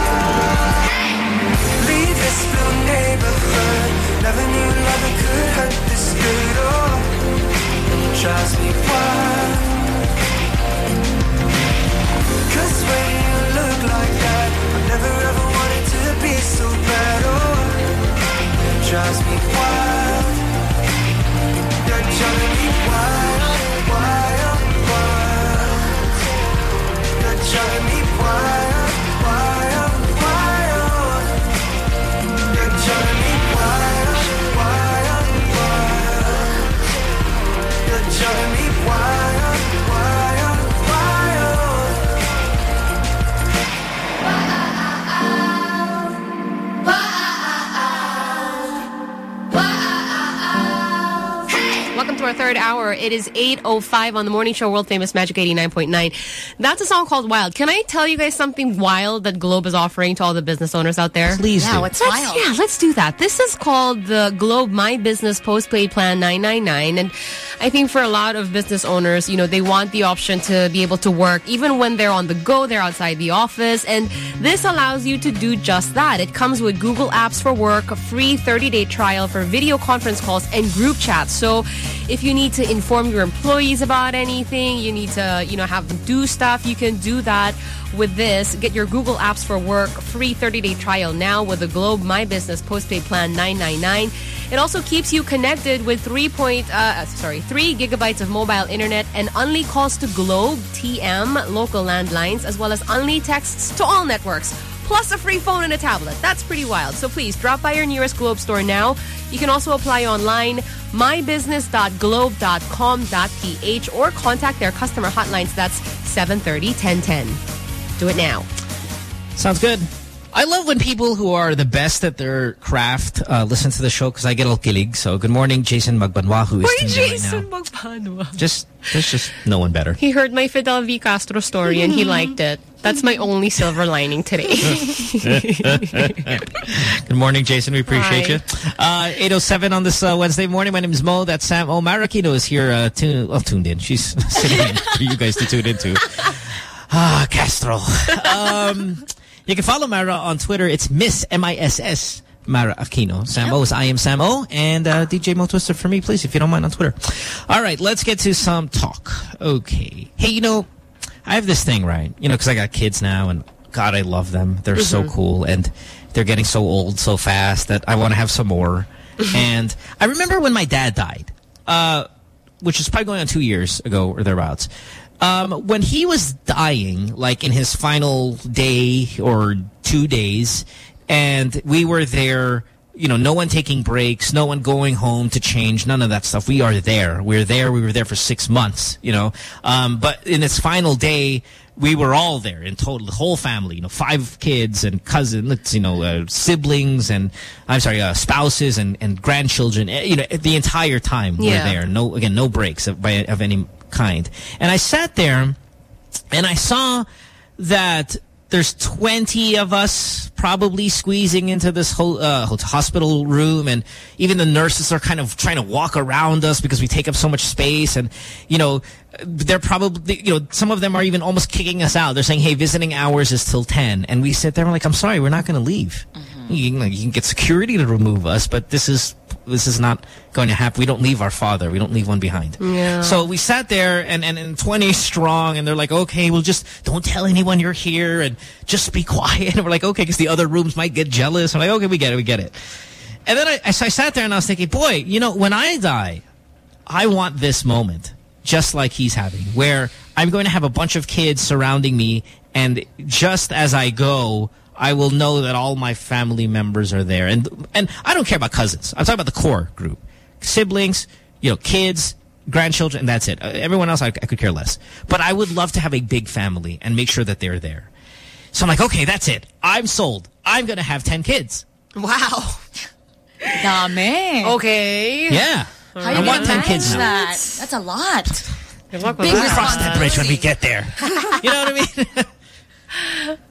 drives me wild. Cause when you look like that I never ever wanted to be so bad. Oh, drives me wild. You're driving me wild, wild, wild You're driving me wild, You're driving our third hour. It is 8.05 on the morning show, world famous Magic 89.9. That's a song called Wild. Can I tell you guys something wild that Globe is offering to all the business owners out there? Please yeah, do. What's wild? Yeah, let's do that. This is called the Globe My Business Postpaid Plan 999. And I think for a lot of business owners, you know, they want the option to be able to work even when they're on the go, they're outside the office. And this allows you to do just that. It comes with Google Apps for Work, a free 30-day trial for video conference calls and group chats. So if you need to inform your employees about anything, you need to, you know, have them do stuff, you can do that with this. Get your Google Apps for Work free 30-day trial now with the Globe My Business Postpaid Plan 999. It also keeps you connected with 3 point, uh, sorry, 3 gigabytes of mobile internet and only calls to Globe, TM, local landlines, as well as only texts to all networks plus a free phone and a tablet. That's pretty wild. So please drop by your nearest Globe store now. You can also apply online mybusiness.globe.com.ph or contact their customer hotlines. That's 730-1010. Do it now. Sounds good. I love when people who are the best at their craft uh, listen to the show because I get all kilig. So good morning, Jason Magbanua, who is Why tuned in right Jason now. Magbanua? Just, there's just no one better. He heard my Fidel V. Castro story and he liked it. That's my only silver lining today. Good morning, Jason. We appreciate Hi. you. Uh, 8.07 on this uh, Wednesday morning. My name is Mo. That's Sam. Oh, Mara Aquino is here uh, tune, well, tuned in. She's sitting in for you guys to tune into. Ah, Castro. Um, you can follow Mara on Twitter. It's Miss M-I-S-S. Mara Aquino. Sam O is I am Sam O. And uh, DJ Mo Twister for me, please, if you don't mind on Twitter. All right, let's get to some talk. Okay. Hey, you know, I have this thing, right? You know, because I got kids now, and God, I love them. They're so Mhm. cool, and they're getting so old so fast that I want to have some more. and I remember when my dad died, uh, which is probably going on two years ago or thereabouts. Um, when he was dying, like in his final day or two days, and we were there, you know, no one taking breaks, no one going home to change, none of that stuff. We are there. We're there. We were there for six months, you know. Um, but in his final day, we were all there in total, the whole family, you know, five kids and cousins, you know, uh, siblings and, I'm sorry, uh, spouses and, and grandchildren, eh, you know, the entire time Yeah. we're there. No, again, no breaks of, by, of any kind. And I sat there and I saw that there's 20 of us probably squeezing into this whole uh, hospital room and even the nurses are kind of trying to walk around us because we take up so much space and you know they're probably you know some of them are even almost kicking us out. They're saying hey visiting hours is till 10 and we sit there and we're like i'm sorry we're not going to leave you, can, you can get security to remove us but this is this is not going to happen we don't leave our father we don't leave one behind Yeah. so we sat there and, and, and 20 strong and they're like, okay, we'll just don't tell anyone you're here and just be quiet. And we're like, okay, because the other rooms might get jealous. I'm like, okay, we get it, we get it. And then I, I, so I sat there and I was thinking, boy, you know, when I die, I want this moment just like he's having, where I'm going to have a bunch of kids surrounding me, and just as I go, I will know that all my family members are there. And and I don't care about cousins. I'm talking about the core group. Siblings, you know, kids, grandchildren, and that's it. Uh, everyone else, I, I could care less. But I would love to have a big family and make sure that they're there. So I'm like, okay, that's it. I'm sold. I'm going to have 10 kids. Wow. Dami. Okay. Yeah. How I you want 10 kids manage now. that? That's a lot. Good luck Big We'll cross that bridge when we get there. You know what I mean?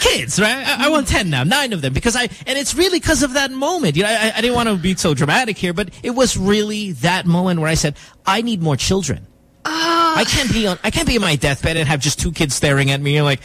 Kids, right? I, I want 10 now, nine of them. Because I, and it's really because of that moment. You know, I, I didn't want to be so dramatic here, but it was really that moment where I said, I need more children. I can't be on, I can't be on my deathbed and have just two kids staring at me. You're like,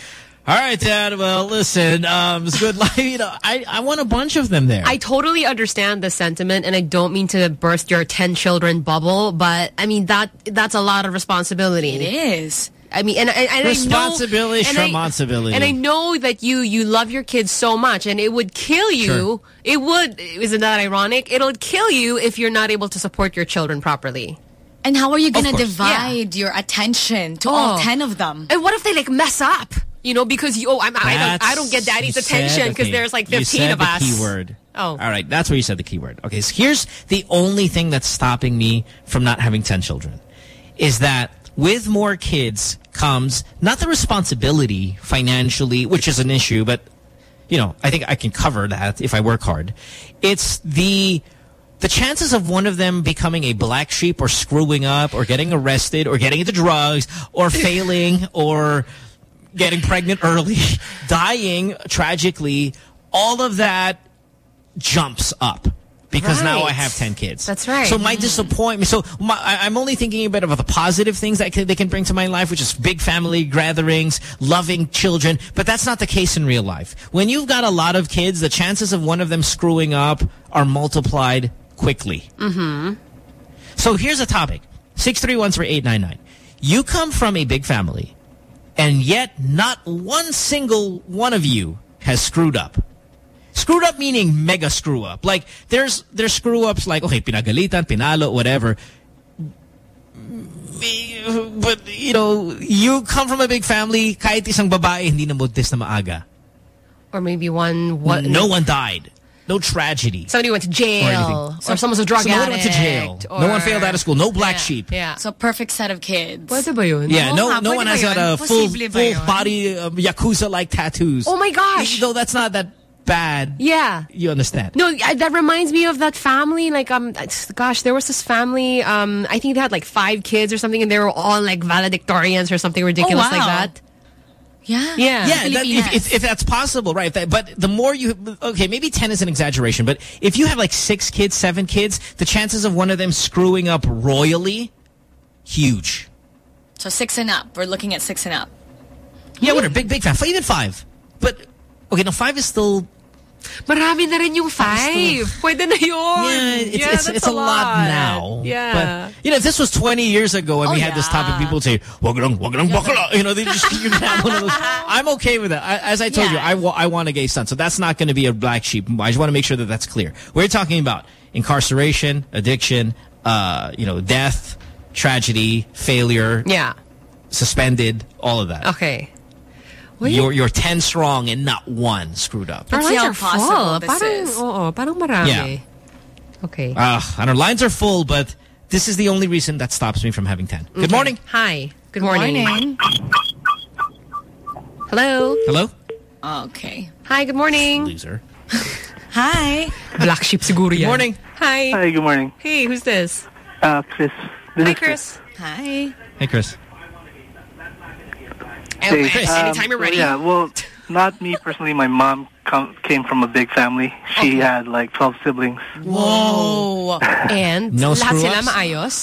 all right, Dad, well, listen, um, it's good life. You know, I, I want a bunch of them there. I totally understand the sentiment, and I don't mean to burst your 10 children bubble, but I mean, that that's a lot of responsibility. It is. I mean, and, and, and Responsibility, I know, and I- responsibility. And I know that you you love your kids so much, and it would kill you. Sure. It would. Isn't that ironic? It'll kill you if you're not able to support your children properly. And how are you going to course. divide your attention to all Oh. 10 of them? And what if they like mess up? You know, because you, oh, I'm, I don't, I don't get daddy's attention because okay, there's like you 15 said of the us. keyword. Oh. All right, that's where you said the keyword. Okay, so here's the only thing that's stopping me from not having 10 children is that with more kids comes not the responsibility financially, which is an issue, but you know, I think I can cover that if I work hard. It's the the chances of one of them becoming a black sheep or screwing up or getting arrested or getting into drugs or failing or getting pregnant early, dying tragically, all of that jumps up. Because now I have 10 kids. That's right. So my disappointment, so my, I- I'm only thinking a bit of the positive things that can, they can bring to my life, which is big family gatherings, loving children, but that's not the case in real life. When you've got a lot of kids, the chances of one of them screwing up are multiplied quickly. Mm-hmm. So here's a topic. 631-3899. You come from a big family, and yet not one single one of you has screwed up. Screwed up meaning mega screw up. Like, there's there's screw ups like, okay, pinagalitan, pinalo, whatever. But, you know, you come from a big family, kahit isang babae, hindi na buntis na maaga. Or maybe one, what? No one died. No tragedy. Somebody went to Or jail. anything. Or, someone's a drug So no one went to jail. No one failed out of school. No black sheep. Yeah. So perfect set of kids. Pwede ba yun? Yeah, Oo no, no one has got a full, full body um, yakuza-like tattoos. Oh my gosh. Though that's not that bad. Yeah. You understand? No, I- that reminds me of that family. Like, um, gosh, there was this family. Um, I think they had like five kids or something, and they were all like valedictorians or something ridiculous wow. like that. Yeah. Yeah. Yeah, that, if, if, if that's possible, right? That, but the more you, okay, maybe 10 is an exaggeration, but if you have like six kids, seven kids, the chances of one of them screwing up royally, huge. So six and up. We're looking at six and up. Yeah, whatever, big, big fan. Even five. But, okay, no, five is still... Marami na rin yung five. Pwede na yun. Yeah, it's, yeah, it's, it's a lot, now. Yeah. But, you know, if this was 20 years ago and Oh, we had this topic, people would say, wag lang, wag lang, bakla. You know, they just, you can have one of those. I'm okay with that. I, as I told you, I, I want a gay son. So that's not going to be a black sheep. I just want to make sure that that's clear. We're talking about incarceration, addiction, uh, you know, death, tragedy, failure. Yeah. Suspended, all of that. Okay. You're, you're 10 strong and not one screwed up. Our lines are full. parang, is. Oo, parang marami. Yeah. Okay. Uh, and our lines are full, but this is the only reason that stops me from having 10. Good morning. Hi. Good morning. Hello. Hello? Okay. Hi, good morning. Loser. Hi. Black sheep siguro Good morning. Hi. Hi, good morning. Hey, who's this? Uh, Chris. This Hi, is Chris. Hi. Hey, Chris. Hey, Chris, um, anytime you're ready. Yeah, well, not me personally. My mom com came from a big family. She had like 12 siblings. Whoa. And No lahat sila screw-ups? maayos?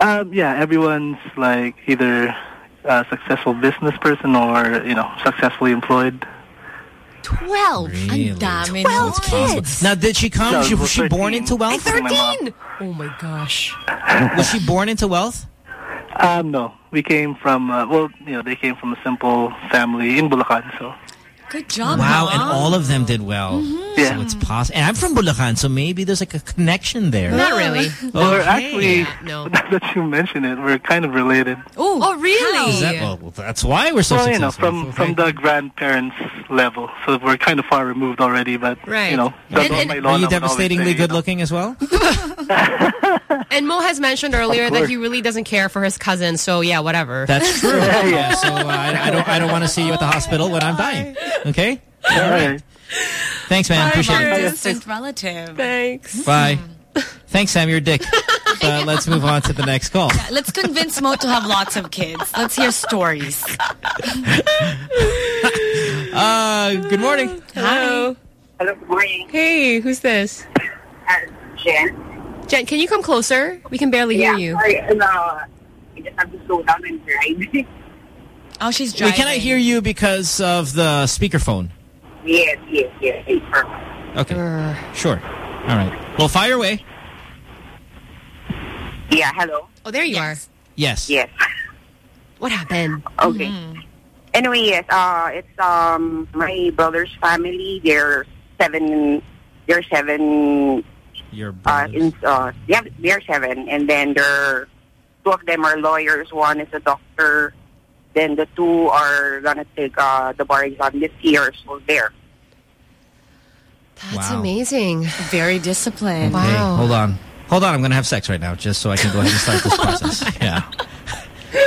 Um, yeah, everyone's like either a successful business person or, you know, successfully employed. Twelve. Really? Twelve kids. Now, did she come? No, she, was was she born into wealth? Thirteen? Oh my gosh. Was she born into wealth? Um, no, we came from, uh, well, you know, they came from a simple family in Bulacan, so. Good job, Wow, Mom. and all of them did well. Mm-hmm. Yeah. So it's possible. And I'm from Bulacan, so maybe there's like a connection there. Not really. Well, we're Okay. actually, no. now that you mention it, we're kind of related. Ooh, Oh, really? Is that, well, well, that's why we're so well, you know, successful. from from the grandparents level, so we're kind of far removed already. But Right. you know, And- that's what and- my Are you devastatingly good looking as well? And Mo has mentioned earlier that he really doesn't care for his cousin, so yeah, whatever. That's true. yeah. So uh, I, I don't. I don't want to see you at the hospital when I'm dying. Okay. All right. Thanks, man. Appreciate Long it. distant relative. Thanks. Bye. Thanks, Sam. You're a dick. Uh, let's move on to the next call. Let's convince Mo to have lots of kids. Let's hear stories. Uh, good morning. Hello. Hello, good morning. Hey, who's this? Uh, Jen. Jen, can you come closer? We can barely yeah, hear you. sorry, uh, I just have to slow down and drive. Oh, she's We driving. cannot hear you because of the speakerphone. yes, yes, yes, yes, perfect. Okay. Sure. All right. Well, fire away. Yeah, hello. Oh, there you are. Yes. Yes. What happened? Okay. Anyway, yes, uh, it's um my brother's family. They're seven. They're seven. Your Uh, in, uh, yeah, they're seven, and then there, two of them are lawyers. One is a doctor. Then the two are gonna take uh, the bar exam this year. So there. That's Wow. amazing. Very disciplined. Hey, Wow. hold on. Hold on. I'm going to have sex right now just so I can go ahead and start this process. Yeah.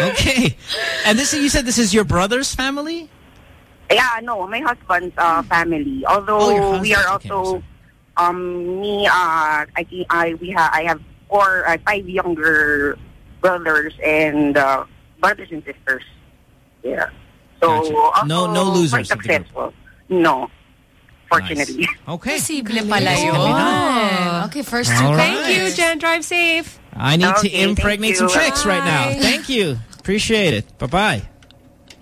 Okay. And this you said this is your brother's family? Yeah, no, my husband's uh, family. Although Oh, your we are husband. Okay, also, um, me, uh, I, think I, we ha I have four, uh, five younger brothers and uh, brothers and sisters. Yeah. So Gotcha. Uh, no- no losers quite of the group. successful. No, fortunately. Okay. Posible pala yun. Okay, first two right. Thank you, Jen. Drive safe. I need Okay, to impregnate some you. chicks right now. Thank you. Appreciate it. Bye-bye.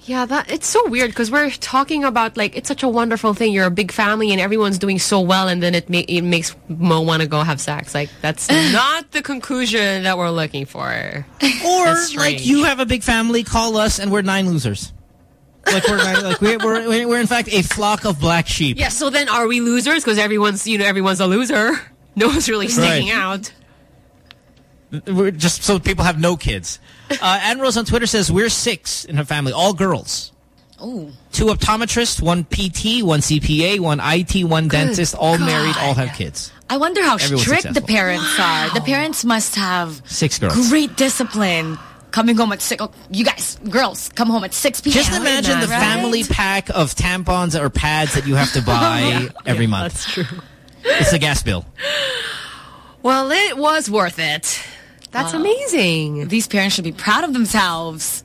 Yeah, that it's so weird because we're talking about like it's such a wonderful thing. You're a big family and everyone's doing so well, and then it ma it makes Mo want to go have sex. Like that's not the conclusion that we're looking for. Or like you have a big family, call us and we're nine losers. Like we're nine, like we're, we're we're in fact a flock of black sheep. Yeah. So then, are we losers? Because everyone's you know everyone's a loser. No one's really sticking Right. out. We're just so people have no kids. Uh, Anne Rose on Twitter says we're six in her family, all girls. Oh. Two optometrists, one PT, one CPA, one IT, one dentist, all married, all have kids. I wonder how Everyone's strict the successful. parents are. The parents must have Six girls. great discipline. Coming home at six. Oh, you guys, girls, come home at six p.m. Just imagine the Right? family pack of tampons or pads that you have to buy every month. That's true. It's a gas bill. Well, it was worth it. That's amazing. These parents should be proud of themselves.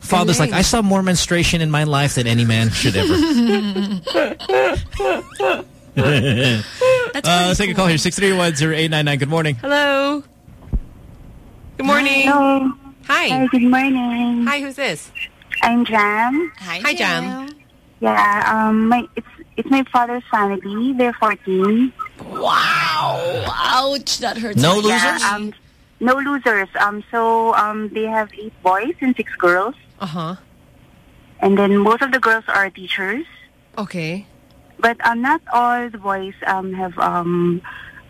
Father's like, I saw more menstruation in my life than any man should ever. That's uh, let's take a call here. 631-0899. Good morning. Hello. Good morning. Hello. Hi. Hi, good morning. Hi, who's this? I'm Jam. Hi, Hi, Jam. Yeah, um, my it's it's my father's family. They're 14. Wow. Ouch, that hurts. No my Yeah, losers? um, no losers. Um, so um, they have eight boys and six girls, Uh huh. and then most of the girls are teachers. Okay. But um, not all the boys um have um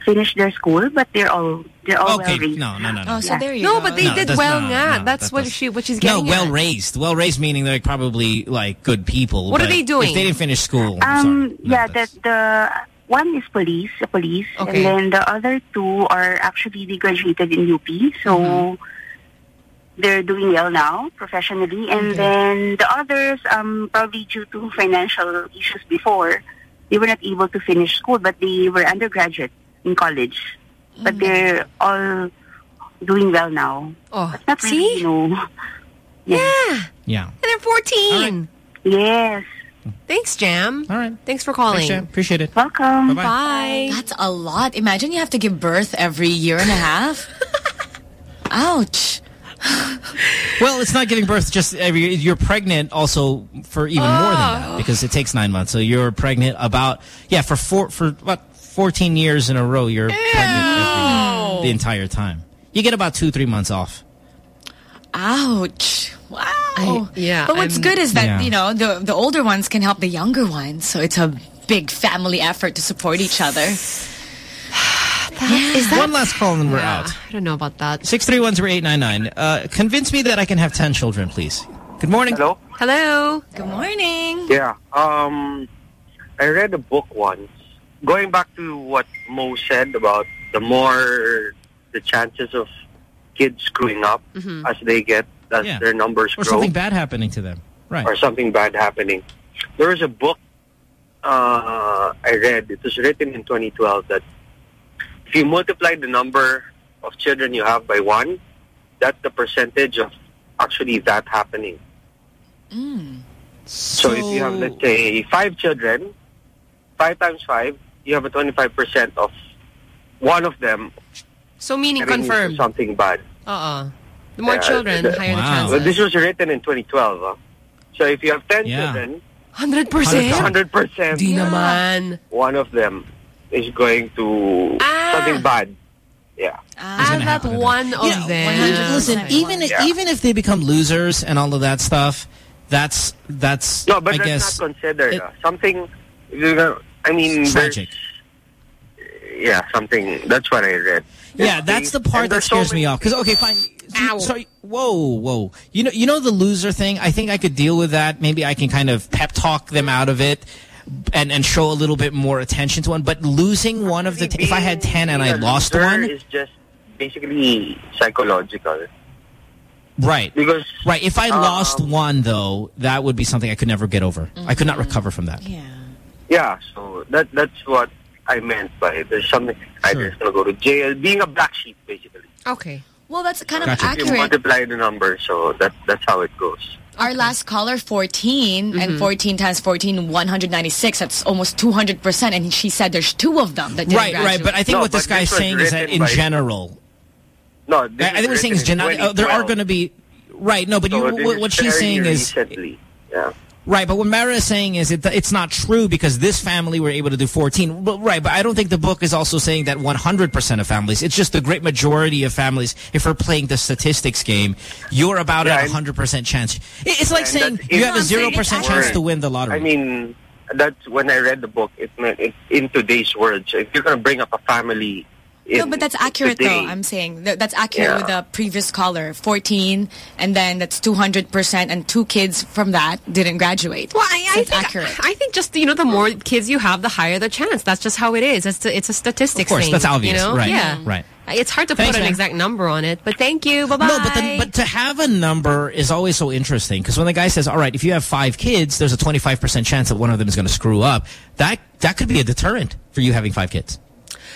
finished their school, but they're all they're all Okay, well raised. no, no, no, no. Oh, so Yeah. there you No, go. but they No, did that's well not- nga. no, That's that what does- she what she's No, getting well at. raised. Well raised meaning they're like probably like good people. What are they doing? If they didn't finish school. Um, sorry. Yeah, the that's- the one is police, a police, Okay. and then the other two are actually they graduated in UP, so Mm-hmm. they're doing well now professionally. And then the others, um, probably due to financial issues before, they were not able to finish school, but they were undergraduate in college, Mm. but they're all doing well now. Oh, But not really, see? you know. Yeah. yeah. And they're 14. Yes. Thanks, Jam. All right. Thanks for calling. Thanks, Jam. Appreciate it. Welcome. Bye-bye. Bye. That's a lot. Imagine you have to give birth every year and a half. Ouch. Well, it's not giving birth just every. You're pregnant also for even more than Oh. that because it takes nine months. So you're pregnant about yeah for four for about 14 years in a row. You're pregnant the entire time. You get about two three months off. Ouch. Wow. I- yeah, But what's I'm- good is that, Yeah. you know, the the older ones can help the younger ones. So it's a big family effort to support each other. Is that One last call and we're Yeah, out. I don't know about that. 6310899. Uh, convince me that I can have 10 children, please. Good morning. Hello? Hello. Good morning. Yeah. Um, I read a book once. Going back to what Mo said about the more the chances of kids screwing up Mhm. as they get as Yeah. their numbers Or grow, something bad happening to them. Right. or something bad happening. There was a book uh, I read. It was written in 2012 that if you multiply the number of children you have by one, that's the percentage of actually that happening. So, if you have, let's say, five children, five times five, you have a 25% of one of them So meaning confirmed. something bad. Uh-uh. The more Yeah, children, the the- higher the Well, this was written in 2012. Huh? So if you have 10 Yeah. children, 100%? 100%, Di naman. one of them is going to something bad. Yeah. Ah, that one of Yeah, them. Listen, even even if they become losers and all of that stuff, that's that's No, but I that's guess not considered. uh, something, you know, I mean, tragic. Yeah, something. That's what I read. Yeah, that's the part that scares me off. Because okay, fine. Sorry. Whoa, whoa. You know, you know the loser thing. I think I could deal with that. Maybe I can kind of pep talk them out of it, and and show a little bit more attention to one. But losing one of the, t if I had ten and I lost loser one, is just basically psychological. right? Because right. If I um, lost one though, that would be something I could never get over. I could not recover from that. Yeah, Yeah, so that that's what I meant by it. There's something either it's gonna go to jail, being a black sheep, basically. Okay. Well, that's kind of If you accurate. multiply the number, so that that's how it goes. Our last caller, 14, Mm-hmm. and 14 times 14, 196. That's almost 200%. And she said there's two of them that didn't Right, right. But I think what this guy's saying is that in general, No, I, I think we're saying is general. Uh, there are going to be right. No, but So you, this what, is what she's fairly saying is. Yeah. Right. But what Mara is saying is it, it's not true because this family were able to do 14. But, right, but I don't think the book is also saying that 100% of families. It's just the great majority of families. If we're playing the statistics game, you're about at a 100% chance. It- It's like saying you have a zero percent chance to win the lottery. I mean, that's when I read the book. It meant it, in today's words, if you're going to bring up a family, in no, but that's accurate today, though. I'm saying Th- that's accurate Yeah. with the previous caller. 14, and then that's 200%, and two kids from that didn't graduate. Well, I, I it's think, accurate. I think just, you know, the more kids you have, the higher the chance. That's just how it is. It's, a- it's a statistics Of course, thing. that's obvious. You know? Right, Yeah. right. It's hard to Thanks, put an man. exact number on it, but thank you. Bye-bye. No, but the, but to have a number is always so interesting because when the guy says, "All right, if you have five kids, there's a 25 percent chance that one of them is going to screw up," that that could be a deterrent for you having five kids.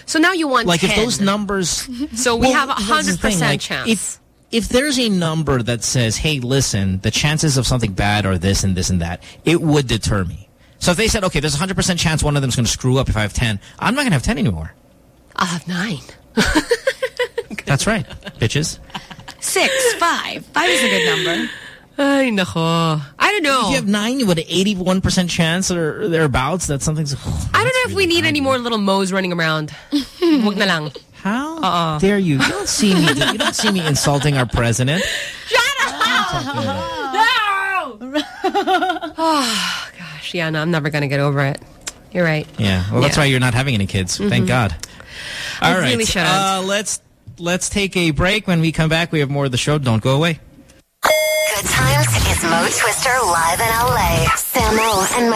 So now you want Like 10. if those numbers, So we Well, have a that's the thing, 100% like, chance. If if there's a number that says, "Hey, listen, the chances of something bad are this and this and that," it would deter me. So if they said, "Okay, there's a 100 percent chance one of them is going to screw up if I have 10," I'm not going to have 10 anymore. I'll have nine. That's right, bitches. Six, five. Five is a good number. Ay, nako. I don't know. If you have nine, you would an 81 percent chance or thereabouts that something's. I don't know if we need any more little mo's running around. Wag na lang. How Uh-uh. dare you? You don't see me. You don't see me insulting our president. Shut up! No. Oh, gosh. Yeah, no, I'm never going to get over it. You're right. Yeah. Well, that's Yeah. why you're not having any kids. Thank God. I All right. really uh, let's let's take a break. When we come back, we have more of the show. Don't go away. Good times is Mo Twister live in LA. Samo and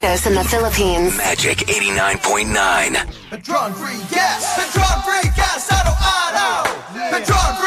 Marcos in the Philippines. Magic 89.9. Petron free gas. Petron free gas. Araw-araw. Petron free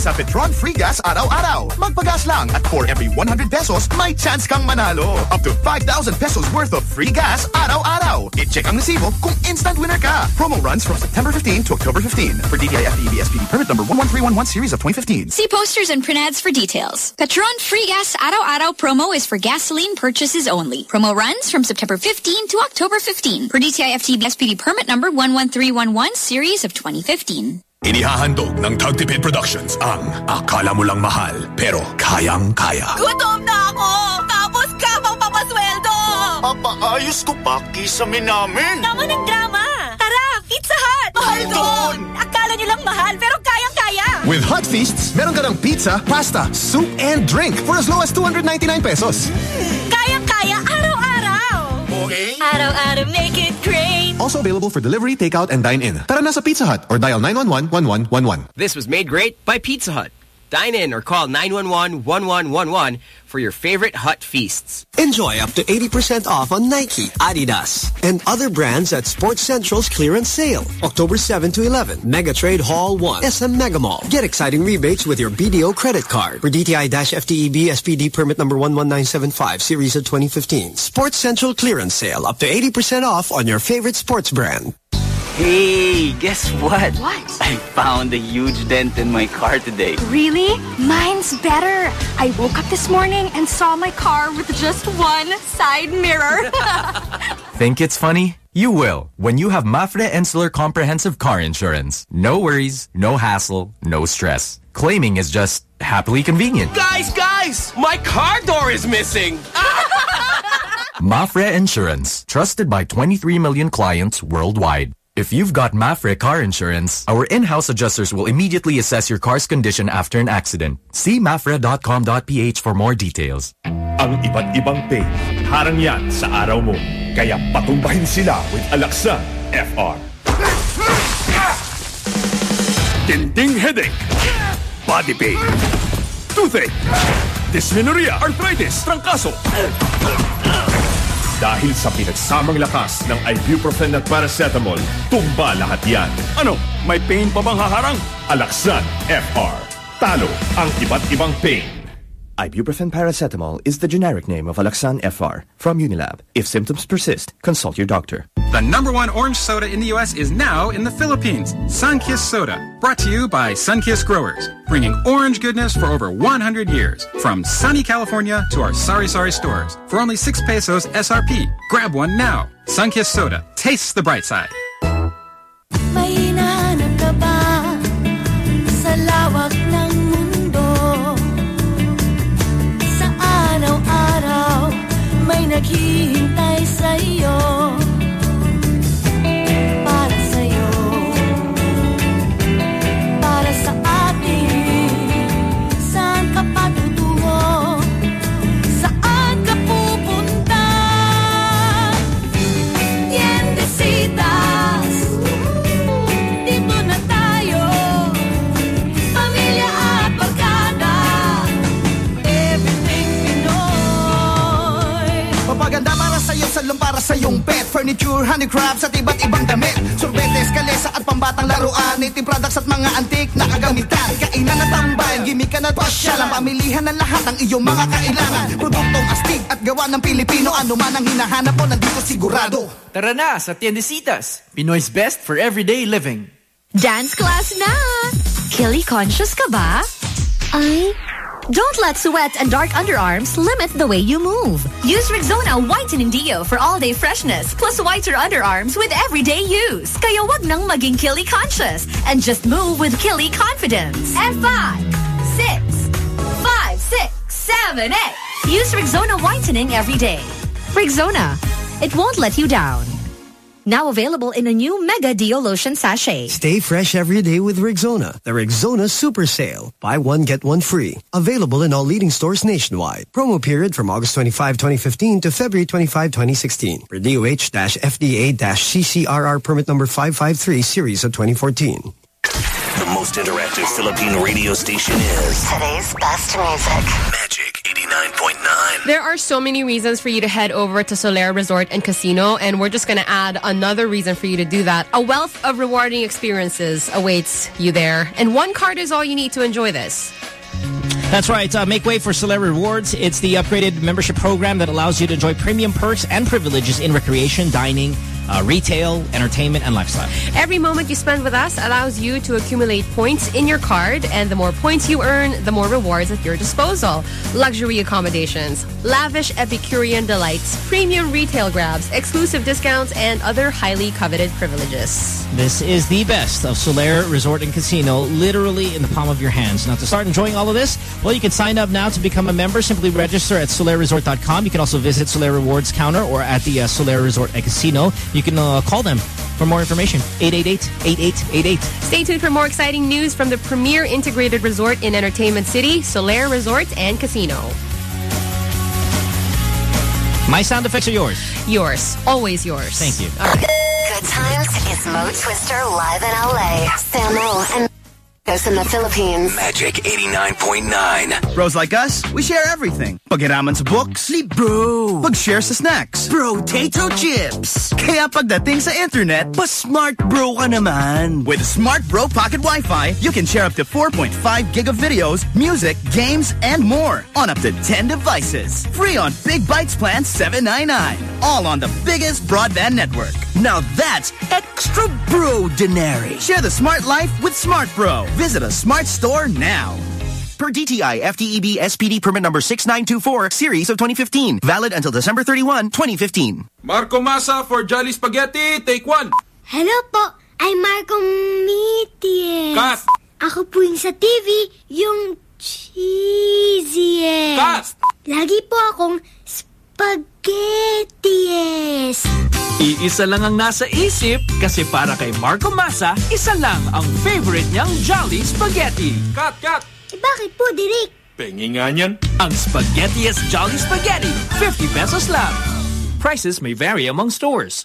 Sa Petron Free Gas araw-araw. Magpagas lang at for every 100 pesos, may chance kang manalo. Up to 5,000 pesos worth of free gas araw-araw. I-check ang resibo kung instant winner ka. Promo runs from September 15 to October 15 for DTI SPD permit number 11311 series of 2015. See posters and print ads for details. Petron Free Gas Araw Araw promo is for gasoline purchases only. Promo runs from September 15 to October 15 for DTI SPD permit number 11311 series of 2015. Inihahandog ng Tagtipid Productions ang Akala Mo Lang Mahal pero Kayang-Kaya. Gutom na ako! Tapos ka pang papasweldo! Papaayos ko pa kisame namin. Tama ng drama! Tara, Pizza Hut! Mahal doon! Akala Akala nyo lang mahal, pero kayang-kaya. With Hut Feasts, meron ka ng pizza, pasta, soup, and drink for as low as 299 pesos. Kayang-kaya araw-araw. Okay. Araw-araw make it great. Also available for delivery, takeout, and dine-in. Tara na sa Pizza Hut or dial 911-1111. This was made great by Pizza Hut. Dine in or call 911-1111 for your favorite Hut feasts. Enjoy up to 80% off on Nike, Adidas, and other brands at Sports Central's clearance sale. October 7 to 11, Mega Trade Hall 1, SM Mega Mall. Get exciting rebates with your BDO credit card. For DTI-FTEB SPD permit number 11975, series of 2015. Sports Central clearance sale. Up to 80% off on your favorite sports brand. Hey, guess what? What? I found a huge dent in my car today. Really? Mine's better. I woke up this morning and saw my car with just one side mirror. Think it's funny? You will when you have MAPFRE Insular Comprehensive Car Insurance. No worries, no hassle, no stress. Claiming is just happily convenient. Guys, guys! My car door is missing! MAPFRE Insurance, trusted by 23 million clients worldwide. If you've got MAPFRE car insurance, our in-house adjusters will immediately assess your car's condition after an accident. See mapfre.com.ph for more details. Ang iba't ibang pain, harang yan sa araw mo. Kaya patumbahin sila with Alaxan FR. Tinding headache, body pain, toothache, dysmenorrhea, arthritis, trangkaso. Dahil sa pinagsamang lakas ng ibuprofen at paracetamol, tumba lahat yan. Ano, may pain pa bang haharang? Alaxan FR. Talo ang iba't ibang pain. Ibuprofen paracetamol is the generic name of Alaxan FR from Unilab. If symptoms persist, consult your doctor. The number one orange soda in the U.S. is now in the Philippines. Sunkist Soda. Brought to you by Sunkist Growers. Bringing orange goodness for over 100 years. From sunny California to our sorry sorry stores. For only 6 pesos SRP. Grab one now. Sunkist Soda. Tastes the bright side. May may Furniture, handicrafts at iba't ibang damit. Sorbetes, kalesa at pambatang laruan. Native products at mga antik na kagamitan. Kainan at tambayan, gimikan at pasyalan Pamilihan ng lahat ng iyong mga kailangan. Produktong astig at gawa ng Pilipino. Ano man ang hinahanap mo, nandito sigurado. Tara na sa Tiendesitas, Pinoy's best for everyday living. Dance class na! Kili conscious ka ba? Ay, don't let sweat and dark underarms limit the way you move. Use Rexona Whitening Deo for all-day freshness plus whiter underarms with everyday use. Kaya wag nang maging Kili conscious and just move with Kili confidence. And five, six, five, six, seven, eight. Use Rexona Whitening every day. Rexona, it won't let you down. Now available in a new Mega Deo Lotion Sachet. Stay fresh every day with Rexona. The Rexona Super Sale. Buy one, get one free. Available in all leading stores nationwide. Promo period from August 25, 2015 to February 25, 2016. For DOH-FDA-CCRR permit number 553 series of 2014. The most interactive Philippine radio station is Today's best music. Magic 89.9. There are so many reasons for you to head over to Solaire Resort and Casino, and we're just going to add another reason for you to do that. A wealth of rewarding experiences awaits you there, and one card is all you need to enjoy this. That's right. Uh, make way for Celeb Rewards. It's the upgraded membership program that allows you to enjoy premium perks and privileges in recreation, dining, uh, retail, entertainment, and lifestyle. Every moment you spend with us allows you to accumulate points in your card, and the more points you earn, the more rewards at your disposal. Luxury accommodations, lavish Epicurean delights, premium retail grabs, exclusive discounts, and other highly coveted privileges. This is the best of Solaire Resort and Casino, literally in the palm of your hands. Now, to start enjoying all of this, well, you can sign up now to become a member. Simply register at SolaireResort.com. You can also visit Solaire Rewards counter or at the uh, Solaire Resort and Casino. You can uh, call them for more information. 888-8888. Stay tuned for more exciting news from the premier integrated resort in Entertainment City, Solaire Resort and Casino. My sound effects are yours. Yours. Always yours. Thank you. All right. Good times is Mo Twister live in LA. Samo and Marcos in the Philippines. Magic 89.9. Bros like us, we share everything. Pag-iraman sa books, sleep bro. Pag-share sa snacks, potato chips. Kaya pagdating sa internet, pa-smart bro ka naman. With Smart Bro Pocket Wi-Fi, you can share up to 4.5 gig of videos, music, games, and more on up to 10 devices. Free on Big Bytes Plan 799. All on the biggest broadband network. Now that's extra bro denary. Share the smart life with Smart Bro. Visit a smart store now. Per DTI FTEB SPD permit number 6924, series of 2015. Valid until December 31, 2015. Marco Masa for Jolly Spaghetti, take one. Hello po, I'm Marco Mities. Cut. Ako po yung sa TV, yung cheesiest. Eh. Cut. Lagi po akong spaghettiest. Iisa lang ang nasa isip kasi para kay Marco Masa, isa lang ang favorite niyang Jolly Spaghetti. Cut, cut. Eh bakit po, Direk? Pengi nga niyan. Ang Spaghettiest Jolly Spaghetti, 50 pesos lang. Prices may vary among stores.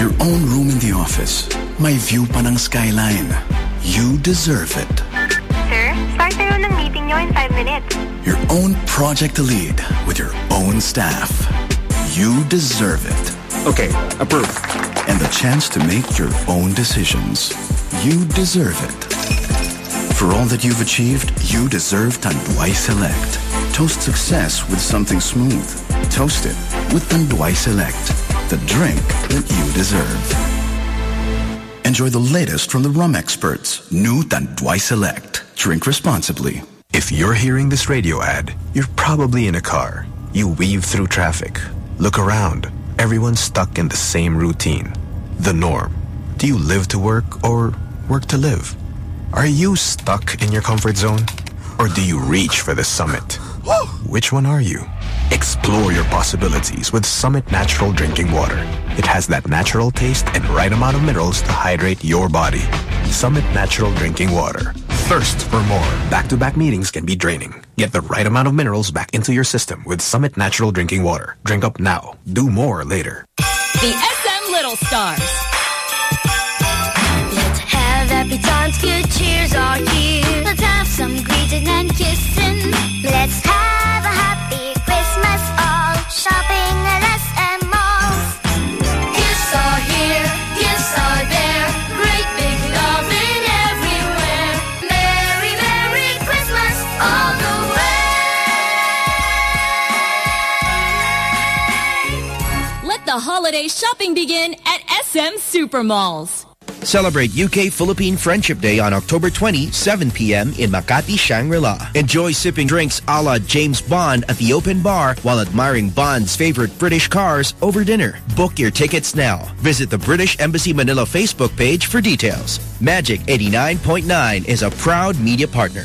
Your own room in the office. May view pa ng skyline. You deserve it. In 5 minutes. Your own project to lead with your own staff. You deserve it. Okay, approved. And the chance to make your own decisions. You deserve it. For all that you've achieved, you deserve Tanduay Select. Toast success with something smooth. Toast it with Tanduay Select, the drink that you deserve. Enjoy the latest from the rum experts. New Tanduay Select. Drink responsibly. If you're hearing this radio ad, you're probably in a car. You weave through traffic. Look around. Everyone's stuck in the same routine. The norm. Do you live to work or work to live? Are you stuck in your comfort zone? Or do you reach for the summit? Which one are you? Explore your possibilities with Summit Natural Drinking Water. It has that natural taste and right amount of minerals to hydrate your body. Summit Natural Drinking Water. Thirst for more. Back-to-back meetings can be draining. Get the right amount of minerals back into your system with Summit Natural Drinking Water. Drink up now. Do more later. The SM Little Stars. Let's have happy times, good cheers are here. Let's have some greeting and kissing. Let's have a happy Christmas all. Shopping at SM the holiday shopping begin at SM Supermalls. Celebrate UK-Philippine Friendship Day on October 20, 7 p.m. in Makati Shangri-La. Enjoy sipping drinks a la James Bond at the open bar while admiring Bond's favorite British cars over dinner. Book your tickets now. Visit the British Embassy Manila Facebook page for details. Magic 89.9 is a proud media partner.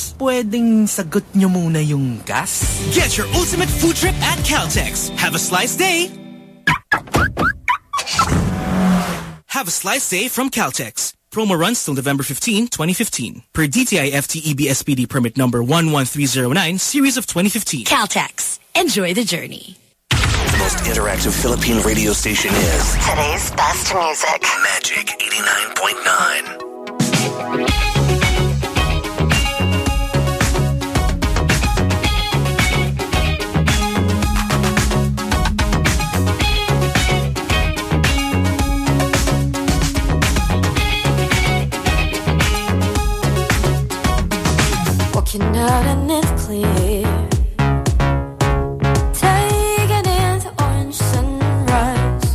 pwedeng sagot nyo muna yung gas? Get your ultimate food trip at Caltex. Have a slice day. Have a slice day from Caltex. Promo runs till November 15, 2015. Per DTI FTEB SPD permit number 11309, series of 2015. Caltex. Enjoy the journey. The most interactive Philippine radio station is Today's best music. Magic 89.9. Walking out and it's clear. Taking in the orange sunrise.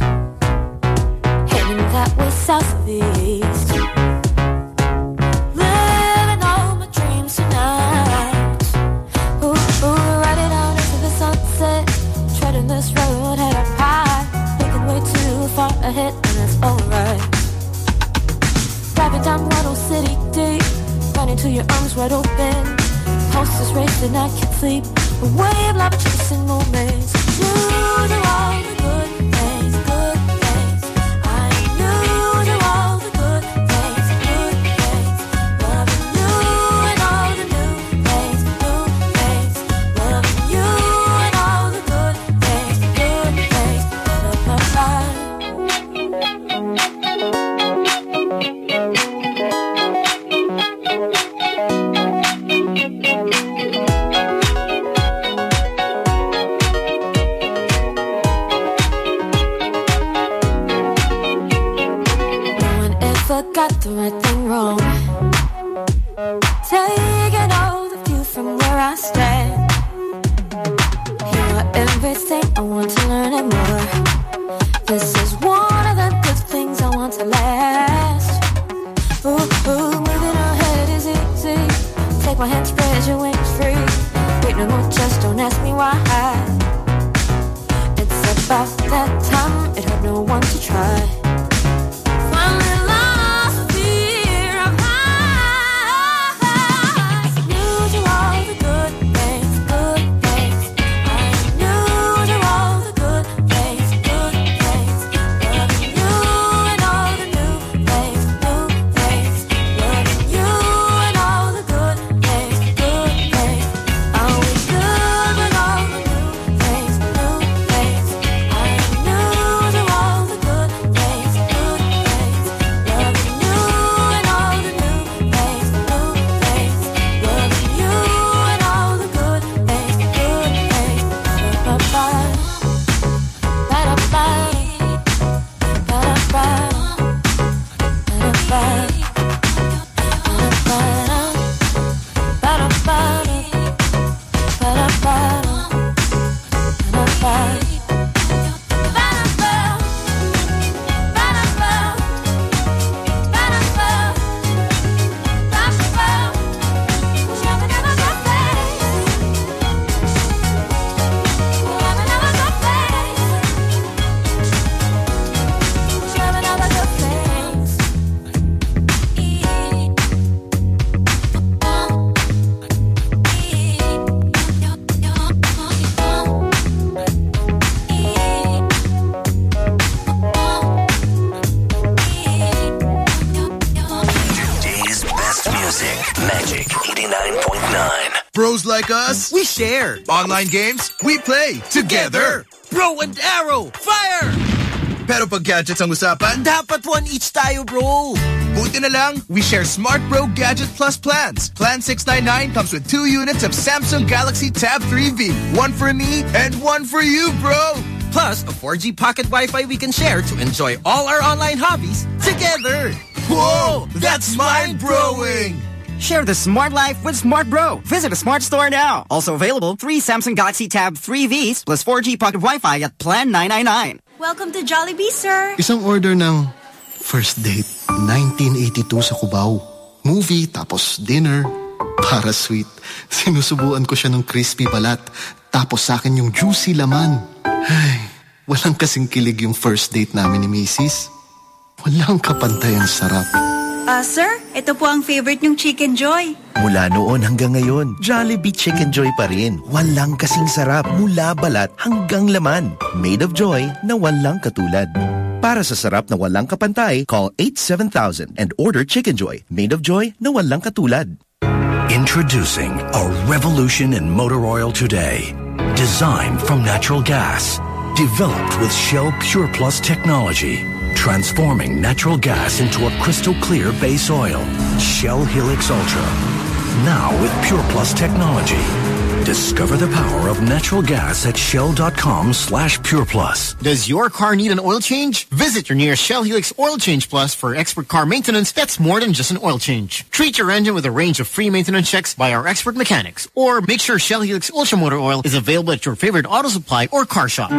Heading that way south of east. Living all my dreams tonight. Ooh, ooh, riding out into the sunset. Treading this road head up high. Looking way too far ahead, and it's alright. Driving down Waddle City deep. Running to your arms wide open. Pulse is racing, I can't sleep. A wave like chasing moments. All the good one share. Online games, we play together. Bro and arrow, fire! Pero pag gadgets ang usapan, Dapat one each tayo, bro. buti na lang, we share Smart Bro Gadget Plus plans. Plan 699 comes with two units of Samsung Galaxy Tab 3V. One for me and one for you, bro. Plus, a 4G pocket Wi-Fi we can share to enjoy all our online hobbies together. Whoa, that's mind broing. Share the smart life with Smart Bro. Visit a smart store now. Also available, three Samsung Galaxy Tab 3Vs plus 4G pocket Wi-Fi at Plan 999. Welcome to Jollibee, sir. Isang order ng first date, 1982 sa Cubao. Movie, tapos dinner. Para sweet. Sinusubuan ko siya ng crispy balat. Tapos sa akin yung juicy laman. Ay, walang kasing kilig yung first date namin ni Mrs. Walang kapantay ang sarap. Ah, sir, ito po ang favorite niyong Chicken Joy. Mula noon hanggang ngayon, Jollibee Chicken Joy pa rin. Walang kasing sarap mula balat hanggang laman. Made of joy na walang katulad. Para sa sarap na walang kapantay, call 87000 and order Chicken Joy. Made of joy na walang katulad. Introducing a revolution in motor oil today. Designed from natural gas. Developed with Shell Pure Plus technology, transforming natural gas into a crystal clear base oil. Shell Helix Ultra. Now with Pure Plus technology. Discover the power of natural gas at shell.com slash pure plus. Does your car need an oil change? Visit your nearest Shell Helix Oil Change Plus for expert car maintenance that's more than just an oil change. Treat your engine with a range of free maintenance checks by our expert mechanics. Or make sure Shell Helix Ultra Motor Oil is available at your favorite auto supply or car shop.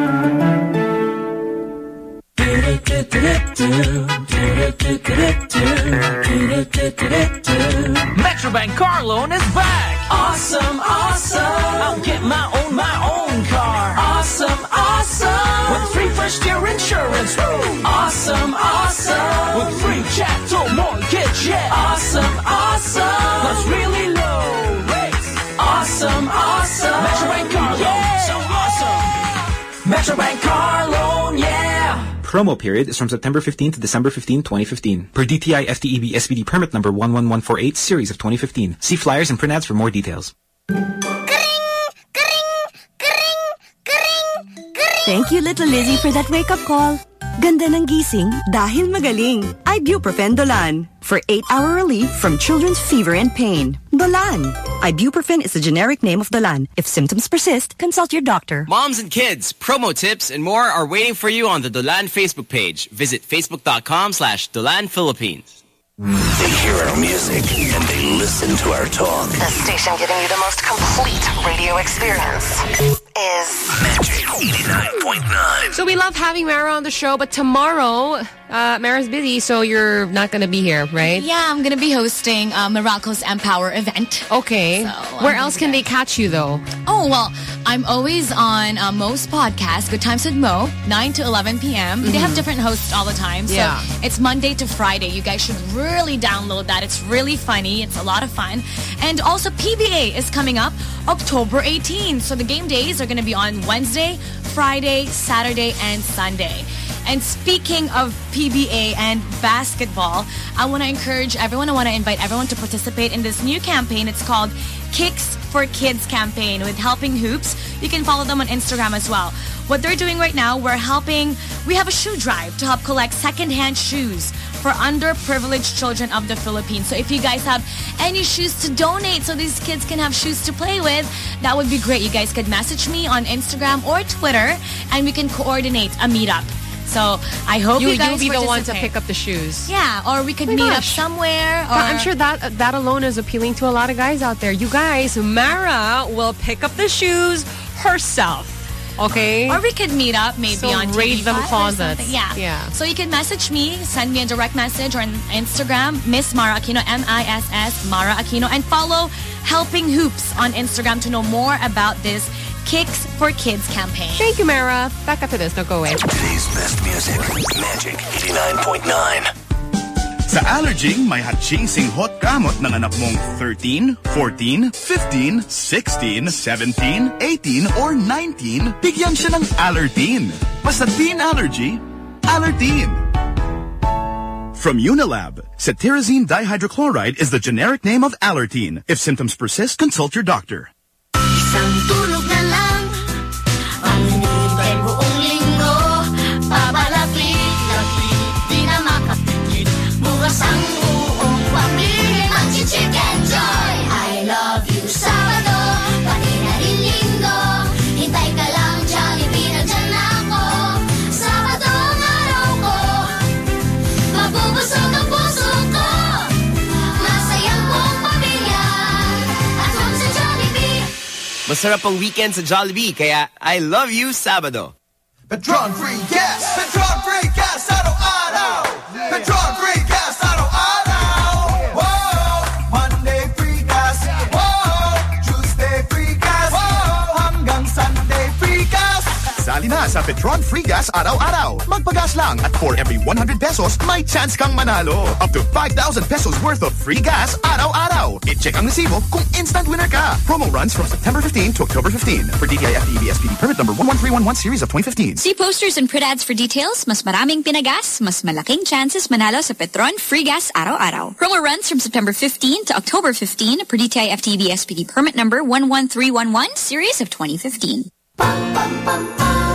Metrobank car loan is back. Awesome, awesome. I'll get my own, my own car. Awesome, awesome. With free first year insurance. Woo. Awesome, awesome. With free chattel mortgage. Yeah. Awesome, awesome. Plus really low rates. Awesome, awesome. Metrobank car loan. So awesome. Metrobank car loan. Yeah. Promo period is from September 15 to December 15, 2015. Per DTI FTEB SPD permit number 11148 series of 2015. See flyers and print ads for more details. Thank you, little Lizzie, for that wake-up call. Ganda ng gising dahil magaling. Ibuprofen Dolan for 8-hour relief from children's fever and pain. Dolan. Ibuprofen is the generic name of Dolan. If symptoms persist, consult your doctor. Moms and kids, promo tips and more are waiting for you on the Dolan Facebook page. Visit facebook.com slash Dolan Philippines. They hear our music and they listen to our talk. The station giving you the most complete radio experience is Magic 89.9. So we love having Mara on the show, but tomorrow, uh, Mara's busy, so you're not going to be here, right? Yeah, I'm going to be hosting uh, Miracles Empower event. Okay. Where else can they catch you, though? Oh, well, I'm always on uh, Mo's podcast, Good Times with Mo, 9 to 11 p.m. They have Mhm. different hosts all the time. So Yeah. it's Monday to Friday. You guys should really download that. It's really funny. It's a lot of fun. And also PBA is coming up October 18. So the game days are going to be on Wednesday, Friday, Saturday, and Sunday. And speaking of PBA and basketball, I want to encourage everyone, I want to invite everyone to participate in this new campaign. It's called Kicks for Kids campaign with Helping Hoops. You can follow them on Instagram as well. What they're doing right now, we're helping, we have a shoe drive to help collect secondhand shoes for underprivileged children of the Philippines. So if you guys have any shoes to donate so these kids can have shoes to play with, that would be great. You guys could message me on Instagram or Twitter and we can coordinate a meetup. So I hope you, You, guys you'll be the one to pick up the shoes. Yeah, or we could Oh meet up somewhere. Or I'm sure that that alone is appealing to a lot of guys out there. You guys, Mara will pick up the shoes herself. Okay? Or we could meet up maybe So on raid TV5 them closets. Yeah. Yeah. So you can message me, send me a direct message or on Instagram, Miss Mara Aquino, M-I-S-S, Mara Aquino, and follow Helping Hoops on Instagram to know more about this Kicks for Kids campaign. Thank you, Mara. Back after this. Don't go away. Today's best music. Magic 89.9. Sa Allerging, may hot-chasing hot gamot ng anak mong 13, 14, 15, 16, 17, 18, or 19, bigyan siya ng Allertine. Basta teen allergy, Allertine. From Unilab, cetirizine dihydrochloride is the generic name of Allertine. If symptoms persist, consult your doctor. Masarap ang weekend sa Jollibee, kaya I love you Sabado. Petron free gas! Petron Sali na sa Petron Free Gas araw-araw. Magpagas lang at for every 100 pesos, may chance kang manalo. Up to 5,000 pesos worth of free gas araw-araw. I-check ang resibo kung instant winner ka. Promo runs from September 15 to October 15 for DTI FTEB SPD permit number 11311 series of 2015. See posters and print ads for details. Mas maraming pinagas, mas malaking chances manalo sa Petron Free Gas araw-araw. Promo runs from September 15 to October 15 per DTI FTB SPD permit number 11311 series of 2015. We wish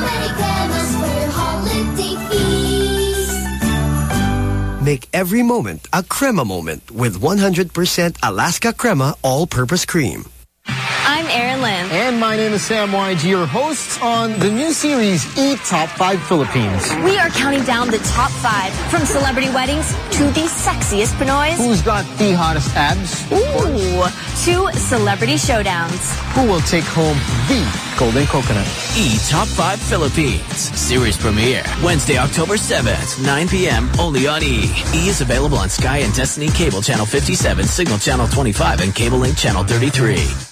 Merry Christmas for your holiday feast. Make every moment a crema moment with 100% Alaska Crema All-Purpose Cream. I'm Erin Lynn. And my name is Sam YG, your hosts on the new series E Top 5 Philippines. We are counting down the top five from celebrity weddings to the sexiest Pinoys. Who's got the hottest abs? Ooh, to celebrity showdowns. Who will take home the golden coconut? E Top 5 Philippines. Series premiere Wednesday, October 7th, 9 p.m. only on E. E is available on Sky and Destiny Cable Channel 57, Cignal Channel 25, and Cable Link Channel 33.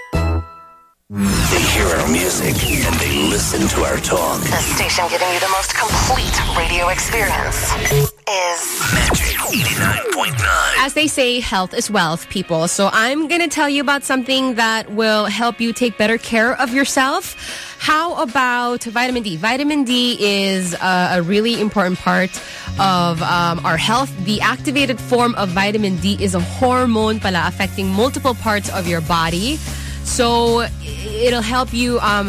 They hear our music and they listen to our talk. The station giving you the most complete radio experience is Magic 89.9. As they say, health is wealth, people. So I'm going to tell you about something that will help you take better care of yourself. How about vitamin D? Vitamin D is uh, a really important part of um, our health. The activated form of vitamin D is a hormone pala affecting multiple parts of your body. So it'll help you um,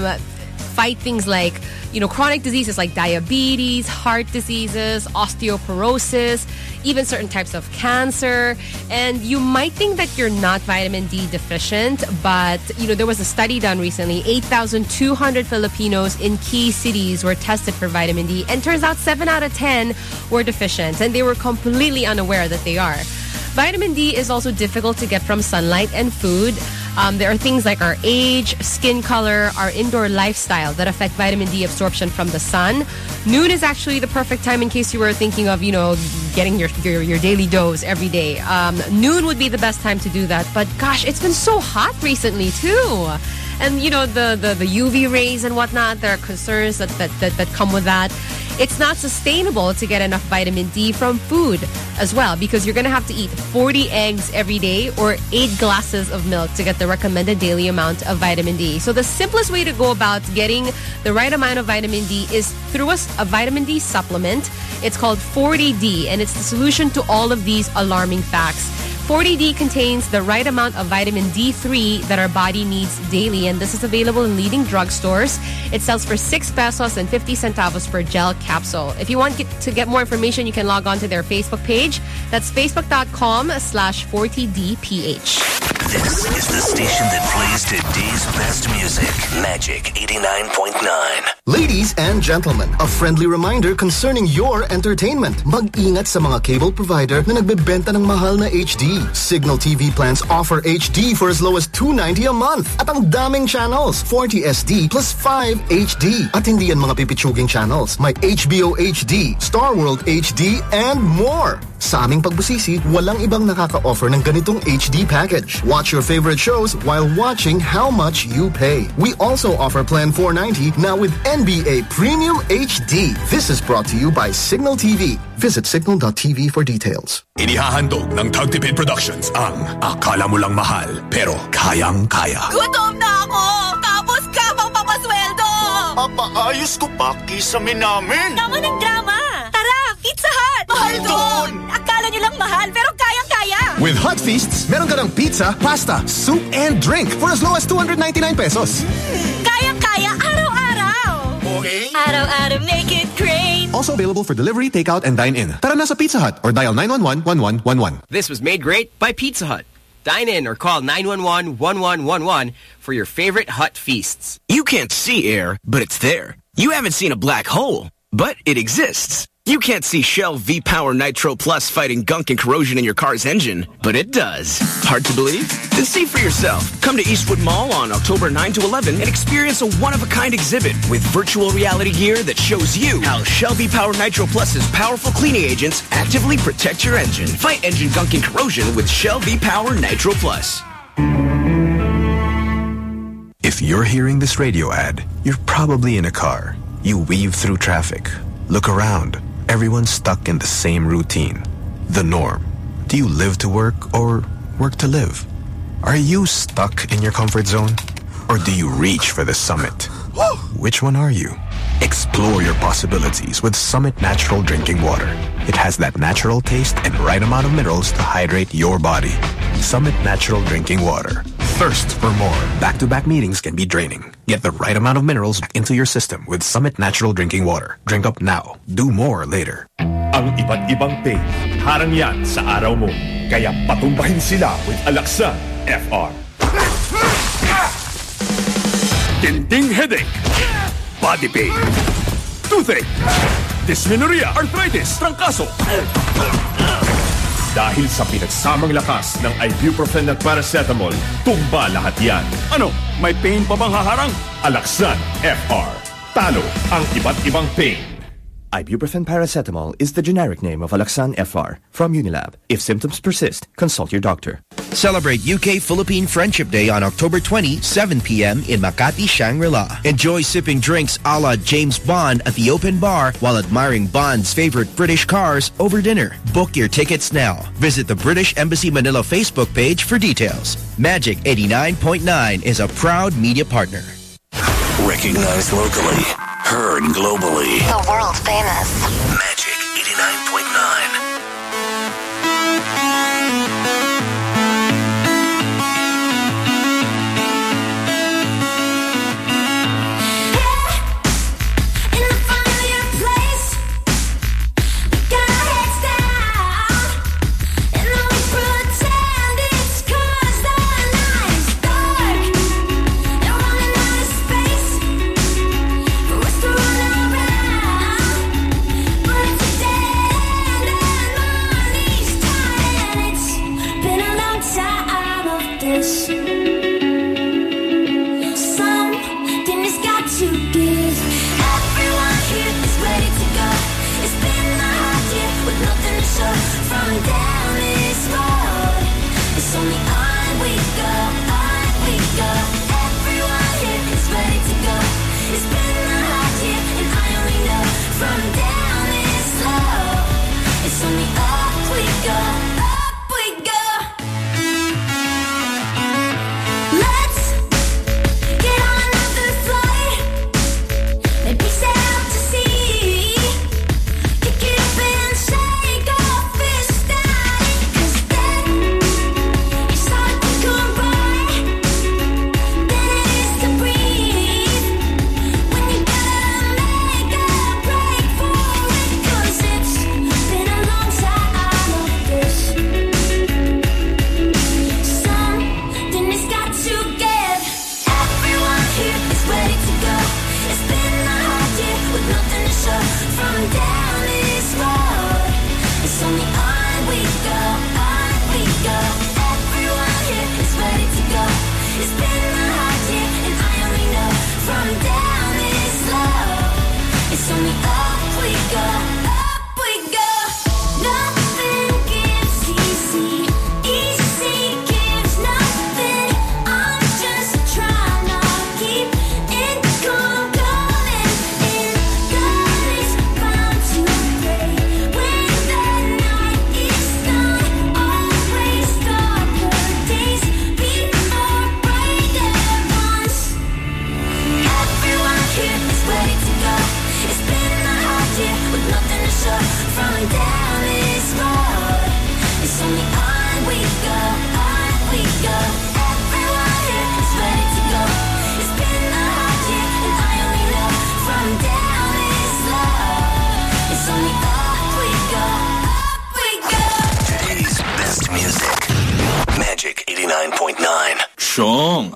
fight things like, you know, chronic diseases like diabetes, heart diseases, osteoporosis, even certain types of cancer. And you might think that you're not vitamin D deficient, but, you know, there was a study done recently. 8,200 Filipinos in key cities were tested for vitamin D. And turns out 7 out of 10 were deficient. And they were completely unaware that they are. Vitamin D is also difficult to get from sunlight and food. Um, there are things like our age, skin color, our indoor lifestyle that affect vitamin D absorption from the sun. Noon is actually the perfect time in case you were thinking of, you know, getting your your, your daily dose every day. Um, noon would be the best time to do that. But gosh, it's been so hot recently too. And, you know, the, the, the UV rays and whatnot, there are concerns that, that, that, that come with that. It's not sustainable to get enough vitamin D from food as well because you're going to have to eat 40 eggs every day or 8 glasses of milk to get the recommended daily amount of vitamin D. So the simplest way to go about getting the right amount of vitamin D is through a, a vitamin D supplement. It's called Forti-D and it's the solution to all of these alarming facts. Forti-D contains the right amount of vitamin D3 that our body needs daily, and this is available in leading drugstores. It sells for 6 pesos and 50 centavos per gel capsule. If you want to get more information, you can log on to their Facebook page. That's facebook.com slash 40DPH. This is the station that plays today's best music. Magic 89.9. Ladies and gentlemen, a friendly reminder concerning your entertainment. Mag-ingat sa mga cable provider na nagbebenta ng mahal na HD. Cignal TV plans offer HD for as low as 290 a month. At ang daming channels, 40 SD plus 5 HD. At hindi yan mga pipitsuging channels. May HBO HD, Star World HD, and more. Sa aming pagbusisi, walang ibang nakaka-offer ng ganitong HD package. Watch your favorite shows while watching how much you pay. We also offer Plan 490 now with NBA Premium HD. This is brought to you by Signal TV. Visit signal.tv for details. Inihahandog ng Tagtipid Productions ang Akala mo lang mahal, pero kayang-kaya. Gutom na ako! Tapos ka pang papasweldo! Papaayos ko pa kisame namin! Tama ng drama! Tara, Pizza Hut! Mahal doon! Akala nyo lang mahal, pero kayang-kaya! With Hut Feasts, meron ka ng pizza, pasta, soup, and drink for as low as 299 pesos. Hmm. Kayang-kaya araw-araw! Okay. Araw-araw make it great! Also available for delivery, takeout, and dine-in. Tara na sa Pizza Hut or dial 911-1111. This was made great by Pizza Hut. Dine in or call 911-1111 for your favorite Hut feasts. You can't see air, but it's there. You haven't seen a black hole, but it exists. You can't see Shell V-Power Nitro Plus fighting gunk and corrosion in your car's engine, but it does. Hard to believe? Then see for yourself. Come to Eastwood Mall on October 9 to 11 and experience a one-of-a-kind exhibit with virtual reality gear that shows you how Shell V-Power Nitro Plus's powerful cleaning agents actively protect your engine. Fight engine gunk and corrosion with Shell V-Power Nitro Plus. If you're hearing this radio ad, you're probably in a car. You weave through traffic, Look around. Everyone's stuck in the same routine. The norm. Do you live to work or work to live? Are you stuck in your comfort zone? Or do you reach for the summit? Which one are you? Explore your possibilities with Summit Natural Drinking Water. It has that natural taste and right amount of minerals to hydrate your body. Summit Natural Drinking Water. Thirst for more. Back-to-back meetings can be draining. Get the right amount of minerals into your system with Summit Natural Drinking Water. Drink up now. Do more later. Ang iba't ibang pain, harang yan sa araw mo. Kaya patumbahin sila with Alaxan FR. Dinding headache, body pain, toothache, dysmenorrhea, arthritis, trangkaso. Dahil sa pinagsamang lakas ng ibuprofen at paracetamol, tumba lahat yan. Ano? May pain pa bang haharang? Alaxan FR. Talo ang iba't ibang pain. Ibuprofen paracetamol is the generic name of Alaxan FR from Unilab. If symptoms persist, consult your doctor. Celebrate UK-Philippine Friendship Day on October 20, 7 p.m. in Makati Shangri-La. Enjoy sipping drinks a la James Bond at the open bar while admiring Bond's favorite British cars over dinner. Book your tickets now. Visit the British Embassy Manila Facebook page for details. Magic 89.9 is a proud media partner. Recognized locally, heard globally. The world famous. Magic 89.9.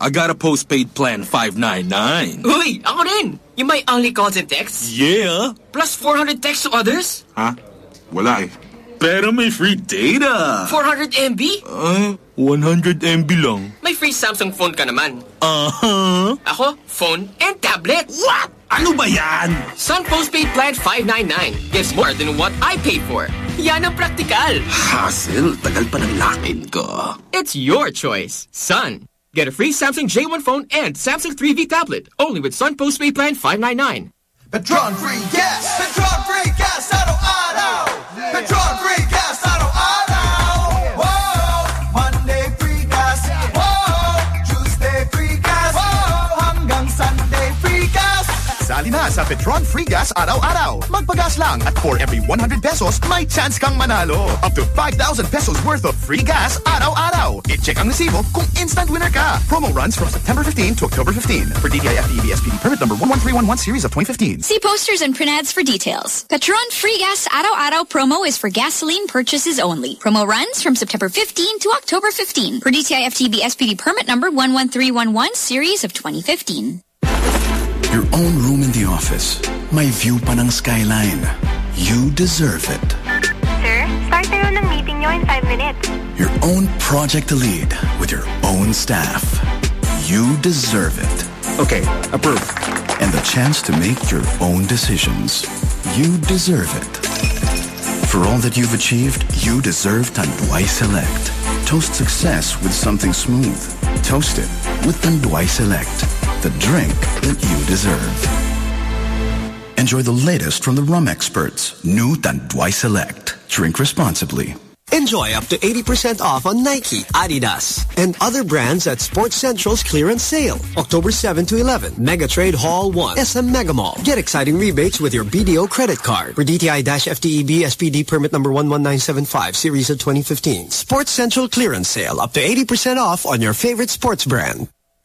I got a postpaid plan 599. Uy, ako rin! Yung may only calls and texts? Yeah? Plus 400 texts to others? Ha? Wala eh. Pero may free data. 400 MB? Uh, 100 MB lang. May free Samsung phone ka naman. Uh-huh. Ako, phone and tablet. What? Ano ba yan? Sun Postpaid Plan 599 gives more than what I paid for. Yan ang praktikal. Hassle, tagal pa ng lock-in ko. It's your choice. Sun. Get a free Samsung J1 phone and Samsung 3V tablet, only with Sun Postpaid Plan 599. Petron Free Gas! Yes. Petron Free Gas! Auto Auto! Yes. Petron Bumati na sa Petron Free Gas araw-araw. Magpagas lang at for every 100 pesos, may chance kang manalo. Up to 5,000 pesos worth of free gas araw-araw. I-check ang resibo kung instant winner ka. Promo runs from September 15 to October 15 for DTI SPD permit number 11311 series of 2015. See posters and print ads for details. Petron Free Gas Araw-Araw promo is for gasoline purchases only. Promo runs from September 15 to October 15 for DTI FTB permit number 11311 series of 2015. Your own room in the office. May view pa ng skyline. You deserve it. Sir, start na ng meeting nyo in 5 minutes. Your own project to lead with your own staff. You deserve it. Okay, approved. And the chance to make your own decisions. You deserve it. For all that you've achieved, you deserve Tanduay Select. Toast success with something smooth. Toast it with Tanduay Select, the drink that you deserve. Enjoy the latest from the rum experts. New Tanduay Select. Drink responsibly. Enjoy up to 80% off on Nike, Adidas, and other brands at Sports Central's clearance sale. October 7 to 11, Mega Trade Hall 1, SM Mega Mall. Get exciting rebates with your BDO credit card. For DTI-FTEB SPD permit number 11975, series of 2015. Sports Central clearance sale up to 80% off on your favorite sports brand.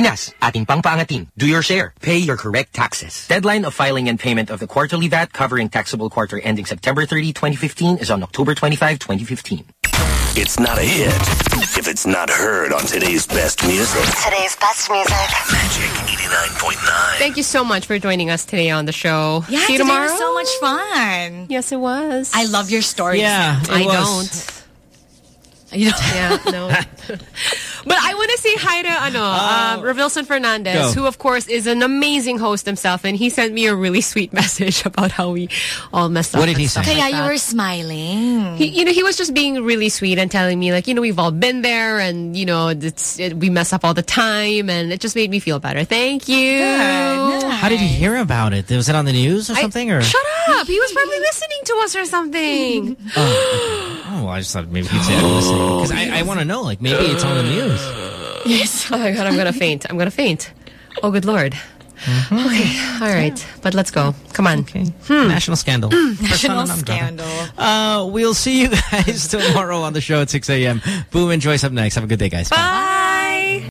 Pinas, ating pangpaangatin. Do your share. Pay your correct taxes. Deadline of filing and payment of the quarterly VAT covering taxable quarter ending September 30, 2015 is on October 25, 2015. It's not a hit if it's not heard on today's best music. Today's best music. Magic 89.9. Thank you so much for joining us today on the show. Yeah, See you today tomorrow. was so much fun. Yes, it was. I love your stories. Yeah, I I was. don't. You don't. Yeah, no. but I want to say hi to ano, um, Rovilson Fernandez, Go. who of course is an amazing host himself, and he sent me a really sweet message about how we all messed up. What did he say? Kaya like you that. were smiling. He, you know, he was just being really sweet and telling me, like, you know, we've all been there, and you know, it's it, we mess up all the time, and it just made me feel better. Thank you. How did you hear about it? Was it on the news or I- something? or Shut up! He was probably listening to us or something. Oh, oh, I just thought maybe he'd say I'm listening because I, I want to know. Like maybe it's on the news. Yes. Oh my god, I'm gonna faint. I'm gonna faint. Oh, good lord. Mm-hmm. Okay, all right, but let's go. Come on. Okay. National scandal. National Persona non scandal. Uh, we'll see you guys tomorrow on the show at 6 a.m. Boom and Joyce up next. Have a good day, guys. Bye.